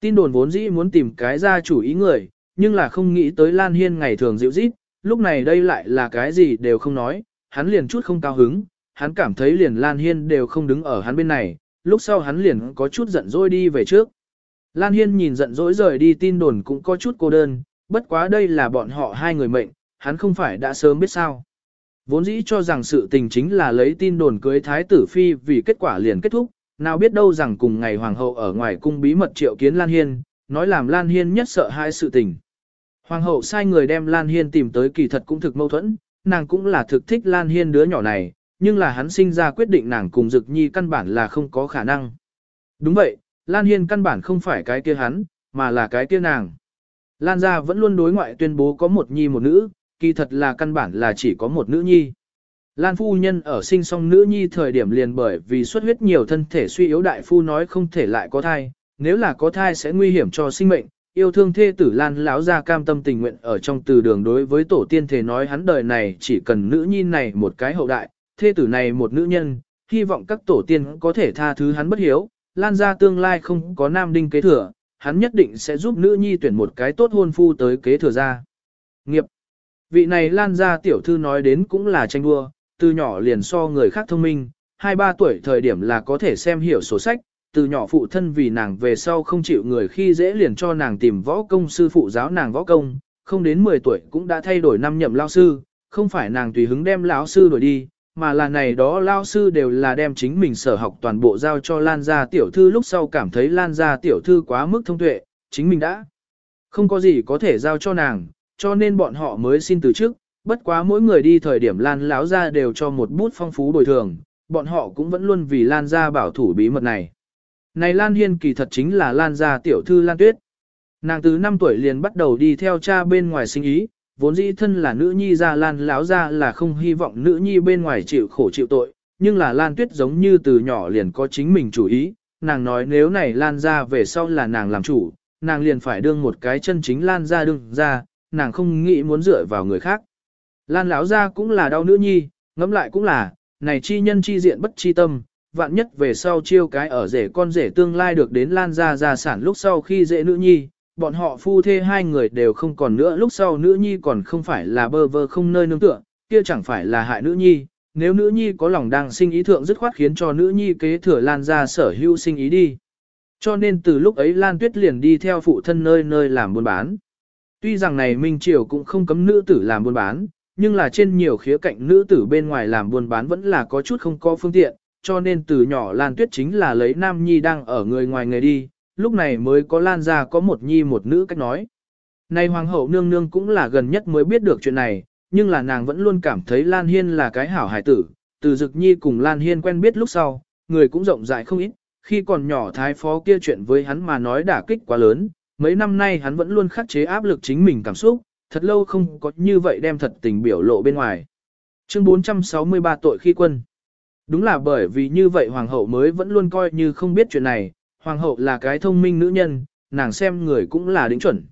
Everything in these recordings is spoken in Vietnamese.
Tin đồn vốn dĩ muốn tìm cái ra chủ ý người, nhưng là không nghĩ tới Lan Hiên ngày thường dịu dít, lúc này đây lại là cái gì đều không nói, hắn liền chút không cao hứng, hắn cảm thấy liền Lan Hiên đều không đứng ở hắn bên này, lúc sau hắn liền có chút giận dỗi đi về trước. Lan Hiên nhìn giận dỗi rời đi tin đồn cũng có chút cô đơn, bất quá đây là bọn họ hai người mệnh, hắn không phải đã sớm biết sao. Vốn dĩ cho rằng sự tình chính là lấy tin đồn cưới thái tử phi vì kết quả liền kết thúc, nào biết đâu rằng cùng ngày hoàng hậu ở ngoài cung bí mật triệu kiến Lan Hiên, nói làm Lan Hiên nhất sợ hai sự tình. Hoàng hậu sai người đem Lan Hiên tìm tới kỳ thật cũng thực mâu thuẫn, nàng cũng là thực thích Lan Hiên đứa nhỏ này, nhưng là hắn sinh ra quyết định nàng cùng Dực Nhi căn bản là không có khả năng. Đúng vậy, Lan Hiên căn bản không phải cái kia hắn, mà là cái kia nàng. Lan gia vẫn luôn đối ngoại tuyên bố có một nhi một nữ, kỳ thật là căn bản là chỉ có một nữ nhi. Lan phu nhân ở sinh song nữ nhi thời điểm liền bởi vì xuất huyết nhiều thân thể suy yếu đại phu nói không thể lại có thai, nếu là có thai sẽ nguy hiểm cho sinh mệnh. Yêu thương thê tử Lan lão gia cam tâm tình nguyện ở trong từ đường đối với tổ tiên thể nói hắn đời này chỉ cần nữ nhi này một cái hậu đại, thê tử này một nữ nhân, hy vọng các tổ tiên có thể tha thứ hắn bất hiếu, Lan gia tương lai không có nam đinh kế thừa, hắn nhất định sẽ giúp nữ nhi tuyển một cái tốt hôn phu tới kế thừa gia. Nghiệp Vị này Lan gia tiểu thư nói đến cũng là tranh đua, từ nhỏ liền so người khác thông minh, 2-3 tuổi thời điểm là có thể xem hiểu sổ sách, từ nhỏ phụ thân vì nàng về sau không chịu người khi dễ liền cho nàng tìm võ công sư phụ giáo nàng võ công, không đến 10 tuổi cũng đã thay đổi năm nhậm lao sư, không phải nàng tùy hứng đem lão sư đổi đi, mà là này đó lao sư đều là đem chính mình sở học toàn bộ giao cho Lan gia tiểu thư lúc sau cảm thấy Lan gia tiểu thư quá mức thông tuệ, chính mình đã không có gì có thể giao cho nàng, cho nên bọn họ mới xin từ trước, bất quá mỗi người đi thời điểm Lan lão gia đều cho một bút phong phú bồi thường, bọn họ cũng vẫn luôn vì Lan gia bảo thủ bí mật này. Này Lan Hiên kỳ thật chính là Lan gia tiểu thư Lan Tuyết. Nàng từ 5 tuổi liền bắt đầu đi theo cha bên ngoài sinh ý, vốn dĩ thân là nữ nhi gia Lan lão gia là không hy vọng nữ nhi bên ngoài chịu khổ chịu tội, nhưng là Lan Tuyết giống như từ nhỏ liền có chính mình chủ ý, nàng nói nếu này Lan gia về sau là nàng làm chủ, nàng liền phải đương một cái chân chính Lan gia đương ra, nàng không nghĩ muốn dựa vào người khác. Lan lão gia cũng là đau nữ nhi, ngẫm lại cũng là, này chi nhân chi diện bất chi tâm, vạn nhất về sau chiêu cái ở rể con rể tương lai được đến Lan gia gia sản lúc sau khi dễ nữ nhi, bọn họ phu thê hai người đều không còn nữa lúc sau nữ nhi còn không phải là bơ vơ không nơi nương tựa, kia chẳng phải là hại nữ nhi, nếu nữ nhi có lòng đang sinh ý thượng dứt khoát khiến cho nữ nhi kế thừa Lan gia sở hữu sinh ý đi. Cho nên từ lúc ấy Lan Tuyết liền đi theo phụ thân nơi nơi làm buôn bán. Tuy rằng này Minh Triều cũng không cấm nữ tử làm buôn bán, nhưng là trên nhiều khía cạnh nữ tử bên ngoài làm buôn bán vẫn là có chút không có phương tiện, cho nên từ nhỏ Lan Tuyết chính là lấy nam nhi đang ở người ngoài người đi, lúc này mới có Lan ra có một nhi một nữ cách nói. Này Hoàng hậu nương nương cũng là gần nhất mới biết được chuyện này, nhưng là nàng vẫn luôn cảm thấy Lan Hiên là cái hảo hài tử, từ dực nhi cùng Lan Hiên quen biết lúc sau, người cũng rộng rãi không ít, khi còn nhỏ thái phó kia chuyện với hắn mà nói đả kích quá lớn, mấy năm nay hắn vẫn luôn khắc chế áp lực chính mình cảm xúc, thật lâu không có như vậy đem thật tình biểu lộ bên ngoài. Chương 463 tội khi quân. Đúng là bởi vì như vậy hoàng hậu mới vẫn luôn coi như không biết chuyện này, hoàng hậu là cái thông minh nữ nhân, nàng xem người cũng là đính chuẩn.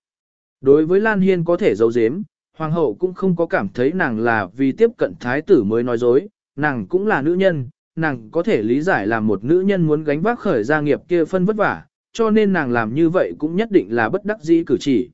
Đối với Lan Hiên có thể giấu giếm, hoàng hậu cũng không có cảm thấy nàng là vì tiếp cận thái tử mới nói dối, nàng cũng là nữ nhân, nàng có thể lý giải là một nữ nhân muốn gánh vác khởi gia nghiệp kia phân vất vả, cho nên nàng làm như vậy cũng nhất định là bất đắc dĩ cử chỉ.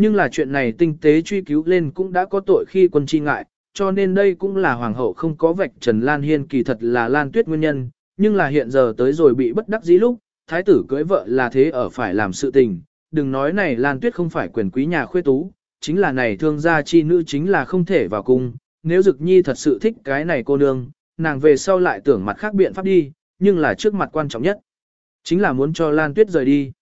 Nhưng là chuyện này tinh tế truy cứu lên cũng đã có tội khi quân chi ngại, cho nên đây cũng là hoàng hậu không có vạch Trần Lan Hiên kỳ thật là Lan Tuyết nguyên nhân, nhưng là hiện giờ tới rồi bị bất đắc dĩ lúc, thái tử cưới vợ là thế ở phải làm sự tình, đừng nói này Lan Tuyết không phải quyền quý nhà khuê tú, chính là này thương gia chi nữ chính là không thể vào cung, nếu Dực Nhi thật sự thích cái này cô nương, nàng về sau lại tưởng mặt khác biện pháp đi, nhưng là trước mặt quan trọng nhất, chính là muốn cho Lan Tuyết rời đi.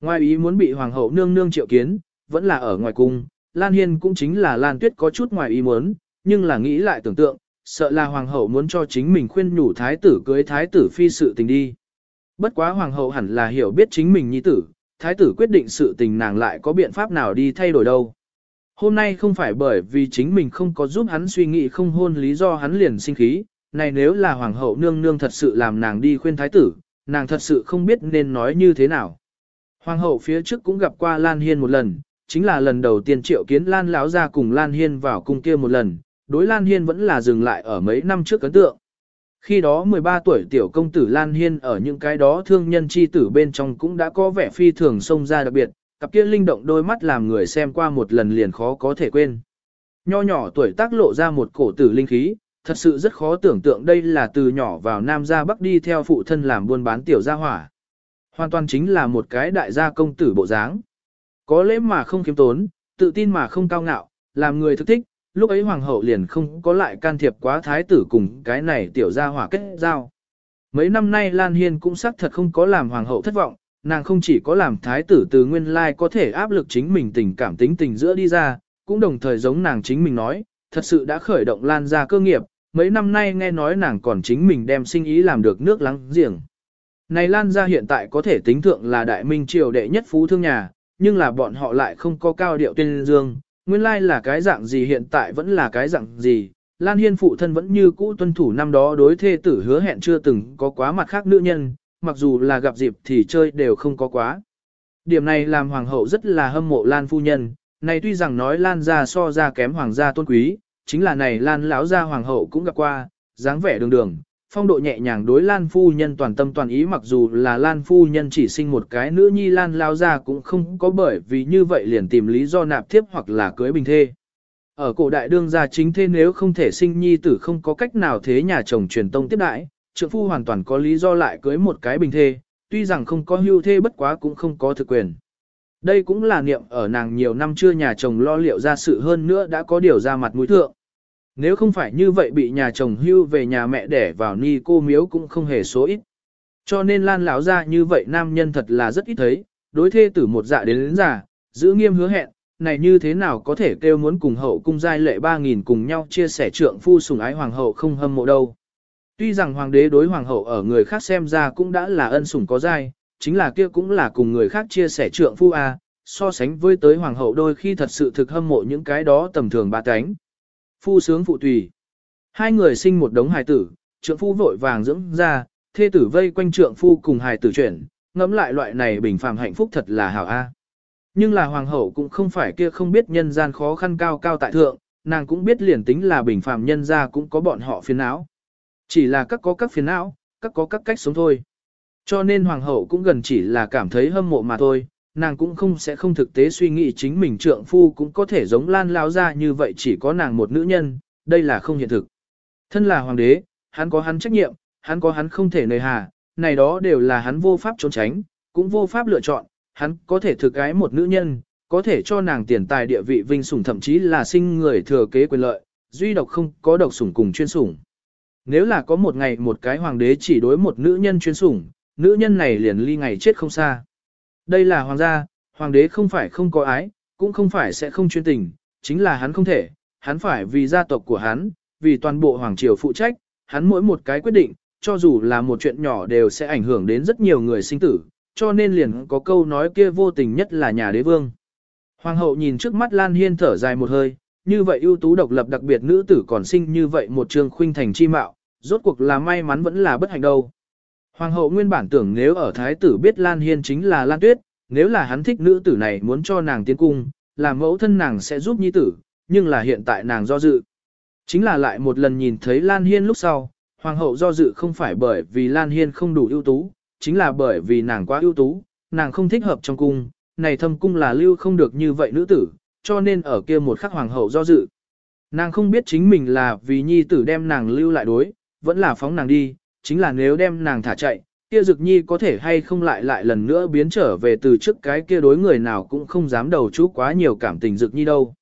Ngoài ý muốn bị hoàng hậu nương nương triệu kiến, vẫn là ở ngoài cung, Lan Hiên cũng chính là Lan Tuyết có chút ngoài ý muốn, nhưng là nghĩ lại tưởng tượng, sợ là hoàng hậu muốn cho chính mình khuyên nhủ thái tử cưới thái tử phi sự tình đi. Bất quá hoàng hậu hẳn là hiểu biết chính mình nhi tử, thái tử quyết định sự tình nàng lại có biện pháp nào đi thay đổi đâu. Hôm nay không phải bởi vì chính mình không có giúp hắn suy nghĩ không hôn lý do hắn liền sinh khí, này nếu là hoàng hậu nương nương thật sự làm nàng đi khuyên thái tử, nàng thật sự không biết nên nói như thế nào. Hoàng hậu phía trước cũng gặp qua Lan Hiên một lần, chính là lần đầu tiên triệu kiến Lan lão ra cùng Lan Hiên vào cung kia một lần, đối Lan Hiên vẫn là dừng lại ở mấy năm trước ấn tượng. Khi đó 13 tuổi tiểu công tử Lan Hiên ở những cái đó thương nhân chi tử bên trong cũng đã có vẻ phi thường xông ra đặc biệt, cặp kia linh động đôi mắt làm người xem qua một lần liền khó có thể quên. Nho nhỏ tuổi tác lộ ra một cổ tử linh khí, thật sự rất khó tưởng tượng đây là từ nhỏ vào Nam ra Bắc đi theo phụ thân làm buôn bán tiểu gia hỏa. Hoàn toàn chính là một cái đại gia công tử bộ dáng. Có lễ mà không kiếm tốn, tự tin mà không cao ngạo, làm người thức thích, lúc ấy hoàng hậu liền không có lại can thiệp quá thái tử cùng cái này tiểu gia hỏa kết giao. Mấy năm nay Lan Hiên cũng xác thật không có làm hoàng hậu thất vọng, nàng không chỉ có làm thái tử từ nguyên lai có thể áp lực chính mình tình cảm tính tình giữa đi ra, cũng đồng thời giống nàng chính mình nói, thật sự đã khởi động Lan ra cơ nghiệp, mấy năm nay nghe nói nàng còn chính mình đem sinh ý làm được nước lắng giềng. Này Lan ra hiện tại có thể tính thượng là đại minh triều đệ nhất phú thương nhà, nhưng là bọn họ lại không có cao điệu tuyên dương, nguyên lai là cái dạng gì hiện tại vẫn là cái dạng gì. Lan Hiên phụ thân vẫn như cũ tuân thủ năm đó đối thê tử hứa hẹn chưa từng có quá mặt khác nữ nhân, mặc dù là gặp dịp thì chơi đều không có quá. Điểm này làm hoàng hậu rất là hâm mộ Lan phu nhân, này tuy rằng nói Lan gia so ra kém hoàng gia tôn quý, chính là này Lan lão gia hoàng hậu cũng gặp qua, dáng vẻ đường đường, phong độ nhẹ nhàng đối Lan phu nhân toàn tâm toàn ý mặc dù là Lan phu nhân chỉ sinh một cái nữ nhi Lan lao ra cũng không có bởi vì như vậy liền tìm lý do nạp tiếp hoặc là cưới bình thê. Ở cổ đại đương gia chính thế nếu không thể sinh nhi tử không có cách nào thế nhà chồng truyền tông tiếp đại trượng phu hoàn toàn có lý do lại cưới một cái bình thê, tuy rằng không có hưu thê bất quá cũng không có thực quyền. Đây cũng là niệm ở nàng nhiều năm chưa nhà chồng lo liệu ra sự hơn nữa đã có điều ra mặt mũi thượng. Nếu không phải như vậy bị nhà chồng hưu về nhà mẹ đẻ vào ni cô miếu cũng không hề số ít. Cho nên lan lão ra như vậy nam nhân thật là rất ít thấy, đối thê tử một dạ đến đến già, giữ nghiêm hứa hẹn, này như thế nào có thể kêu muốn cùng hậu cung giai lệ 3.000 cùng nhau chia sẻ trượng phu sủng ái hoàng hậu không hâm mộ đâu. Tuy rằng hoàng đế đối hoàng hậu ở người khác xem ra cũng đã là ân sủng có giai, chính là kia cũng là cùng người khác chia sẻ trượng phu a, so sánh với tới hoàng hậu đôi khi thật sự thực hâm mộ những cái đó tầm thường ba cánh. Phu sướng phụ tùy. Hai người sinh một đống hài tử, trượng phu vội vàng dưỡng ra, thê tử vây quanh trượng phu cùng hài tử chuyển, ngẫm lại loại này bình phàm hạnh phúc thật là hảo a. Nhưng là hoàng hậu cũng không phải kia không biết nhân gian khó khăn cao cao tại thượng, nàng cũng biết liền tính là bình phàm nhân gia cũng có bọn họ phiền não. Chỉ là các có các phiền não, các có các cách sống thôi. Cho nên hoàng hậu cũng gần chỉ là cảm thấy hâm mộ mà thôi, nàng cũng không sẽ không thực tế suy nghĩ chính mình trượng phu cũng có thể giống lan lao ra như vậy chỉ có nàng một nữ nhân, đây là không hiện thực. Thân là hoàng đế, hắn có hắn trách nhiệm, hắn có hắn không thể nề hà, này đó đều là hắn vô pháp trốn tránh, cũng vô pháp lựa chọn, hắn có thể thực gái một nữ nhân, có thể cho nàng tiền tài địa vị vinh sủng thậm chí là sinh người thừa kế quyền lợi, duy độc không có độc sủng cùng chuyên sủng. Nếu là có một ngày một cái hoàng đế chỉ đối một nữ nhân chuyên sủng, nữ nhân này liền ly ngày chết không xa. Đây là hoàng gia, hoàng đế không phải không có ái, cũng không phải sẽ không chuyên tình, chính là hắn không thể, hắn phải vì gia tộc của hắn, vì toàn bộ hoàng triều phụ trách, hắn mỗi một cái quyết định, cho dù là một chuyện nhỏ đều sẽ ảnh hưởng đến rất nhiều người sinh tử, cho nên liền có câu nói kia vô tình nhất là nhà đế vương. Hoàng hậu nhìn trước mắt Lan Hiên thở dài một hơi, như vậy ưu tú độc lập đặc biệt nữ tử còn sinh như vậy một trường khuynh thành chi mạo, rốt cuộc là may mắn vẫn là bất hạnh đâu. Hoàng hậu nguyên bản tưởng nếu ở thái tử biết Lan Hiên chính là Lan Tuyết, nếu là hắn thích nữ tử này muốn cho nàng tiến cung, làm mẫu thân nàng sẽ giúp nhi tử, nhưng là hiện tại nàng do dự. Chính là lại một lần nhìn thấy Lan Hiên lúc sau, hoàng hậu do dự không phải bởi vì Lan Hiên không đủ ưu tú, chính là bởi vì nàng quá ưu tú, nàng không thích hợp trong cung, này thâm cung là lưu không được như vậy nữ tử, cho nên ở kia một khắc hoàng hậu do dự. Nàng không biết chính mình là vì nhi tử đem nàng lưu lại đối, vẫn là phóng nàng đi, chính là nếu đem nàng thả chạy, kia dực nhi có thể hay không lại lại lần nữa biến trở về từ trước cái kia đối người nào cũng không dám đầu chú quá nhiều cảm tình dực nhi đâu.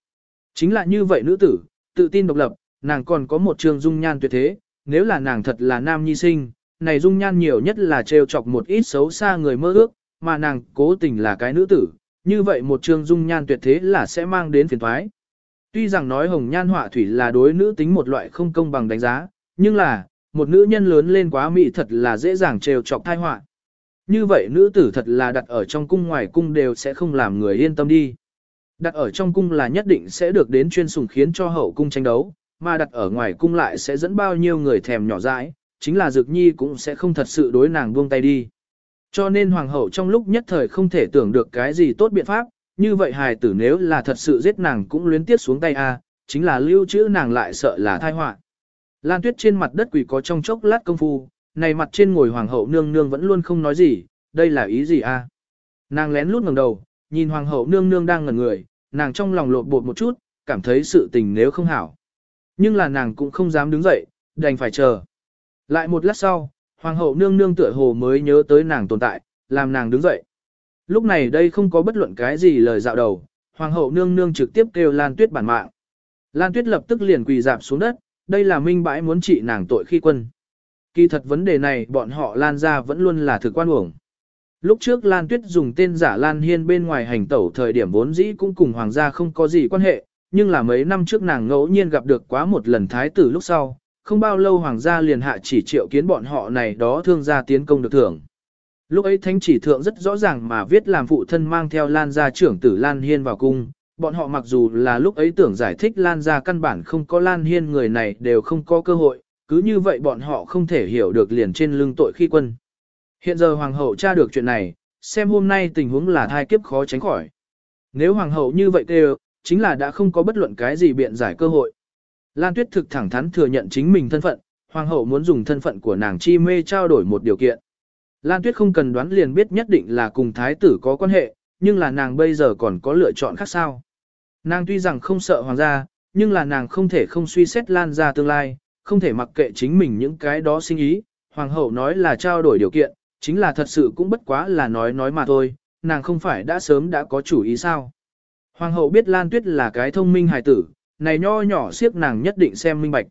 Chính là như vậy nữ tử, tự tin độc lập, nàng còn có một trường dung nhan tuyệt thế, nếu là nàng thật là nam nhi sinh, này dung nhan nhiều nhất là trêu chọc một ít xấu xa người mơ ước, mà nàng cố tình là cái nữ tử, như vậy một trường dung nhan tuyệt thế là sẽ mang đến phiền thoái. Tuy rằng nói hồng nhan họa thủy là đối nữ tính một loại không công bằng đánh giá, nhưng là, một nữ nhân lớn lên quá mỹ thật là dễ dàng trêu chọc thai họa. Như vậy nữ tử thật là đặt ở trong cung ngoài cung đều sẽ không làm người yên tâm đi. Đặt ở trong cung là nhất định sẽ được đến chuyên sủng khiến cho hậu cung tranh đấu, mà đặt ở ngoài cung lại sẽ dẫn bao nhiêu người thèm nhỏ dãi, chính là Dược Nhi cũng sẽ không thật sự đối nàng buông tay đi. Cho nên hoàng hậu trong lúc nhất thời không thể tưởng được cái gì tốt biện pháp, như vậy hài tử nếu là thật sự giết nàng cũng luyến tiếc xuống tay a, chính là lưu trữ nàng lại sợ là thai họa. Lan Tuyết trên mặt đất quỷ có trong chốc lát công phu, này mặt trên ngồi hoàng hậu nương nương vẫn luôn không nói gì, đây là ý gì a? Nàng lén lút ngẩng đầu, nhìn hoàng hậu nương nương đang ngẩn người, nàng trong lòng lột bột một chút, cảm thấy sự tình nếu không hảo. Nhưng là nàng cũng không dám đứng dậy, đành phải chờ. Lại một lát sau, hoàng hậu nương nương tựa hồ mới nhớ tới nàng tồn tại, làm nàng đứng dậy. Lúc này đây không có bất luận cái gì lời dạo đầu, hoàng hậu nương nương trực tiếp kêu Lan Tuyết bản mạng. Lan Tuyết lập tức liền quỳ dạp xuống đất, đây là minh bãi muốn trị nàng tội khi quân. Kỳ thật vấn đề này bọn họ Lan ra vẫn luôn là thực quan uổng. Lúc trước Lan Tuyết dùng tên giả Lan Hiên bên ngoài hành tẩu thời điểm vốn dĩ cũng cùng hoàng gia không có gì quan hệ, nhưng là mấy năm trước nàng ngẫu nhiên gặp được quá một lần thái tử lúc sau, không bao lâu hoàng gia liền hạ chỉ triệu kiến bọn họ này đó thương gia tiến công được thưởng. Lúc ấy thánh chỉ thượng rất rõ ràng mà viết làm phụ thân mang theo Lan gia trưởng tử Lan Hiên vào cung, bọn họ mặc dù là lúc ấy tưởng giải thích Lan gia căn bản không có Lan Hiên người này đều không có cơ hội, cứ như vậy bọn họ không thể hiểu được liền trên lưng tội khi quân. Hiện giờ hoàng hậu tra được chuyện này, xem hôm nay tình huống là thai kiếp khó tránh khỏi. Nếu hoàng hậu như vậy kêu, chính là đã không có bất luận cái gì biện giải cơ hội. Lan Tuyết thực thẳng thắn thừa nhận chính mình thân phận, hoàng hậu muốn dùng thân phận của nàng chi mê trao đổi một điều kiện. Lan Tuyết không cần đoán liền biết nhất định là cùng thái tử có quan hệ, nhưng là nàng bây giờ còn có lựa chọn khác sao. Nàng tuy rằng không sợ hoàng gia, nhưng là nàng không thể không suy xét Lan ra tương lai, không thể mặc kệ chính mình những cái đó sinh ý. Hoàng hậu nói là trao đổi điều kiện, chính là thật sự cũng bất quá là nói nói mà thôi, nàng không phải đã sớm đã có chủ ý sao. Hoàng hậu biết Lan Tuyết là cái thông minh hài tử, này nho nhỏ siếp nàng nhất định xem minh bạch.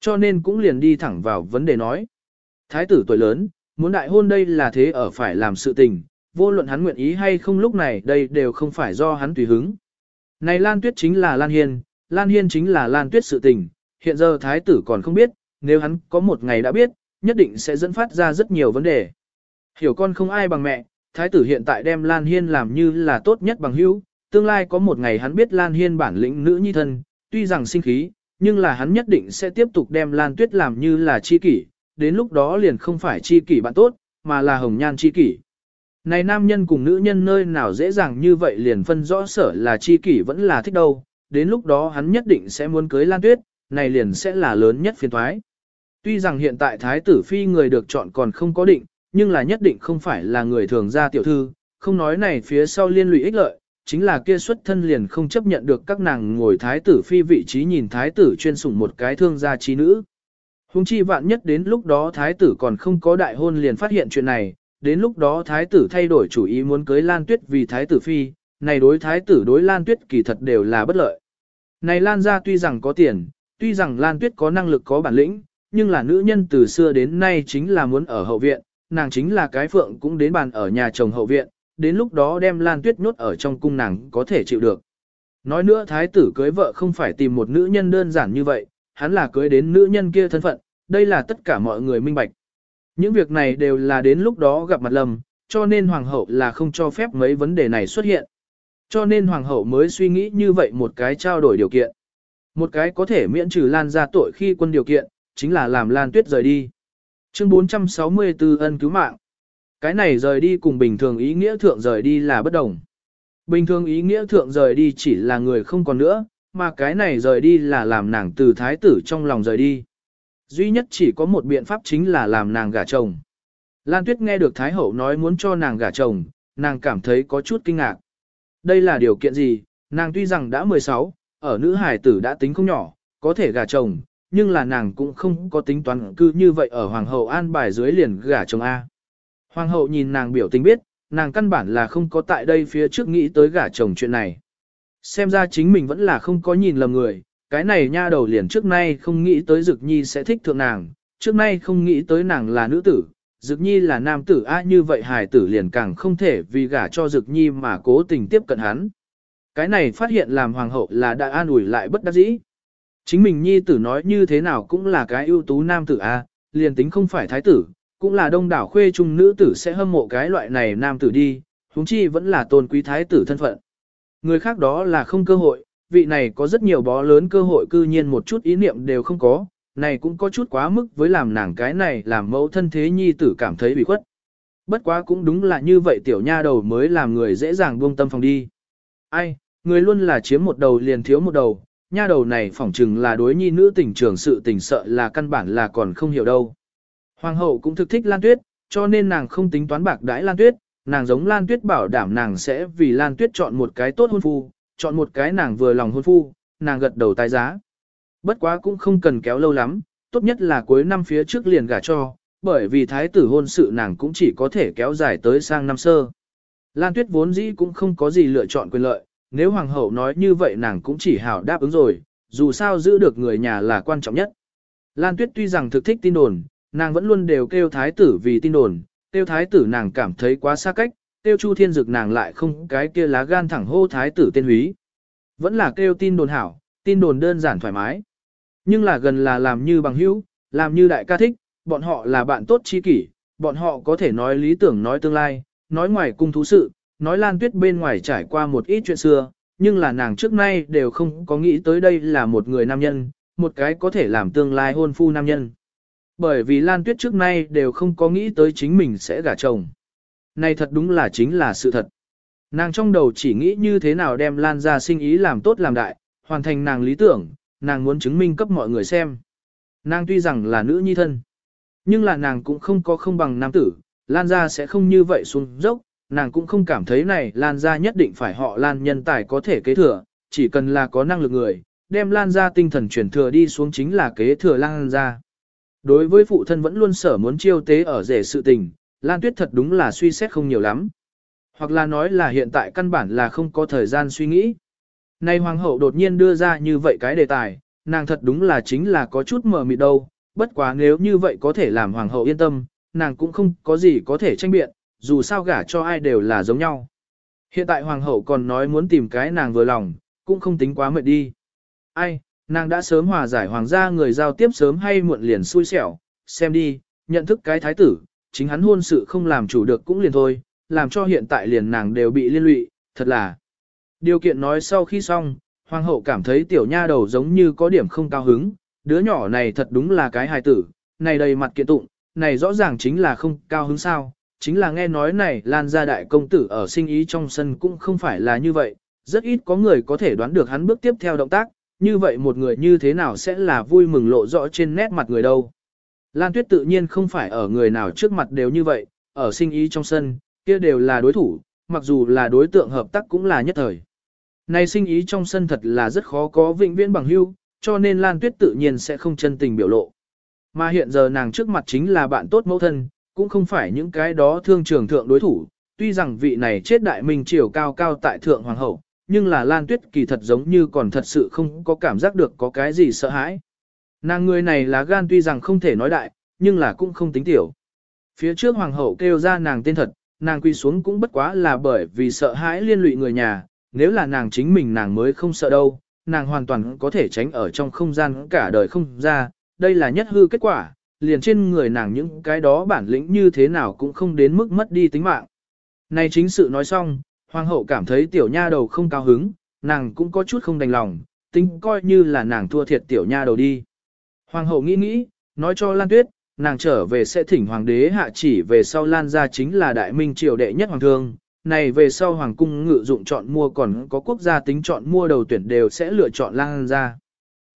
Cho nên cũng liền đi thẳng vào vấn đề nói. Thái tử tuổi lớn, muốn đại hôn đây là thế ở phải làm sự tình, vô luận hắn nguyện ý hay không lúc này đây đều không phải do hắn tùy hứng. Này Lan Tuyết chính là Lan Hiên, Lan Hiên chính là Lan Tuyết sự tình, hiện giờ thái tử còn không biết, nếu hắn có một ngày đã biết, nhất định sẽ dẫn phát ra rất nhiều vấn đề. Hiểu con không ai bằng mẹ, thái tử hiện tại đem Lan Hiên làm như là tốt nhất bằng hữu, tương lai có một ngày hắn biết Lan Hiên bản lĩnh nữ nhi thân, tuy rằng sinh khí, nhưng là hắn nhất định sẽ tiếp tục đem Lan Tuyết làm như là chi kỷ, đến lúc đó liền không phải chi kỷ bạn tốt, mà là hồng nhan chi kỷ. Này nam nhân cùng nữ nhân nơi nào dễ dàng như vậy liền phân rõ sở là chi kỷ vẫn là thích đâu, đến lúc đó hắn nhất định sẽ muốn cưới Lan Tuyết, này liền sẽ là lớn nhất phiền thoái. Tuy rằng hiện tại thái tử phi người được chọn còn không có định, nhưng là nhất định không phải là người thường ra tiểu thư, không nói này phía sau liên lụy ích lợi, chính là kia xuất thân liền không chấp nhận được các nàng ngồi thái tử phi vị trí nhìn thái tử chuyên sủng một cái thương gia trí nữ. Hùng chi vạn nhất đến lúc đó thái tử còn không có đại hôn liền phát hiện chuyện này, đến lúc đó thái tử thay đổi chủ ý muốn cưới Lan Tuyết vì thái tử phi, này đối thái tử đối Lan Tuyết kỳ thật đều là bất lợi. Này Lan gia tuy rằng có tiền, tuy rằng Lan Tuyết có năng lực có bản lĩnh, nhưng là nữ nhân từ xưa đến nay chính là muốn ở hậu viện, nàng chính là cái phượng cũng đến bàn ở nhà chồng hậu viện, đến lúc đó đem Lan Tuyết nhốt ở trong cung nàng có thể chịu được. Nói nữa thái tử cưới vợ không phải tìm một nữ nhân đơn giản như vậy, hắn là cưới đến nữ nhân kia thân phận, đây là tất cả mọi người minh bạch. Những việc này đều là đến lúc đó gặp mặt lầm, cho nên hoàng hậu là không cho phép mấy vấn đề này xuất hiện. Cho nên hoàng hậu mới suy nghĩ như vậy một cái trao đổi điều kiện. Một cái có thể miễn trừ Lan ra tội khi quân điều kiện, chính là làm Lan Tuyết rời đi. Chương 464 ân cứu mạng. Cái này rời đi cùng bình thường ý nghĩa thượng rời đi là bất đồng. Bình thường ý nghĩa thượng rời đi chỉ là người không còn nữa, mà cái này rời đi là làm nàng từ thái tử trong lòng rời đi. Duy nhất chỉ có một biện pháp chính là làm nàng gả chồng. Lan Tuyết nghe được Thái Hậu nói muốn cho nàng gả chồng, nàng cảm thấy có chút kinh ngạc. Đây là điều kiện gì? Nàng tuy rằng đã 16, ở nữ hải tử đã tính không nhỏ, có thể gả chồng, nhưng là nàng cũng không có tính toán cư như vậy ở Hoàng hậu an bài dưới liền gả chồng A. Hoàng hậu nhìn nàng biểu tình biết, nàng căn bản là không có tại đây phía trước nghĩ tới gả chồng chuyện này. Xem ra chính mình vẫn là không có nhìn lầm người, cái này nha đầu liền trước nay không nghĩ tới Dực Nhi sẽ thích thượng nàng, trước nay không nghĩ tới nàng là nữ tử, Dực Nhi là nam tử a như vậy hài tử liền càng không thể vì gả cho Dực Nhi mà cố tình tiếp cận hắn. Cái này phát hiện làm hoàng hậu là đã an ủi lại bất đắc dĩ. Chính mình Nhi tử nói như thế nào cũng là cái ưu tú nam tử a, liền tính không phải thái tử, cũng là đông đảo khuê trung nữ tử sẽ hâm mộ cái loại này nam tử đi, huống chi vẫn là tôn quý thái tử thân phận. Người khác đó là không cơ hội, vị này có rất nhiều bó lớn cơ hội cư nhiên một chút ý niệm đều không có, này cũng có chút quá mức với làm nàng cái này làm mẫu thân thế nhi tử cảm thấy bị khuất. Bất quá cũng đúng là như vậy tiểu nha đầu mới làm người dễ dàng buông tâm phòng đi. Ai, người luôn là chiếm một đầu liền thiếu một đầu, nha đầu này phỏng chừng là đối nhi nữ tình trường sự tình sợ là căn bản là còn không hiểu đâu. Hoàng hậu cũng thực thích Lan Tuyết, cho nên nàng không tính toán bạc đãi Lan Tuyết, nàng giống Lan Tuyết bảo đảm nàng sẽ vì Lan Tuyết chọn một cái tốt hôn phu, chọn một cái nàng vừa lòng hôn phu, nàng gật đầu tái giá. Bất quá cũng không cần kéo lâu lắm, tốt nhất là cuối năm phía trước liền gả cho, bởi vì thái tử hôn sự nàng cũng chỉ có thể kéo dài tới sang năm sơ. Lan Tuyết vốn dĩ cũng không có gì lựa chọn quyền lợi, nếu hoàng hậu nói như vậy nàng cũng chỉ hảo đáp ứng rồi, dù sao giữ được người nhà là quan trọng nhất. Lan Tuyết tuy rằng thực thích tin đồn, nàng vẫn luôn đều kêu thái tử vì tin đồn, kêu thái tử nàng cảm thấy quá xa cách, kêu Chu Thiên Dực nàng lại không cái kia lá gan thẳng hô thái tử tên húy. Vẫn là kêu tin đồn hảo, tin đồn đơn giản thoải mái. Nhưng là gần là làm như bằng hữu, làm như đại ca thích, bọn họ là bạn tốt chi kỷ, bọn họ có thể nói lý tưởng nói tương lai, nói ngoài cung thú sự, nói Lan Tuyết bên ngoài trải qua một ít chuyện xưa, nhưng là nàng trước nay đều không có nghĩ tới đây là một người nam nhân, một cái có thể làm tương lai hôn phu nam nhân. Bởi vì Lan Tuyết trước nay đều không có nghĩ tới chính mình sẽ gả chồng. Này thật đúng là chính là sự thật. Nàng trong đầu chỉ nghĩ như thế nào đem Lan ra sinh ý làm tốt làm đại, hoàn thành nàng lý tưởng, nàng muốn chứng minh cấp mọi người xem. Nàng tuy rằng là nữ nhi thân, nhưng là nàng cũng không có không bằng nam tử, Lan ra sẽ không như vậy xuống dốc, nàng cũng không cảm thấy này Lan ra nhất định phải họ Lan nhân tài có thể kế thừa, chỉ cần là có năng lực người, đem Lan ra tinh thần chuyển thừa đi xuống chính là kế thừa Lan ra. Đối với phụ thân vẫn luôn sở muốn chiêu tế ở rể sự tình, Lan Tuyết thật đúng là suy xét không nhiều lắm. Hoặc là nói là hiện tại căn bản là không có thời gian suy nghĩ. Nay hoàng hậu đột nhiên đưa ra như vậy cái đề tài, nàng thật đúng là chính là có chút mờ mịt đâu, bất quá nếu như vậy có thể làm hoàng hậu yên tâm, nàng cũng không có gì có thể tranh biện, dù sao gả cho ai đều là giống nhau. Hiện tại hoàng hậu còn nói muốn tìm cái nàng vừa lòng, cũng không tính quá mệt đi. Ai, nàng đã sớm hòa giải hoàng gia người giao tiếp sớm hay muộn liền xui xẻo, xem đi, nhận thức cái thái tử, chính hắn hôn sự không làm chủ được cũng liền thôi, làm cho hiện tại liền nàng đều bị liên lụy, thật là. Điều kiện nói sau khi xong, hoàng hậu cảm thấy tiểu nha đầu giống như có điểm không cao hứng, đứa nhỏ này thật đúng là cái hài tử, này đầy mặt kiện tụng, này rõ ràng chính là không cao hứng sao, chính là nghe nói này lan gia đại công tử ở sinh ý trong sân cũng không phải là như vậy, rất ít có người có thể đoán được hắn bước tiếp theo động tác, như vậy một người như thế nào sẽ là vui mừng lộ rõ trên nét mặt người đâu. Lan Tuyết tự nhiên không phải ở người nào trước mặt đều như vậy, ở sinh ý trong sân, kia đều là đối thủ, mặc dù là đối tượng hợp tác cũng là nhất thời. Này sinh ý trong sân thật là rất khó có vĩnh viễn bằng hữu, cho nên Lan Tuyết tự nhiên sẽ không chân tình biểu lộ. Mà hiện giờ nàng trước mặt chính là bạn tốt mẫu thân, cũng không phải những cái đó thương trường thượng đối thủ, tuy rằng vị này chết đại minh triều cao cao tại thượng hoàng hậu, nhưng là Lan Tuyết kỳ thật giống như còn thật sự không có cảm giác được có cái gì sợ hãi. Nàng người này là gan tuy rằng không thể nói đại, nhưng là cũng không tính tiểu. Phía trước hoàng hậu kêu ra nàng tên thật, nàng quy xuống cũng bất quá là bởi vì sợ hãi liên lụy người nhà, nếu là nàng chính mình nàng mới không sợ đâu, nàng hoàn toàn có thể tránh ở trong không gian cả đời không ra, đây là nhất hư kết quả, liền trên người nàng những cái đó bản lĩnh như thế nào cũng không đến mức mất đi tính mạng. Này chính sự nói xong, hoàng hậu cảm thấy tiểu nha đầu không cao hứng, nàng cũng có chút không đành lòng, tính coi như là nàng thua thiệt tiểu nha đầu đi. Hoàng hậu nghĩ nghĩ, nói cho Lan Tuyết, nàng trở về sẽ thỉnh hoàng đế hạ chỉ về sau Lan ra chính là đại minh triều đệ nhất hoàng thương. Này về sau hoàng cung ngự dụng chọn mua còn có quốc gia tính chọn mua đầu tuyển đều sẽ lựa chọn Lan ra.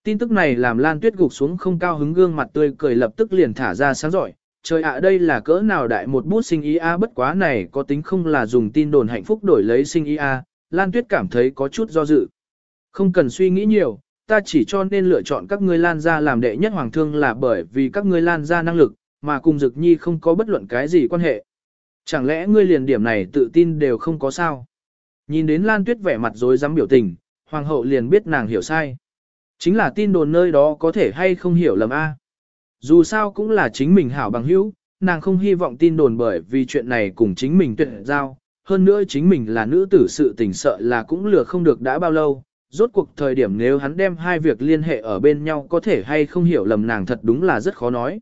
Tin tức này làm Lan Tuyết gục xuống không cao hứng gương mặt tươi cười lập tức liền thả ra sáng giỏi. Trời ạ đây là cỡ nào đại một bút sinh ý a bất quá này có tính không là dùng tin đồn hạnh phúc đổi lấy sinh ý a. Lan Tuyết cảm thấy có chút do dự. Không cần suy nghĩ nhiều, ta chỉ cho nên lựa chọn các ngươi lan ra làm đệ nhất hoàng thương là bởi vì các ngươi lan ra năng lực, mà cùng Dực Nhi không có bất luận cái gì quan hệ. Chẳng lẽ ngươi liền điểm này tự tin đều không có sao? Nhìn đến Lan Tuyết vẻ mặt rối rắm biểu tình, hoàng hậu liền biết nàng hiểu sai. Chính là tin đồn nơi đó có thể hay không hiểu lầm a. Dù sao cũng là chính mình hảo bằng hữu, nàng không hy vọng tin đồn bởi vì chuyện này cùng chính mình tuyệt giao, hơn nữa chính mình là nữ tử sự tình sợ là cũng lừa không được đã bao lâu, rốt cuộc thời điểm nếu hắn đem hai việc liên hệ ở bên nhau có thể hay không hiểu lầm nàng thật đúng là rất khó nói.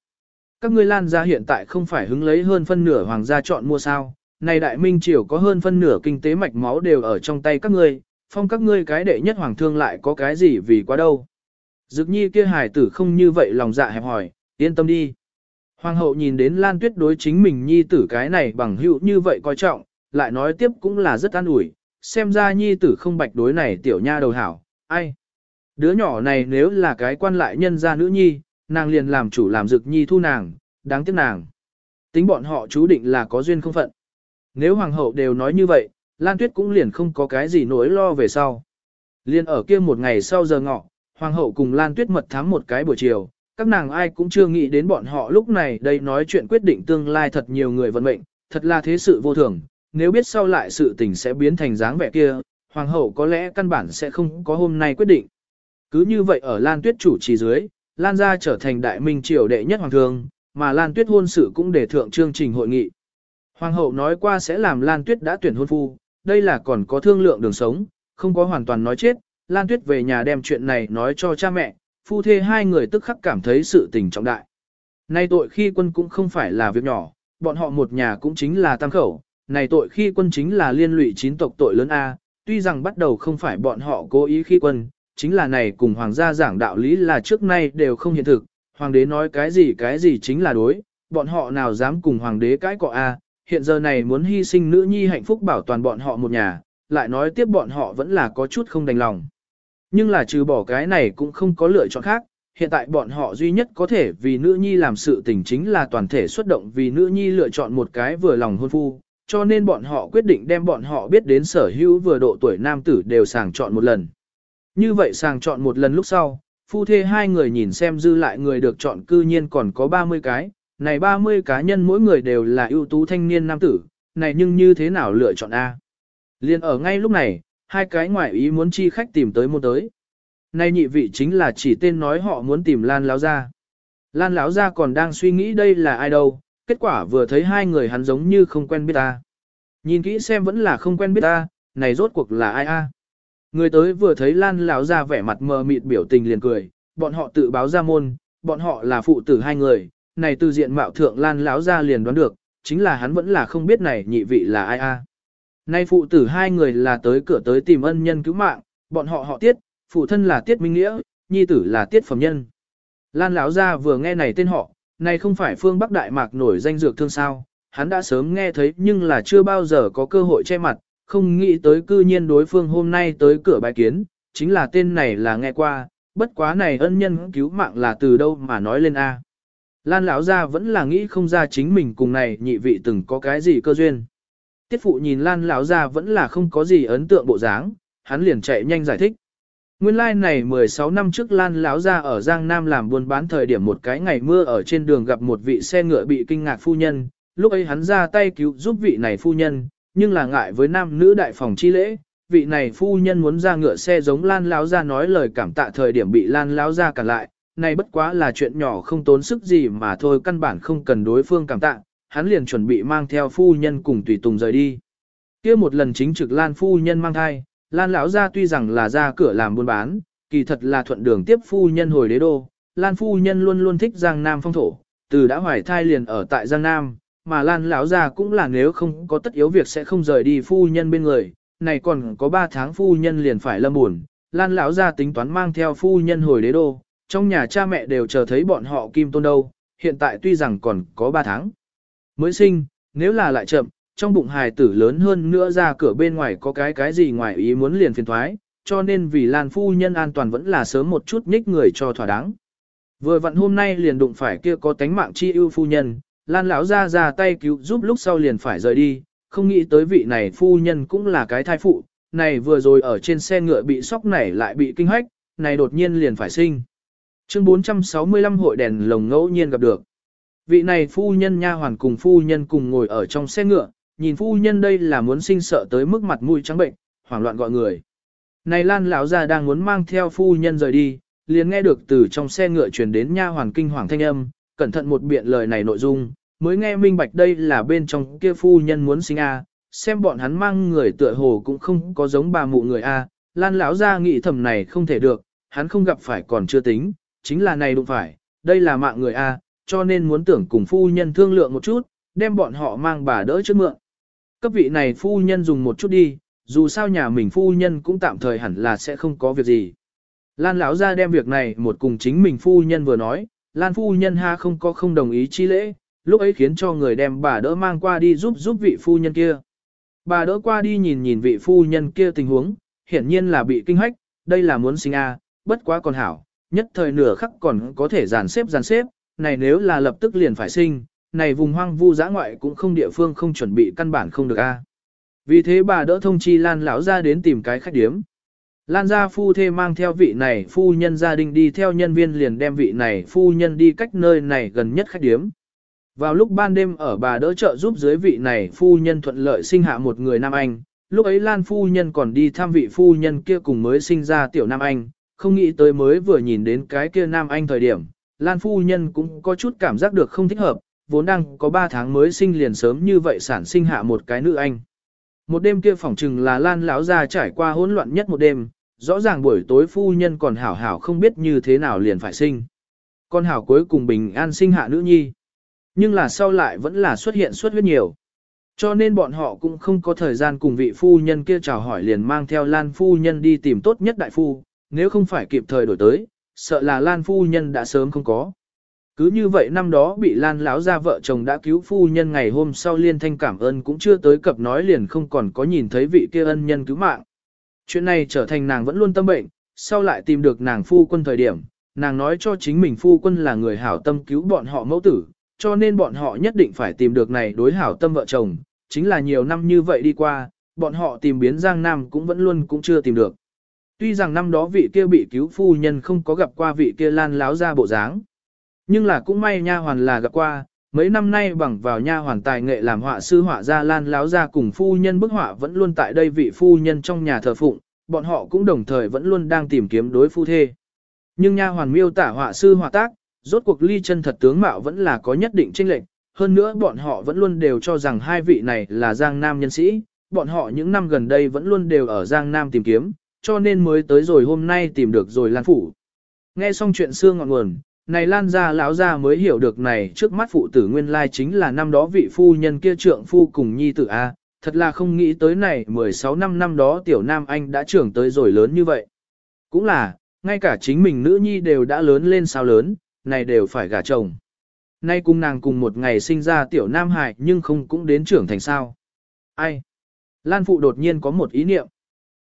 Các ngươi lan gia hiện tại không phải hứng lấy hơn phân nửa hoàng gia chọn mua sao, này đại minh triều có hơn phân nửa kinh tế mạch máu đều ở trong tay các ngươi, phong các ngươi cái đệ nhất hoàng thương lại có cái gì vì quá đâu. Dực nhi kia hài tử không như vậy lòng dạ hẹp hỏi, yên tâm đi. Hoàng hậu nhìn đến Lan Tuyết đối chính mình nhi tử cái này bằng hữu như vậy coi trọng, lại nói tiếp cũng là rất an ủi, xem ra nhi tử không bạch đối này tiểu nha đầu hảo, ai. Đứa nhỏ này nếu là cái quan lại nhân gia nữ nhi, nàng liền làm chủ làm dực nhi thu nàng, đáng tiếc nàng. Tính bọn họ chú định là có duyên không phận. Nếu hoàng hậu đều nói như vậy, Lan Tuyết cũng liền không có cái gì nỗi lo về sau. Liên ở kia một ngày sau giờ ngọ, hoàng hậu cùng Lan Tuyết mật thám một cái buổi chiều, các nàng ai cũng chưa nghĩ đến bọn họ lúc này đây nói chuyện quyết định tương lai thật nhiều người vận mệnh, thật là thế sự vô thường, nếu biết sau lại sự tình sẽ biến thành dáng vẻ kia, hoàng hậu có lẽ căn bản sẽ không có hôm nay quyết định. Cứ như vậy ở Lan Tuyết chủ trì dưới, Lan gia trở thành đại minh triều đệ nhất hoàng thương, mà Lan Tuyết hôn sự cũng để thượng chương trình hội nghị. Hoàng hậu nói qua sẽ làm Lan Tuyết đã tuyển hôn phu, đây là còn có thương lượng đường sống, không có hoàn toàn nói chết, Lan Tuyết về nhà đem chuyện này nói cho cha mẹ, phu thê hai người tức khắc cảm thấy sự tình trọng đại. Nay tội khi quân cũng không phải là việc nhỏ, bọn họ một nhà cũng chính là tam khẩu, này tội khi quân chính là liên lụy chín tộc tội lớn A, tuy rằng bắt đầu không phải bọn họ cố ý khi quân, chính là này cùng hoàng gia giảng đạo lý là trước nay đều không hiện thực, hoàng đế nói cái gì cái gì chính là đối, bọn họ nào dám cùng hoàng đế cãi cọ A, hiện giờ này muốn hy sinh nữ nhi hạnh phúc bảo toàn bọn họ một nhà, lại nói tiếp bọn họ vẫn là có chút không đành lòng. Nhưng là trừ bỏ cái này cũng không có lựa chọn khác, hiện tại bọn họ duy nhất có thể vì nữ nhi làm sự tình chính là toàn thể xuất động vì nữ nhi lựa chọn một cái vừa lòng hôn phu, cho nên bọn họ quyết định đem bọn họ biết đến sở hữu vừa độ tuổi nam tử đều sàng chọn một lần. Như vậy sàng chọn một lần lúc sau, phu thê hai người nhìn xem dư lại người được chọn cư nhiên còn có 30 cái, này 30 cá nhân mỗi người đều là ưu tú thanh niên nam tử, này nhưng như thế nào lựa chọn A. Liên ở ngay lúc này, hai cái ngoại ý muốn chi khách tìm tới môn tới. này nhị vị chính là chỉ tên nói họ muốn tìm Lan Láo Gia. Lan Láo Gia còn đang suy nghĩ đây là ai đâu, kết quả vừa thấy hai người hắn giống như không quen biết ta. Nhìn kỹ xem vẫn là không quen biết ta, này rốt cuộc là ai a? Người tới vừa thấy Lan Lão Gia vẻ mặt mờ mịt biểu tình liền cười, bọn họ tự báo ra môn, bọn họ là phụ tử hai người, này từ diện mạo thượng Lan Lão Gia liền đoán được, chính là hắn vẫn là không biết này nhị vị là ai a. Nay phụ tử hai người là tới cửa tới tìm ân nhân cứu mạng, bọn họ họ tiết, phụ thân là tiết minh nghĩa, nhi tử là tiết phẩm nhân. Lan lão gia vừa nghe này tên họ, này không phải phương Bắc Đại Mạc nổi danh dược thương sao, hắn đã sớm nghe thấy nhưng là chưa bao giờ có cơ hội che mặt, không nghĩ tới cư nhiên đối phương hôm nay tới cửa bài kiến, chính là tên này là nghe qua, bất quá này ân nhân cứu mạng là từ đâu mà nói lên a. Lan lão gia vẫn là nghĩ không ra chính mình cùng này nhị vị từng có cái gì cơ duyên. Tiết phụ nhìn Lan lão gia vẫn là không có gì ấn tượng bộ dáng, hắn liền chạy nhanh giải thích. Nguyên lai like này 16 năm trước Lan lão gia ở Giang Nam làm buôn bán thời điểm một cái ngày mưa ở trên đường gặp một vị xe ngựa bị kinh ngạc phu nhân, lúc ấy hắn ra tay cứu giúp vị này phu nhân, nhưng là ngại với nam nữ đại phòng chi lễ, vị này phu nhân muốn ra ngựa xe giống Lan lão gia nói lời cảm tạ thời điểm bị Lan lão gia cản lại, này bất quá là chuyện nhỏ không tốn sức gì mà thôi căn bản không cần đối phương cảm tạ, hắn liền chuẩn bị mang theo phu nhân cùng tùy tùng rời đi. Kia một lần chính trực Lan phu nhân mang thai, Lan lão gia tuy rằng là ra cửa làm buôn bán, kỳ thật là thuận đường tiếp phu nhân hồi đế đô, Lan phu nhân luôn luôn thích Giang Nam phong thổ, từ đã hoài thai liền ở tại Giang Nam, mà Lan lão gia cũng là nếu không có tất yếu việc sẽ không rời đi phu nhân bên người, này còn có 3 tháng phu nhân liền phải lâm buồn, Lan lão gia tính toán mang theo phu nhân hồi đế đô, trong nhà cha mẹ đều chờ thấy bọn họ kim tôn đâu, hiện tại tuy rằng còn có 3 tháng. Mới sinh, nếu là lại chậm, trong bụng hài tử lớn hơn nữa ra cửa bên ngoài có cái cái gì ngoài ý muốn liền phiền thoái, cho nên vì Lan phu nhân an toàn vẫn là sớm một chút nhích người cho thỏa đáng. Vừa vặn hôm nay liền đụng phải kia có tánh mạng chi ưu phu nhân, Lan lão ra ra tay cứu giúp lúc sau liền phải rời đi, không nghĩ tới vị này phu nhân cũng là cái thai phụ, này vừa rồi ở trên xe ngựa bị sóc nảy lại bị kinh hách, này đột nhiên liền phải sinh. Chương 465 hội đèn lồng ngẫu nhiên gặp được. Vị này phu nhân nha hoàn cùng phu nhân cùng ngồi ở trong xe ngựa, nhìn phu nhân đây là muốn sinh sợ tới mức mặt mũi trắng bệnh, hoảng loạn gọi người. Này Lan lão gia đang muốn mang theo phu nhân rời đi, liền nghe được từ trong xe ngựa truyền đến nha hoàn kinh hoàng thanh âm, cẩn thận một biện lời này nội dung, mới nghe minh bạch đây là bên trong kia phu nhân muốn sinh a, xem bọn hắn mang người tựa hồ cũng không có giống bà mụ người a. Lan lão gia nghĩ thầm này không thể được, hắn không gặp phải còn chưa tính, chính là này đụng phải, đây là mạng người a, cho nên muốn tưởng cùng phu nhân thương lượng một chút, đem bọn họ mang bà đỡ trước mượn. Cấp vị này phu nhân dùng một chút đi, dù sao nhà mình phu nhân cũng tạm thời hẳn là sẽ không có việc gì. Lan lão ra đem việc này một cùng chính mình phu nhân vừa nói, Lan phu nhân ha không có không đồng ý chi lễ, lúc ấy khiến cho người đem bà đỡ mang qua đi giúp giúp vị phu nhân kia. Bà đỡ qua đi nhìn nhìn vị phu nhân kia tình huống, hiển nhiên là bị kinh hách, đây là muốn sinh a, bất quá còn hảo, nhất thời nửa khắc còn có thể dàn xếp dàn xếp, này nếu là lập tức liền phải sinh, này vùng hoang vu giã ngoại cũng không địa phương không chuẩn bị căn bản không được a. Vì thế bà đỡ thông chi Lan lão ra đến tìm cái khách điếm. Lan gia phu thê mang theo vị này phu nhân gia đình đi theo nhân viên liền đem vị này phu nhân đi cách nơi này gần nhất khách điếm. Vào lúc ban đêm ở bà đỡ trợ giúp dưới vị này phu nhân thuận lợi sinh hạ một người Nam Anh, lúc ấy Lan phu nhân còn đi thăm vị phu nhân kia cùng mới sinh ra tiểu Nam Anh, không nghĩ tới mới vừa nhìn đến cái kia Nam Anh thời điểm, Lan phu nhân cũng có chút cảm giác được không thích hợp, vốn đang có 3 tháng mới sinh liền sớm như vậy sản sinh hạ một cái nữ Anh. Một đêm kia phỏng chừng là Lan lão gia trải qua hỗn loạn nhất một đêm, rõ ràng buổi tối phu nhân còn hảo hảo không biết như thế nào liền phải sinh. Con hảo cuối cùng bình an sinh hạ nữ nhi. Nhưng là sau lại vẫn là xuất hiện xuất huyết nhiều. Cho nên bọn họ cũng không có thời gian cùng vị phu nhân kia chào hỏi liền mang theo Lan phu nhân đi tìm tốt nhất đại phu, nếu không phải kịp thời đổi tới, sợ là Lan phu nhân đã sớm không có. Cứ như vậy năm đó bị Lan lão gia vợ chồng đã cứu phu nhân ngày hôm sau liên thanh cảm ơn cũng chưa tới cập nói liền không còn có nhìn thấy vị kia ân nhân cứu mạng. Chuyện này trở thành nàng vẫn luôn tâm bệnh, sau lại tìm được nàng phu quân thời điểm, nàng nói cho chính mình phu quân là người hảo tâm cứu bọn họ mẫu tử, cho nên bọn họ nhất định phải tìm được này đối hảo tâm vợ chồng, chính là nhiều năm như vậy đi qua, bọn họ tìm biến Giang Nam cũng vẫn luôn cũng chưa tìm được. Tuy rằng năm đó vị kia bị cứu phu nhân không có gặp qua vị kia lan láo ra bộ dáng, nhưng là cũng may nha hoàn là gặp qua, mấy năm nay bằng vào nha hoàn tài nghệ làm họa sư họa gia lan láo ra cùng phu nhân bức họa vẫn luôn tại đây vị phu nhân trong nhà thờ phụng, bọn họ cũng đồng thời vẫn luôn đang tìm kiếm đối phu thê. Nhưng nha hoàn miêu tả họa sư họa tác, rốt cuộc ly chân thật tướng mạo vẫn là có nhất định chênh lệch, hơn nữa bọn họ vẫn luôn đều cho rằng hai vị này là Giang Nam nhân sĩ, bọn họ những năm gần đây vẫn luôn đều ở Giang Nam tìm kiếm, cho nên mới tới rồi hôm nay tìm được rồi Lan Phủ. Nghe xong chuyện xưa ngọn nguồn, này Lan gia lão gia mới hiểu được này trước mắt phụ tử nguyên lai chính là năm đó vị phu nhân kia trượng phu cùng nhi tử A, thật là không nghĩ tới này 16 năm năm đó tiểu nam anh đã trưởng tới rồi lớn như vậy. Cũng là, ngay cả chính mình nữ nhi đều đã lớn lên sao lớn, này đều phải gả chồng. Nay cùng nàng cùng một ngày sinh ra tiểu nam hải nhưng không cũng đến trưởng thành sao. Ai? Lan phụ đột nhiên có một ý niệm.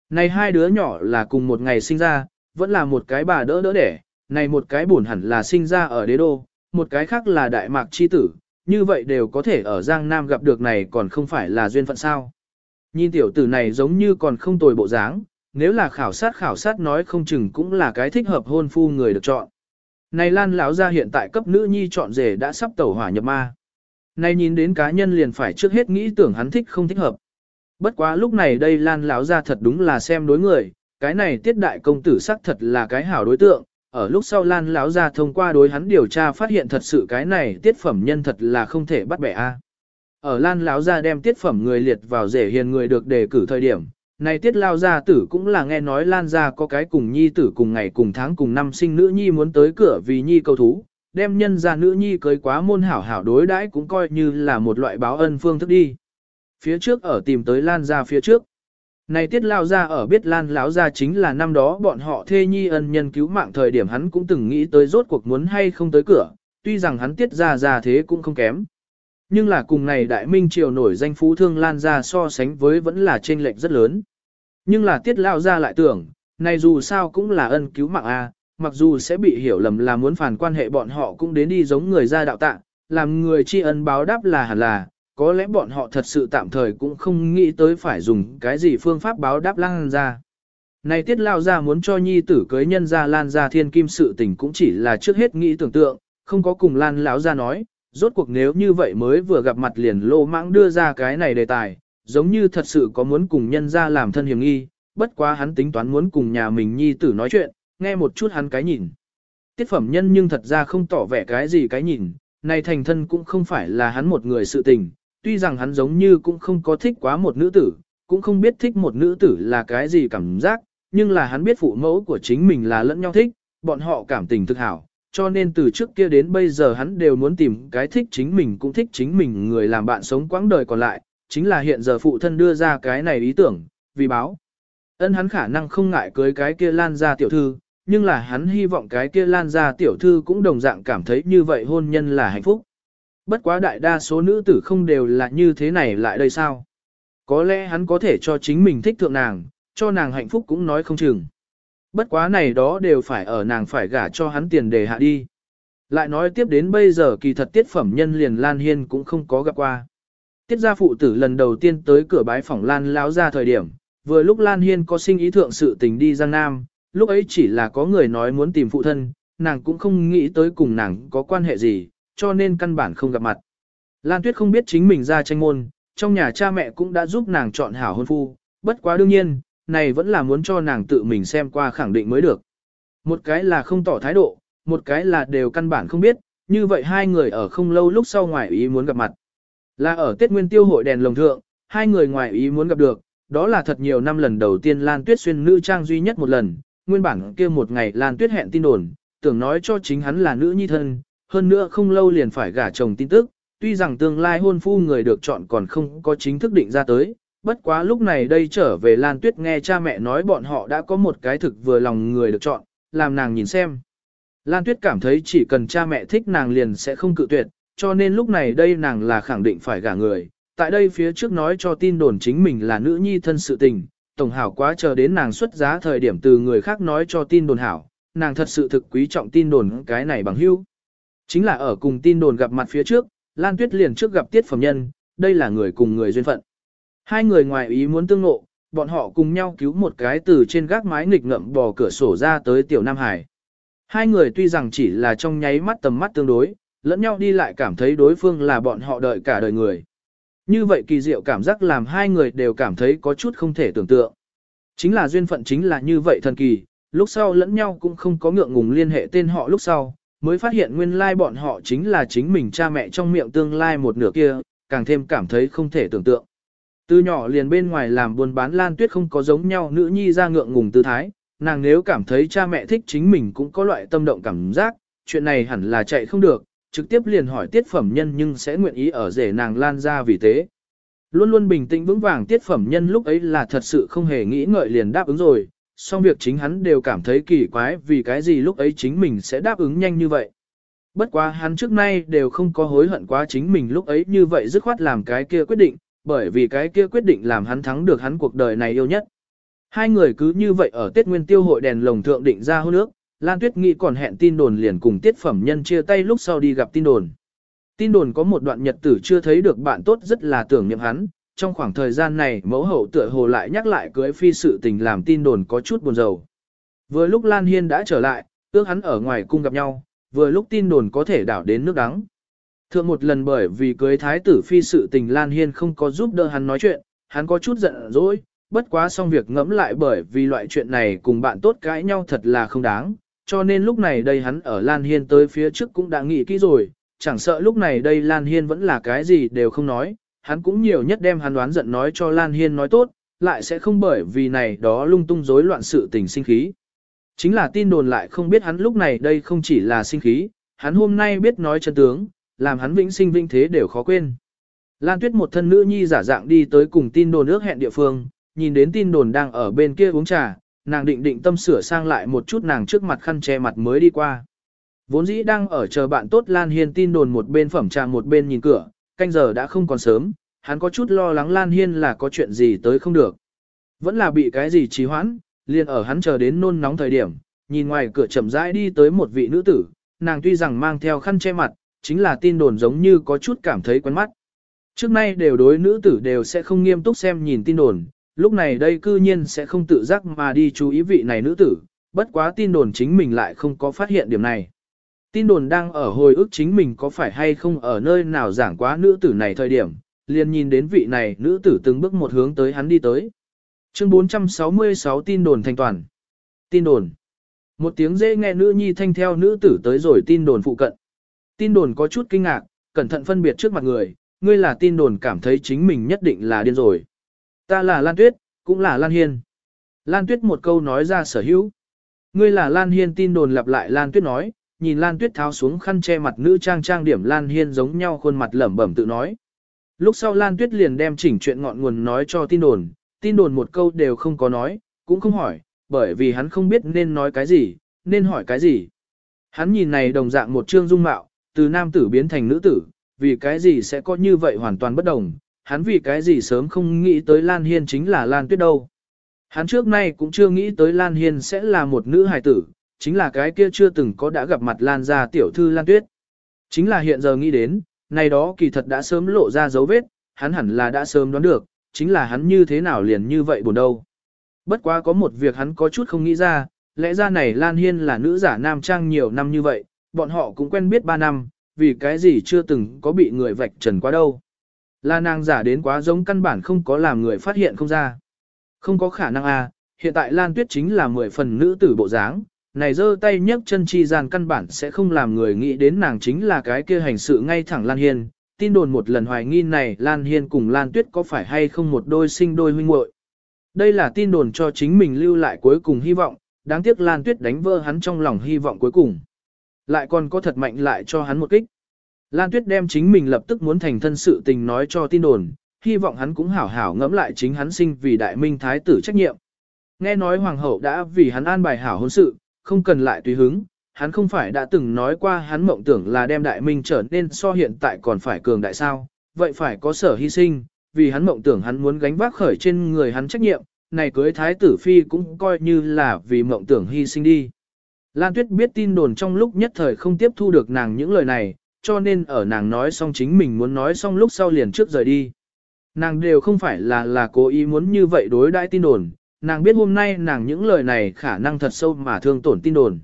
Này hai đứa nhỏ là cùng một ngày sinh ra, vẫn là một cái bà đỡ đỡ đẻ, này một cái buồn hẳn là sinh ra ở đế đô, một cái khác là đại mạc chi tử, như vậy đều có thể ở Giang Nam gặp được này còn không phải là duyên phận sao. Nhìn tiểu tử này giống như còn không tồi bộ dáng, nếu là khảo sát khảo sát nói không chừng cũng là cái thích hợp hôn phu người được chọn. Này Lan lão gia hiện tại cấp nữ nhi chọn rể đã sắp tẩu hỏa nhập ma. Này nhìn đến cá nhân liền phải trước hết nghĩ tưởng hắn thích không thích hợp. Bất quá lúc này đây Lan lão gia thật đúng là xem đối người, cái này tiết đại công tử sắc thật là cái hảo đối tượng, ở lúc sau Lan lão gia thông qua đối hắn điều tra phát hiện thật sự cái này tiết phẩm nhân thật là không thể bắt bẻ a. Ở Lan lão gia đem tiết phẩm người liệt vào rể hiền người được đề cử thời điểm, này tiết lao gia tử cũng là nghe nói Lan gia có cái cùng nhi tử cùng ngày cùng tháng cùng năm sinh nữ nhi muốn tới cửa vì nhi cầu thú, đem nhân gia nữ nhi cưới quá môn hảo hảo đối đãi cũng coi như là một loại báo ân phương thức đi. Phía trước ở tìm tới Lan gia phía trước. Này tiết lao ra ở biết lan lão ra chính là năm đó bọn họ thê nhi ân nhân cứu mạng thời điểm hắn cũng từng nghĩ tới rốt cuộc muốn hay không tới cửa, tuy rằng hắn tiết ra ra thế cũng không kém. Nhưng là cùng này đại minh triều nổi danh phú thương lan ra so sánh với vẫn là chênh lệch rất lớn. Nhưng là tiết lao ra lại tưởng, này dù sao cũng là ân cứu mạng a, mặc dù sẽ bị hiểu lầm là muốn phản quan hệ bọn họ cũng đến đi giống người ra đạo tạ, làm người tri ân báo đáp là hẳn là, có lẽ bọn họ thật sự tạm thời cũng không nghĩ tới phải dùng cái gì phương pháp báo đáp lan ra. Này tiết lao ra muốn cho nhi tử cưới nhân ra lan ra thiên kim sự tình cũng chỉ là trước hết nghĩ tưởng tượng, không có cùng lan lão ra nói, rốt cuộc nếu như vậy mới vừa gặp mặt liền lô mãng đưa ra cái này đề tài, giống như thật sự có muốn cùng nhân ra làm thân hiểm nghi, bất quá hắn tính toán muốn cùng nhà mình nhi tử nói chuyện, nghe một chút hắn cái nhìn. Tiết phẩm nhân nhưng thật ra không tỏ vẻ cái gì cái nhìn, này thành thân cũng không phải là hắn một người sự tình, tuy rằng hắn giống như cũng không có thích quá một nữ tử, cũng không biết thích một nữ tử là cái gì cảm giác, nhưng là hắn biết phụ mẫu của chính mình là lẫn nhau thích, bọn họ cảm tình thực hảo, cho nên từ trước kia đến bây giờ hắn đều muốn tìm cái thích chính mình cũng thích chính mình người làm bạn sống quãng đời còn lại, chính là hiện giờ phụ thân đưa ra cái này ý tưởng, vì báo. Ân hắn khả năng không ngại cưới cái kia lan ra tiểu thư, nhưng là hắn hy vọng cái kia lan ra tiểu thư cũng đồng dạng cảm thấy như vậy hôn nhân là hạnh phúc. Bất quá đại đa số nữ tử không đều là như thế này lại đây sao? Có lẽ hắn có thể cho chính mình thích thượng nàng, cho nàng hạnh phúc cũng nói không chừng. Bất quá này đó đều phải ở nàng phải gả cho hắn tiền để hạ đi. Lại nói tiếp đến bây giờ kỳ thật tiết phẩm nhân liền Lan Hiên cũng không có gặp qua. Tiết gia phụ tử lần đầu tiên tới cửa bái phỏng Lan lão ra thời điểm, vừa lúc Lan Hiên có sinh ý thượng sự tình đi Giang Nam, lúc ấy chỉ là có người nói muốn tìm phụ thân, nàng cũng không nghĩ tới cùng nàng có quan hệ gì, cho nên căn bản không gặp mặt. Lan Tuyết không biết chính mình ra tranh môn, trong nhà cha mẹ cũng đã giúp nàng chọn hảo hôn phu, bất quá đương nhiên, này vẫn là muốn cho nàng tự mình xem qua khẳng định mới được. Một cái là không tỏ thái độ, một cái là đều căn bản không biết, như vậy hai người ở không lâu lúc sau ngoài ý muốn gặp mặt. Là ở Tết Nguyên Tiêu hội đèn lồng thượng, hai người ngoài ý muốn gặp được, đó là thật nhiều năm lần đầu tiên Lan Tuyết xuyên nữ trang duy nhất một lần, nguyên bản kia một ngày Lan Tuyết hẹn tin đồn, tưởng nói cho chính hắn là nữ nhi thân, hơn nữa không lâu liền phải gả chồng tin tức, tuy rằng tương lai hôn phu người được chọn còn không có chính thức định ra tới, bất quá lúc này đây trở về Lan Tuyết nghe cha mẹ nói bọn họ đã có một cái thực vừa lòng người được chọn, làm nàng nhìn xem. Lan Tuyết cảm thấy chỉ cần cha mẹ thích nàng liền sẽ không cự tuyệt, cho nên lúc này đây nàng là khẳng định phải gả người. Tại đây phía trước nói cho tin đồn chính mình là nữ nhi thân sự tình, tổng hảo quá chờ đến nàng xuất giá thời điểm từ người khác nói cho tin đồn hảo, nàng thật sự thực quý trọng tin đồn cái này bằng hữu. Chính là ở cùng tin đồn gặp mặt phía trước, Lan Tuyết liền trước gặp Tiết Phẩm Nhân, đây là người cùng người duyên phận. Hai người ngoài ý muốn tương ngộ, bọn họ cùng nhau cứu một cái từ trên gác mái nghịch ngậm bò cửa sổ ra tới Tiểu Nam Hải. Hai người tuy rằng chỉ là trong nháy mắt tầm mắt tương đối, lẫn nhau đi lại cảm thấy đối phương là bọn họ đợi cả đời người. Như vậy kỳ diệu cảm giác làm hai người đều cảm thấy có chút không thể tưởng tượng. Chính là duyên phận chính là như vậy thần kỳ, lúc sau lẫn nhau cũng không có ngượng ngùng liên hệ tên họ lúc sau, mới phát hiện nguyên lai bọn họ chính là chính mình cha mẹ trong miệng tương lai một nửa kia, càng thêm cảm thấy không thể tưởng tượng. Từ nhỏ liền bên ngoài làm buôn bán Lan Tuyết không có giống nhau nữ nhi ra ngượng ngùng tư thái, nàng nếu cảm thấy cha mẹ thích chính mình cũng có loại tâm động cảm giác, chuyện này hẳn là chạy không được, trực tiếp liền hỏi tiết phẩm nhân nhưng sẽ nguyện ý ở rể nàng Lan ra vì thế. Luôn luôn bình tĩnh vững vàng tiết phẩm nhân lúc ấy là thật sự không hề nghĩ ngợi liền đáp ứng rồi, song việc chính hắn đều cảm thấy kỳ quái vì cái gì lúc ấy chính mình sẽ đáp ứng nhanh như vậy. Bất quá hắn trước nay đều không có hối hận quá chính mình lúc ấy như vậy dứt khoát làm cái kia quyết định, bởi vì cái kia quyết định làm hắn thắng được hắn cuộc đời này yêu nhất. Hai người cứ như vậy ở Tết Nguyên Tiêu hội đèn lồng thượng định ra hôn ước, Lan Tuyết nghĩ còn hẹn tin đồn liền cùng tiết phẩm nhân chia tay lúc sau đi gặp tin đồn. Tin đồn có một đoạn nhật tử chưa thấy được bạn tốt rất là tưởng niệm hắn, trong khoảng thời gian này mẫu hậu tựa hồ lại nhắc lại cưới phi sự tình làm tin đồn có chút buồn rầu. Vừa lúc Lan Hiên đã trở lại, ước hắn ở ngoài cung gặp nhau, vừa lúc tin đồn có thể đảo đến nước đắng. Thượng một lần bởi vì cưới thái tử phi sự tình Lan Hiên không có giúp đỡ hắn nói chuyện, hắn có chút giận dỗi, bất quá xong việc ngẫm lại bởi vì loại chuyện này cùng bạn tốt cãi nhau thật là không đáng, cho nên lúc này đây hắn ở Lan Hiên tới phía trước cũng đã nghĩ kỹ rồi, chẳng sợ lúc này đây Lan Hiên vẫn là cái gì đều không nói, hắn cũng nhiều nhất đem hắn đoán giận nói cho Lan Hiên nói tốt, lại sẽ không bởi vì này đó lung tung rối loạn sự tình sinh khí. Chính là tin đồn lại không biết hắn lúc này đây không chỉ là sinh khí, hắn hôm nay biết nói chân tướng, làm hắn vĩnh sinh vĩnh thế đều khó quên. Lan Tuyết một thân nữ nhi giả dạng đi tới cùng tin đồn ước hẹn địa phương, nhìn đến tin đồn đang ở bên kia uống trà, nàng định định tâm sửa sang lại một chút nàng trước mặt khăn che mặt mới đi qua. Vốn dĩ đang ở chờ bạn tốt Lan Hiên tin đồn một bên phẩm trà một bên nhìn cửa, canh giờ đã không còn sớm, hắn có chút lo lắng Lan Hiên là có chuyện gì tới không được. Vẫn là bị cái gì trì hoãn, liền ở hắn chờ đến nôn nóng thời điểm, nhìn ngoài cửa chậm rãi đi tới một vị nữ tử, nàng tuy rằng mang theo khăn che mặt, chính là tin đồn giống như có chút cảm thấy quen mắt. Trước nay đều đối nữ tử đều sẽ không nghiêm túc xem nhìn tin đồn, lúc này đây cư nhiên sẽ không tự giác mà đi chú ý vị này nữ tử, bất quá tin đồn chính mình lại không có phát hiện điểm này. Tin đồn đang ở hồi ức chính mình có phải hay không ở nơi nào giảng quá nữ tử này thời điểm, liền nhìn đến vị này nữ tử từng bước một hướng tới hắn đi tới. Chương 466 tin đồn thành toàn. Tin đồn. Một tiếng dễ nghe nữ nhi thanh theo nữ tử tới rồi tin đồn phụ cận. Tin đồn có chút kinh ngạc, cẩn thận phân biệt trước mặt người, ngươi là tin đồn cảm thấy chính mình nhất định là điên rồi. Ta là Lan Tuyết, cũng là Lan Hiên. Lan Tuyết một câu nói ra sở hữu. Ngươi là Lan Hiên tin đồn lặp lại Lan Tuyết nói, nhìn Lan Tuyết tháo xuống khăn che mặt nữ trang trang điểm Lan Hiên giống nhau khuôn mặt lẩm bẩm tự nói. Lúc sau Lan Tuyết liền đem chỉnh chuyện ngọn nguồn nói cho tin đồn, tin đồn một câu đều không có nói, cũng không hỏi, bởi vì hắn không biết nên nói cái gì, nên hỏi cái gì. Hắn nhìn này đồng dạng một trương dung mạo, từ nam tử biến thành nữ tử, vì cái gì sẽ có như vậy hoàn toàn bất đồng, hắn vì cái gì sớm không nghĩ tới Lan Hiên chính là Lan Tuyết đâu. Hắn trước nay cũng chưa nghĩ tới Lan Hiên sẽ là một nữ hài tử, chính là cái kia chưa từng có đã gặp mặt Lan gia tiểu thư Lan Tuyết. Chính là hiện giờ nghĩ đến, này đó kỳ thật đã sớm lộ ra dấu vết, hắn hẳn là đã sớm đoán được, chính là hắn như thế nào liền như vậy buồn đâu. Bất quá có một việc hắn có chút không nghĩ ra, lẽ ra này Lan Hiên là nữ giả nam trang nhiều năm như vậy, bọn họ cũng quen biết 3 năm, vì cái gì chưa từng có bị người vạch trần qua đâu. Là nàng giả đến quá giống căn bản không có làm người phát hiện không ra. Không có khả năng à, hiện tại Lan Tuyết chính là 10 phần nữ tử bộ dáng, này giơ tay nhấc chân chi gian căn bản sẽ không làm người nghĩ đến nàng chính là cái kia hành sự ngay thẳng Lan Hiên. Tin đồn một lần hoài nghi này Lan Hiên cùng Lan Tuyết có phải hay không một đôi sinh đôi huynh muội. Đây là tin đồn cho chính mình lưu lại cuối cùng hy vọng, đáng tiếc Lan Tuyết đánh vỡ hắn trong lòng hy vọng cuối cùng. Lại còn có thật mạnh lại cho hắn một kích. Lan Tuyết đem chính mình lập tức muốn thành thân sự tình nói cho tin đồn, hy vọng hắn cũng hảo hảo ngẫm lại chính hắn sinh vì đại minh thái tử trách nhiệm. Nghe nói hoàng hậu đã vì hắn an bài hảo hôn sự, không cần lại tùy hứng, hắn không phải đã từng nói qua hắn mộng tưởng là đem đại minh trở nên so hiện tại còn phải cường đại sao, vậy phải có sở hy sinh, vì hắn mộng tưởng hắn muốn gánh vác khởi trên người hắn trách nhiệm, này cưới thái tử phi cũng coi như là vì mộng tưởng hy sinh đi. Lan Tuyết biết tin đồn trong lúc nhất thời không tiếp thu được nàng những lời này, cho nên ở nàng nói xong chính mình muốn nói xong lúc sau liền trước rời đi. Nàng đều không phải là là cố ý muốn như vậy đối đãi tin đồn, nàng biết hôm nay nàng những lời này khả năng thật sâu mà thương tổn tin đồn.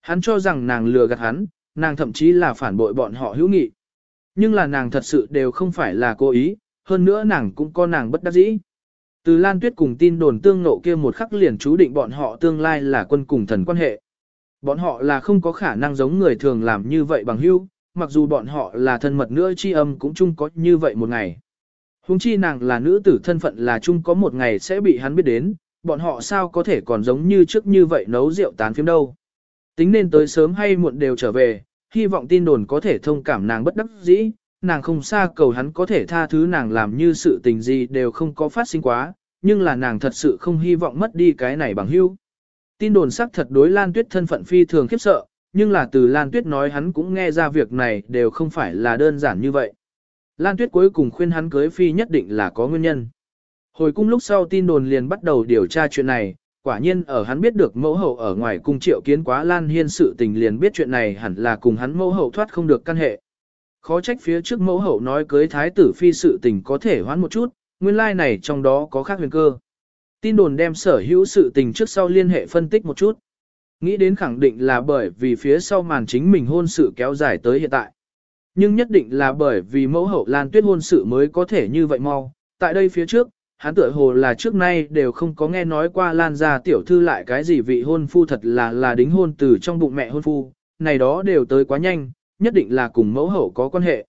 Hắn cho rằng nàng lừa gạt hắn, nàng thậm chí là phản bội bọn họ hữu nghị. Nhưng là nàng thật sự đều không phải là cố ý, hơn nữa nàng cũng có nàng bất đắc dĩ. Từ Lan Tuyết cùng tin đồn tương nộ kia một khắc liền chú định bọn họ tương lai là quân cùng thần quan hệ. Bọn họ là không có khả năng giống người thường làm như vậy bằng hữu, mặc dù bọn họ là thân mật nữa chi âm cũng chung có như vậy một ngày. Hùng chi nàng là nữ tử thân phận là chung có một ngày sẽ bị hắn biết đến, bọn họ sao có thể còn giống như trước như vậy nấu rượu tán phim đâu. Tính nên tới sớm hay muộn đều trở về, hy vọng tin đồn có thể thông cảm nàng bất đắc dĩ, nàng không xa cầu hắn có thể tha thứ nàng làm như sự tình gì đều không có phát sinh quá, nhưng là nàng thật sự không hy vọng mất đi cái này bằng hữu. Tin đồn sắc thật đối Lan Tuyết thân phận phi thường khiếp sợ, nhưng là từ Lan Tuyết nói hắn cũng nghe ra việc này đều không phải là đơn giản như vậy. Lan Tuyết cuối cùng khuyên hắn cưới phi nhất định là có nguyên nhân. Hồi cung lúc sau tin đồn liền bắt đầu điều tra chuyện này, quả nhiên ở hắn biết được mẫu hậu ở ngoài cung triệu kiến quá Lan Hiên sự tình liền biết chuyện này hẳn là cùng hắn mẫu hậu thoát không được căn hệ. Khó trách phía trước mẫu hậu nói cưới thái tử phi sự tình có thể hoãn một chút, nguyên lai like này trong đó có khác huyền cơ. Tin đồn đem sở hữu sự tình trước sau liên hệ phân tích một chút. Nghĩ đến khẳng định là bởi vì phía sau màn chính mình hôn sự kéo dài tới hiện tại. Nhưng nhất định là bởi vì mẫu hậu Lan Tuyết hôn sự mới có thể như vậy mau. Tại đây phía trước, hắn tựa hồ là trước nay đều không có nghe nói qua Lan gia tiểu thư lại cái gì vị hôn phu thật là là đính hôn từ trong bụng mẹ hôn phu, này đó đều tới quá nhanh, nhất định là cùng mẫu hậu có quan hệ.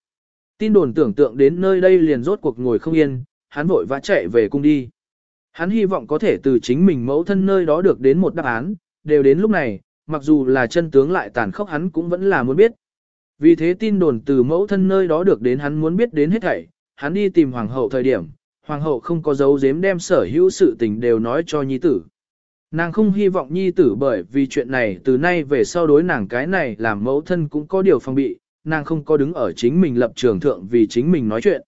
Tin đồn tưởng tượng đến nơi đây liền rốt cuộc ngồi không yên, hắn vội vã chạy về cung đi. Hắn hy vọng có thể từ chính mình mẫu thân nơi đó được đến một đáp án, đều đến lúc này, mặc dù là chân tướng lại tàn khốc hắn cũng vẫn là muốn biết. Vì thế tin đồn từ mẫu thân nơi đó được đến hắn muốn biết đến hết thảy, hắn đi tìm hoàng hậu thời điểm, hoàng hậu không có dấu giếm đem sở hữu sự tình đều nói cho nhi tử. Nàng không hy vọng nhi tử bởi vì chuyện này từ nay về sau đối nàng cái này làm mẫu thân cũng có điều phòng bị, nàng không có đứng ở chính mình lập trường thượng vì chính mình nói chuyện,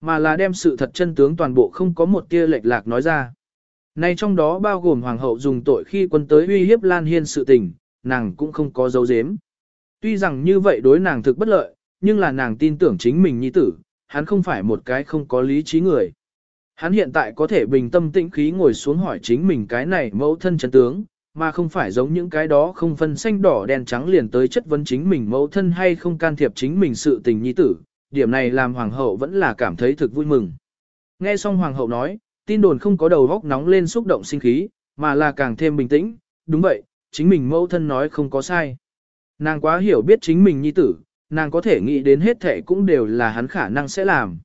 mà là đem sự thật chân tướng toàn bộ không có một tia lệch lạc nói ra. Nay trong đó bao gồm hoàng hậu dùng tội khi quân tới uy hiếp Lan Hiên sự tình, nàng cũng không có dấu giếm. Tuy rằng như vậy đối nàng thực bất lợi, nhưng là nàng tin tưởng chính mình nhi tử, hắn không phải một cái không có lý trí người. Hắn hiện tại có thể bình tâm tĩnh khí ngồi xuống hỏi chính mình cái này mẫu thân chân tướng, mà không phải giống những cái đó không phân xanh đỏ đen trắng liền tới chất vấn chính mình mẫu thân hay không can thiệp chính mình sự tình nhi tử. Điểm này làm hoàng hậu vẫn là cảm thấy thực vui mừng. Nghe xong hoàng hậu nói, tin đồn không có đầu góc nóng lên xúc động sinh khí, mà là càng thêm bình tĩnh, đúng vậy, chính mình mẫu thân nói không có sai. Nàng quá hiểu biết chính mình nhi tử, nàng có thể nghĩ đến hết thể cũng đều là hắn khả năng sẽ làm.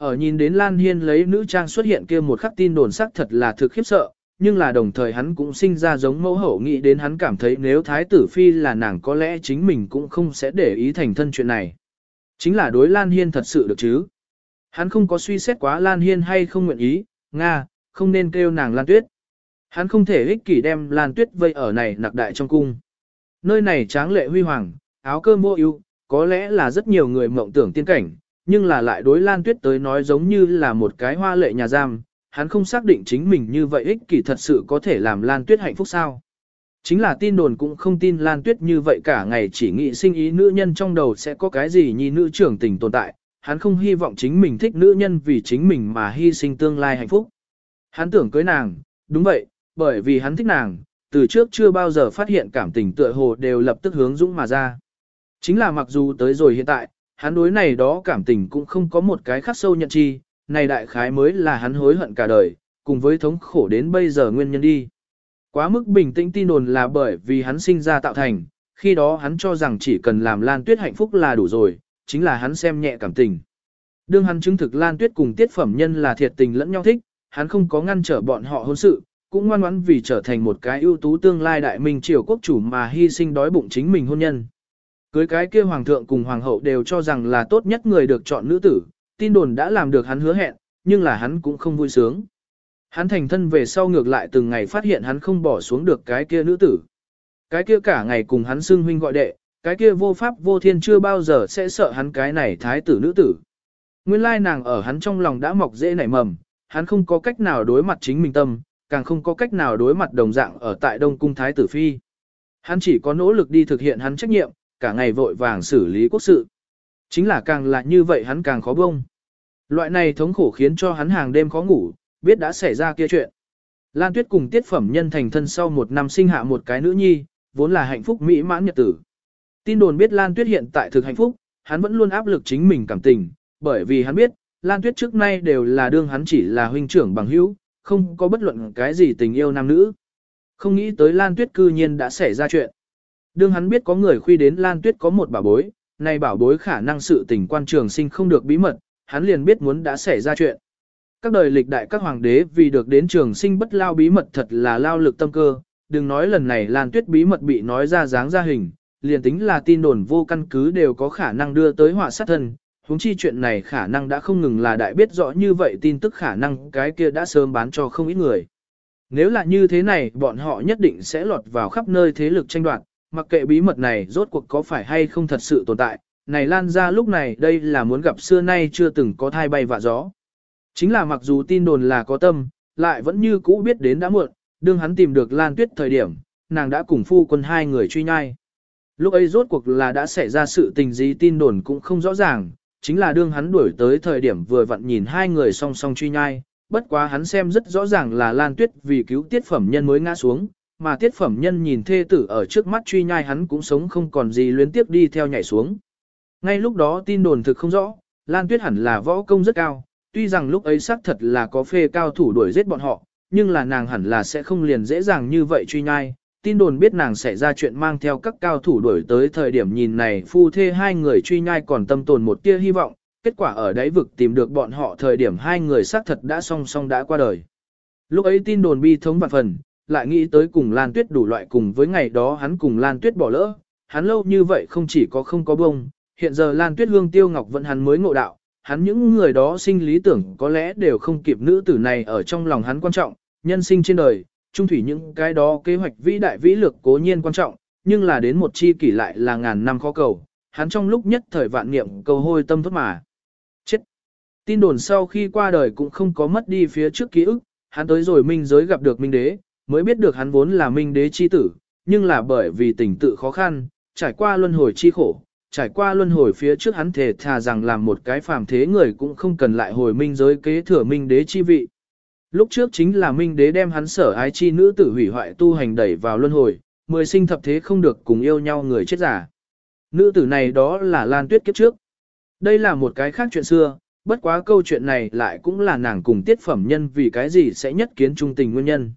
Ở nhìn đến Lan Hiên lấy nữ trang xuất hiện kia một khắc tin đồn sắc thật là thực khiếp sợ, nhưng là đồng thời hắn cũng sinh ra giống mẫu hậu nghĩ đến hắn cảm thấy nếu thái tử phi là nàng có lẽ chính mình cũng không sẽ để ý thành thân chuyện này. Chính là đối Lan Hiên thật sự được chứ. Hắn không có suy xét quá Lan Hiên hay không nguyện ý, Nga, không nên kêu nàng Lan Tuyết. Hắn không thể ích kỷ đem Lan Tuyết vây ở này nặc đại trong cung. Nơi này tráng lệ huy hoàng, áo cơm mô ưu, có lẽ là rất nhiều người mộng tưởng tiên cảnh, nhưng là lại đối Lan Tuyết tới nói giống như là một cái hoa lệ nhà giam, hắn không xác định chính mình như vậy ích kỷ thật sự có thể làm Lan Tuyết hạnh phúc sao. Chính là tin đồn cũng không tin Lan Tuyết như vậy cả ngày chỉ nghĩ sinh ý nữ nhân trong đầu sẽ có cái gì như nữ trưởng tình tồn tại, hắn không hy vọng chính mình thích nữ nhân vì chính mình mà hy sinh tương lai hạnh phúc. Hắn tưởng cưới nàng, đúng vậy, bởi vì hắn thích nàng, từ trước chưa bao giờ phát hiện cảm tình tựa hồ đều lập tức hướng dũng mà ra. Chính là mặc dù tới rồi hiện tại, hắn đối này đó cảm tình cũng không có một cái khắc sâu nhận chi, này đại khái mới là hắn hối hận cả đời, cùng với thống khổ đến bây giờ nguyên nhân đi. Quá mức bình tĩnh tin đồn là bởi vì hắn sinh ra tạo thành, khi đó hắn cho rằng chỉ cần làm Lan Tuyết hạnh phúc là đủ rồi, chính là hắn xem nhẹ cảm tình. Đương hắn chứng thực Lan Tuyết cùng tiết phẩm nhân là thiệt tình lẫn nhau thích, hắn không có ngăn trở bọn họ hôn sự, cũng ngoan ngoãn vì trở thành một cái ưu tú tương lai đại minh triều quốc chủ mà hy sinh đói bụng chính mình hôn nhân. Cưới cái kia hoàng thượng cùng hoàng hậu đều cho rằng là tốt nhất người được chọn nữ tử, tin đồn đã làm được hắn hứa hẹn, nhưng là hắn cũng không vui sướng. Hắn thành thân về sau ngược lại từng ngày phát hiện hắn không bỏ xuống được cái kia nữ tử. Cái kia cả ngày cùng hắn xưng huynh gọi đệ, cái kia vô pháp vô thiên chưa bao giờ sẽ sợ hắn cái này thái tử nữ tử. Nguyên lai nàng ở hắn trong lòng đã mọc dễ nảy mầm, hắn không có cách nào đối mặt chính mình tâm, càng không có cách nào đối mặt đồng dạng ở tại Đông Cung Thái Tử Phi. Hắn chỉ có nỗ lực đi thực hiện hắn trách nhiệm, cả ngày vội vàng xử lý quốc sự. Chính là càng là như vậy hắn càng khó bông. Loại này thống khổ khiến cho hắn hàng đêm khó ngủ, biết đã xảy ra kia chuyện. Lan Tuyết cùng tiết phẩm nhân thành thân sau một năm sinh hạ một cái nữ nhi, vốn là hạnh phúc mỹ mãn nhật tử. Tin đồn biết Lan Tuyết hiện tại thực hạnh phúc, hắn vẫn luôn áp lực chính mình cảm tình, bởi vì hắn biết, Lan Tuyết trước nay đều là đương hắn chỉ là huynh trưởng bằng hữu, không có bất luận cái gì tình yêu nam nữ. Không nghĩ tới Lan Tuyết cư nhiên đã xảy ra chuyện. Đương hắn biết có người khuy đến Lan Tuyết có một bảo bối, này bảo bối khả năng sự tình quan trường sinh không được bí mật, hắn liền biết muốn đã xảy ra chuyện. Các đời lịch đại các hoàng đế vì được đến trường sinh bất lao bí mật thật là lao lực tâm cơ, đừng nói lần này Lan Tuyết bí mật bị nói ra dáng ra hình, liền tính là tin đồn vô căn cứ đều có khả năng đưa tới họa sát thân, huống chi chuyện này khả năng đã không ngừng là đại biết rõ như vậy tin tức khả năng cái kia đã sớm bán cho không ít người. Nếu là như thế này, bọn họ nhất định sẽ lọt vào khắp nơi thế lực tranh đoạt, mặc kệ bí mật này rốt cuộc có phải hay không thật sự tồn tại, này lan ra lúc này đây là muốn gặp xưa nay chưa từng có thai bay vạ gió. Chính là mặc dù tin đồn là có tâm, lại vẫn như cũ biết đến đã muộn, đương hắn tìm được Lan Tuyết thời điểm, nàng đã cùng phu quân hai người truy nhai. Lúc ấy rốt cuộc là đã xảy ra sự tình gì tin đồn cũng không rõ ràng, chính là đương hắn đuổi tới thời điểm vừa vặn nhìn hai người song song truy nhai, bất quá hắn xem rất rõ ràng là Lan Tuyết vì cứu tiết phẩm nhân mới ngã xuống, mà tiết phẩm nhân nhìn thê tử ở trước mắt truy nhai hắn cũng sống không còn gì luyến tiếp đi theo nhảy xuống. Ngay lúc đó tin đồn thực không rõ, Lan Tuyết hẳn là võ công rất cao, tuy rằng lúc ấy xác thật là có phê cao thủ đuổi giết bọn họ, nhưng là nàng hẳn là sẽ không liền dễ dàng như vậy truy nhai. Tin đồn biết nàng sẽ ra chuyện mang theo các cao thủ đuổi tới thời điểm nhìn này phu thê hai người truy nhai còn tâm tồn một tia hy vọng, kết quả ở đáy vực tìm được bọn họ thời điểm hai người xác thật đã song song đã qua đời. Lúc ấy tin đồn bi thống vạn phần, lại nghĩ tới cùng Lan Tuyết đủ loại cùng với ngày đó hắn cùng Lan Tuyết bỏ lỡ, hắn lâu như vậy không chỉ có không có bông, hiện giờ Lan Tuyết Hương Tiêu Ngọc vẫn hắn mới ngộ đạo, hắn những người đó sinh lý tưởng có lẽ đều không kịp nữ tử này ở trong lòng hắn quan trọng, nhân sinh trên đời, trung thủy những cái đó kế hoạch vĩ đại vĩ lược cố nhiên quan trọng, nhưng là đến một chi kỷ lại là ngàn năm khó cầu, hắn trong lúc nhất thời vạn niệm cầu hôi tâm thốt mà. Chết! Tin đồn sau khi qua đời cũng không có mất đi phía trước ký ức, hắn tới rồi minh giới gặp được minh đế, mới biết được hắn vốn là minh đế chi tử, nhưng là bởi vì tình tự khó khăn, trải qua luân hồi chi khổ, trải qua luân hồi phía trước hắn thề thà rằng làm một cái phàm thế người cũng không cần lại hồi minh giới kế thừa minh đế chi vị. Lúc trước chính là minh đế đem hắn sở ái chi nữ tử hủy hoại tu hành đẩy vào luân hồi, mười sinh thập thế không được cùng yêu nhau người chết giả. Nữ tử này đó là Lan Tuyết kiếp trước. Đây là một cái khác chuyện xưa, bất quá câu chuyện này lại cũng là nàng cùng tiết phẩm nhân vì cái gì sẽ nhất kiến trung tình nguyên nhân.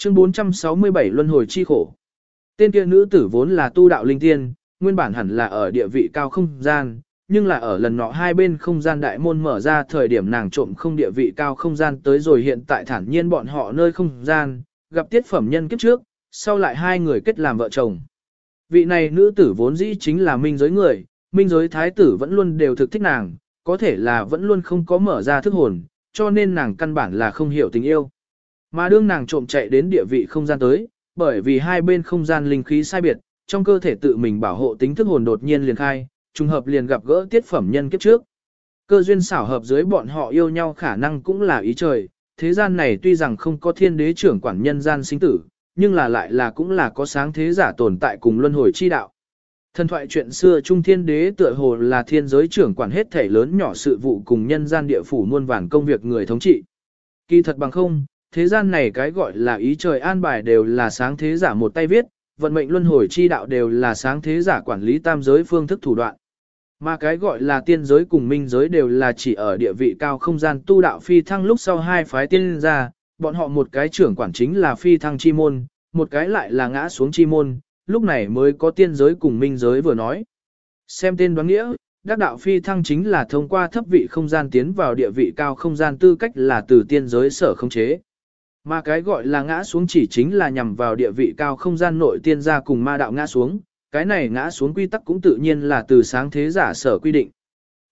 Chương 467 Luân hồi chi khổ. Tên kia nữ tử vốn là tu đạo linh tiên, nguyên bản hẳn là ở địa vị cao không gian, nhưng là ở lần nọ hai bên không gian đại môn mở ra thời điểm nàng trộm không địa vị cao không gian tới rồi hiện tại thản nhiên bọn họ nơi không gian, gặp tiết phẩm nhân kiếp trước, sau lại hai người kết làm vợ chồng. Vị này nữ tử vốn dĩ chính là minh giới người, minh giới thái tử vẫn luôn đều thực thích nàng, có thể là vẫn luôn không có mở ra thức hồn, cho nên nàng căn bản là không hiểu tình yêu. Mà đương nàng trộm chạy đến địa vị không gian tới, bởi vì hai bên không gian linh khí sai biệt, trong cơ thể tự mình bảo hộ tính thức hồn đột nhiên liền khai, trùng hợp liền gặp gỡ tiết phẩm nhân kiếp trước. Cơ duyên xảo hợp dưới bọn họ yêu nhau khả năng cũng là ý trời, thế gian này tuy rằng không có thiên đế trưởng quản nhân gian sinh tử, nhưng là lại là cũng là có sáng thế giả tồn tại cùng luân hồi chi đạo. Thần thoại chuyện xưa Trung Thiên Đế tựa hồ là thiên giới trưởng quản hết thể lớn nhỏ sự vụ cùng nhân gian địa phủ muôn vàn công việc người thống trị. Kỳ thật bằng không, thế gian này cái gọi là ý trời an bài đều là sáng thế giả một tay viết, vận mệnh luân hồi chi đạo đều là sáng thế giả quản lý tam giới phương thức thủ đoạn. Mà cái gọi là tiên giới cùng minh giới đều là chỉ ở địa vị cao không gian tu đạo phi thăng lúc sau hai phái tiên ra, bọn họ một cái trưởng quản chính là phi thăng chi môn, một cái lại là ngã xuống chi môn, lúc này mới có tiên giới cùng minh giới vừa nói. Xem tên đoán nghĩa, đắc đạo phi thăng chính là thông qua thấp vị không gian tiến vào địa vị cao không gian tư cách là từ tiên giới sở không chế. Mà cái gọi là ngã xuống chỉ chính là nhằm vào địa vị cao không gian nội tiên gia cùng ma đạo ngã xuống, cái này ngã xuống quy tắc cũng tự nhiên là từ sáng thế giả sở quy định.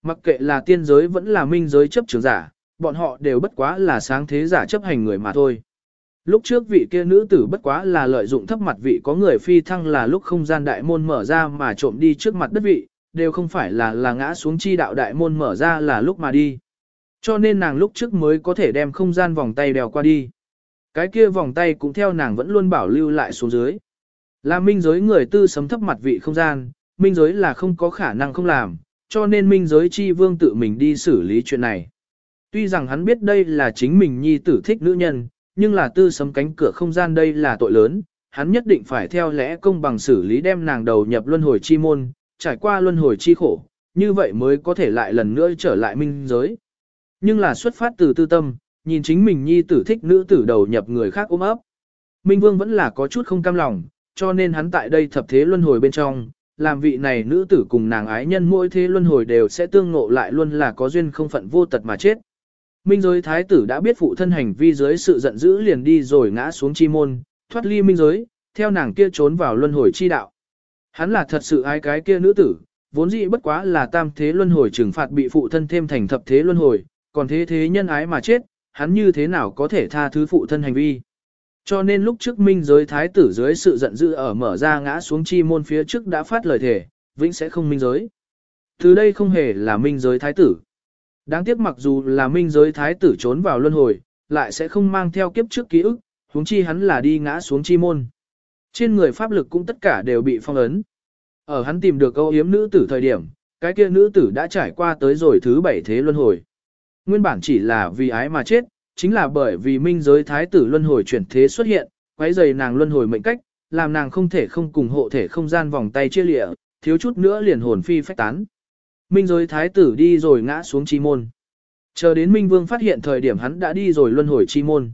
Mặc kệ là tiên giới vẫn là minh giới chấp trường giả, bọn họ đều bất quá là sáng thế giả chấp hành người mà thôi. Lúc trước vị kia nữ tử bất quá là lợi dụng thấp mặt vị có người phi thăng là lúc không gian đại môn mở ra mà trộm đi trước mặt đất vị, đều không phải là là ngã xuống chi đạo đại môn mở ra là lúc mà đi. Cho nên nàng lúc trước mới có thể đem không gian vòng tay đèo qua đi. Cái kia vòng tay cũng theo nàng vẫn luôn bảo lưu lại xuống dưới. Là minh giới người tư sấm thấp mặt vị không gian, minh giới là không có khả năng không làm, cho nên minh giới chi vương tự mình đi xử lý chuyện này. Tuy rằng hắn biết đây là chính mình nhi tử thích nữ nhân, nhưng là tư sấm cánh cửa không gian đây là tội lớn, hắn nhất định phải theo lẽ công bằng xử lý đem nàng đầu nhập luân hồi chi môn, trải qua luân hồi chi khổ, như vậy mới có thể lại lần nữa trở lại minh giới. Nhưng là xuất phát từ tư tâm, nhìn chính mình nhi tử thích nữ tử đầu nhập người khác ôm ấp. Minh Vương vẫn là có chút không cam lòng, cho nên hắn tại đây thập thế luân hồi bên trong, làm vị này nữ tử cùng nàng ái nhân mỗi thế luân hồi đều sẽ tương ngộ lại luôn là có duyên không phận vô tật mà chết. Minh giới thái tử đã biết phụ thân hành vi dưới sự giận dữ liền đi rồi ngã xuống chi môn, thoát ly minh giới, theo nàng kia trốn vào luân hồi chi đạo. Hắn là thật sự ái cái kia nữ tử, vốn dĩ bất quá là tam thế luân hồi trừng phạt bị phụ thân thêm thành thập thế luân hồi, còn thế thế nhân ái mà chết, hắn như thế nào có thể tha thứ phụ thân hành vi. Cho nên lúc trước minh giới thái tử dưới sự giận dữ ở mở ra ngã xuống chi môn phía trước đã phát lời thể, vĩnh sẽ không minh giới. Từ đây không hề là minh giới thái tử. Đáng tiếc mặc dù là minh giới thái tử trốn vào luân hồi, lại sẽ không mang theo kiếp trước ký ức, huống chi hắn là đi ngã xuống chi môn. Trên người pháp lực cũng tất cả đều bị phong ấn. Ở hắn tìm được câu yếm nữ tử thời điểm, cái kia nữ tử đã trải qua tới rồi thứ bảy thế luân hồi. Nguyên bản chỉ là vì ái mà chết, chính là bởi vì minh giới thái tử luân hồi chuyển thế xuất hiện, quấy rầy nàng luân hồi mệnh cách, làm nàng không thể không cùng hộ thể không gian vòng tay chia lịa, thiếu chút nữa liền hồn phi phách tán. Minh giới thái tử đi rồi ngã xuống chi môn. Chờ đến Minh Vương phát hiện thời điểm hắn đã đi rồi luân hồi chi môn.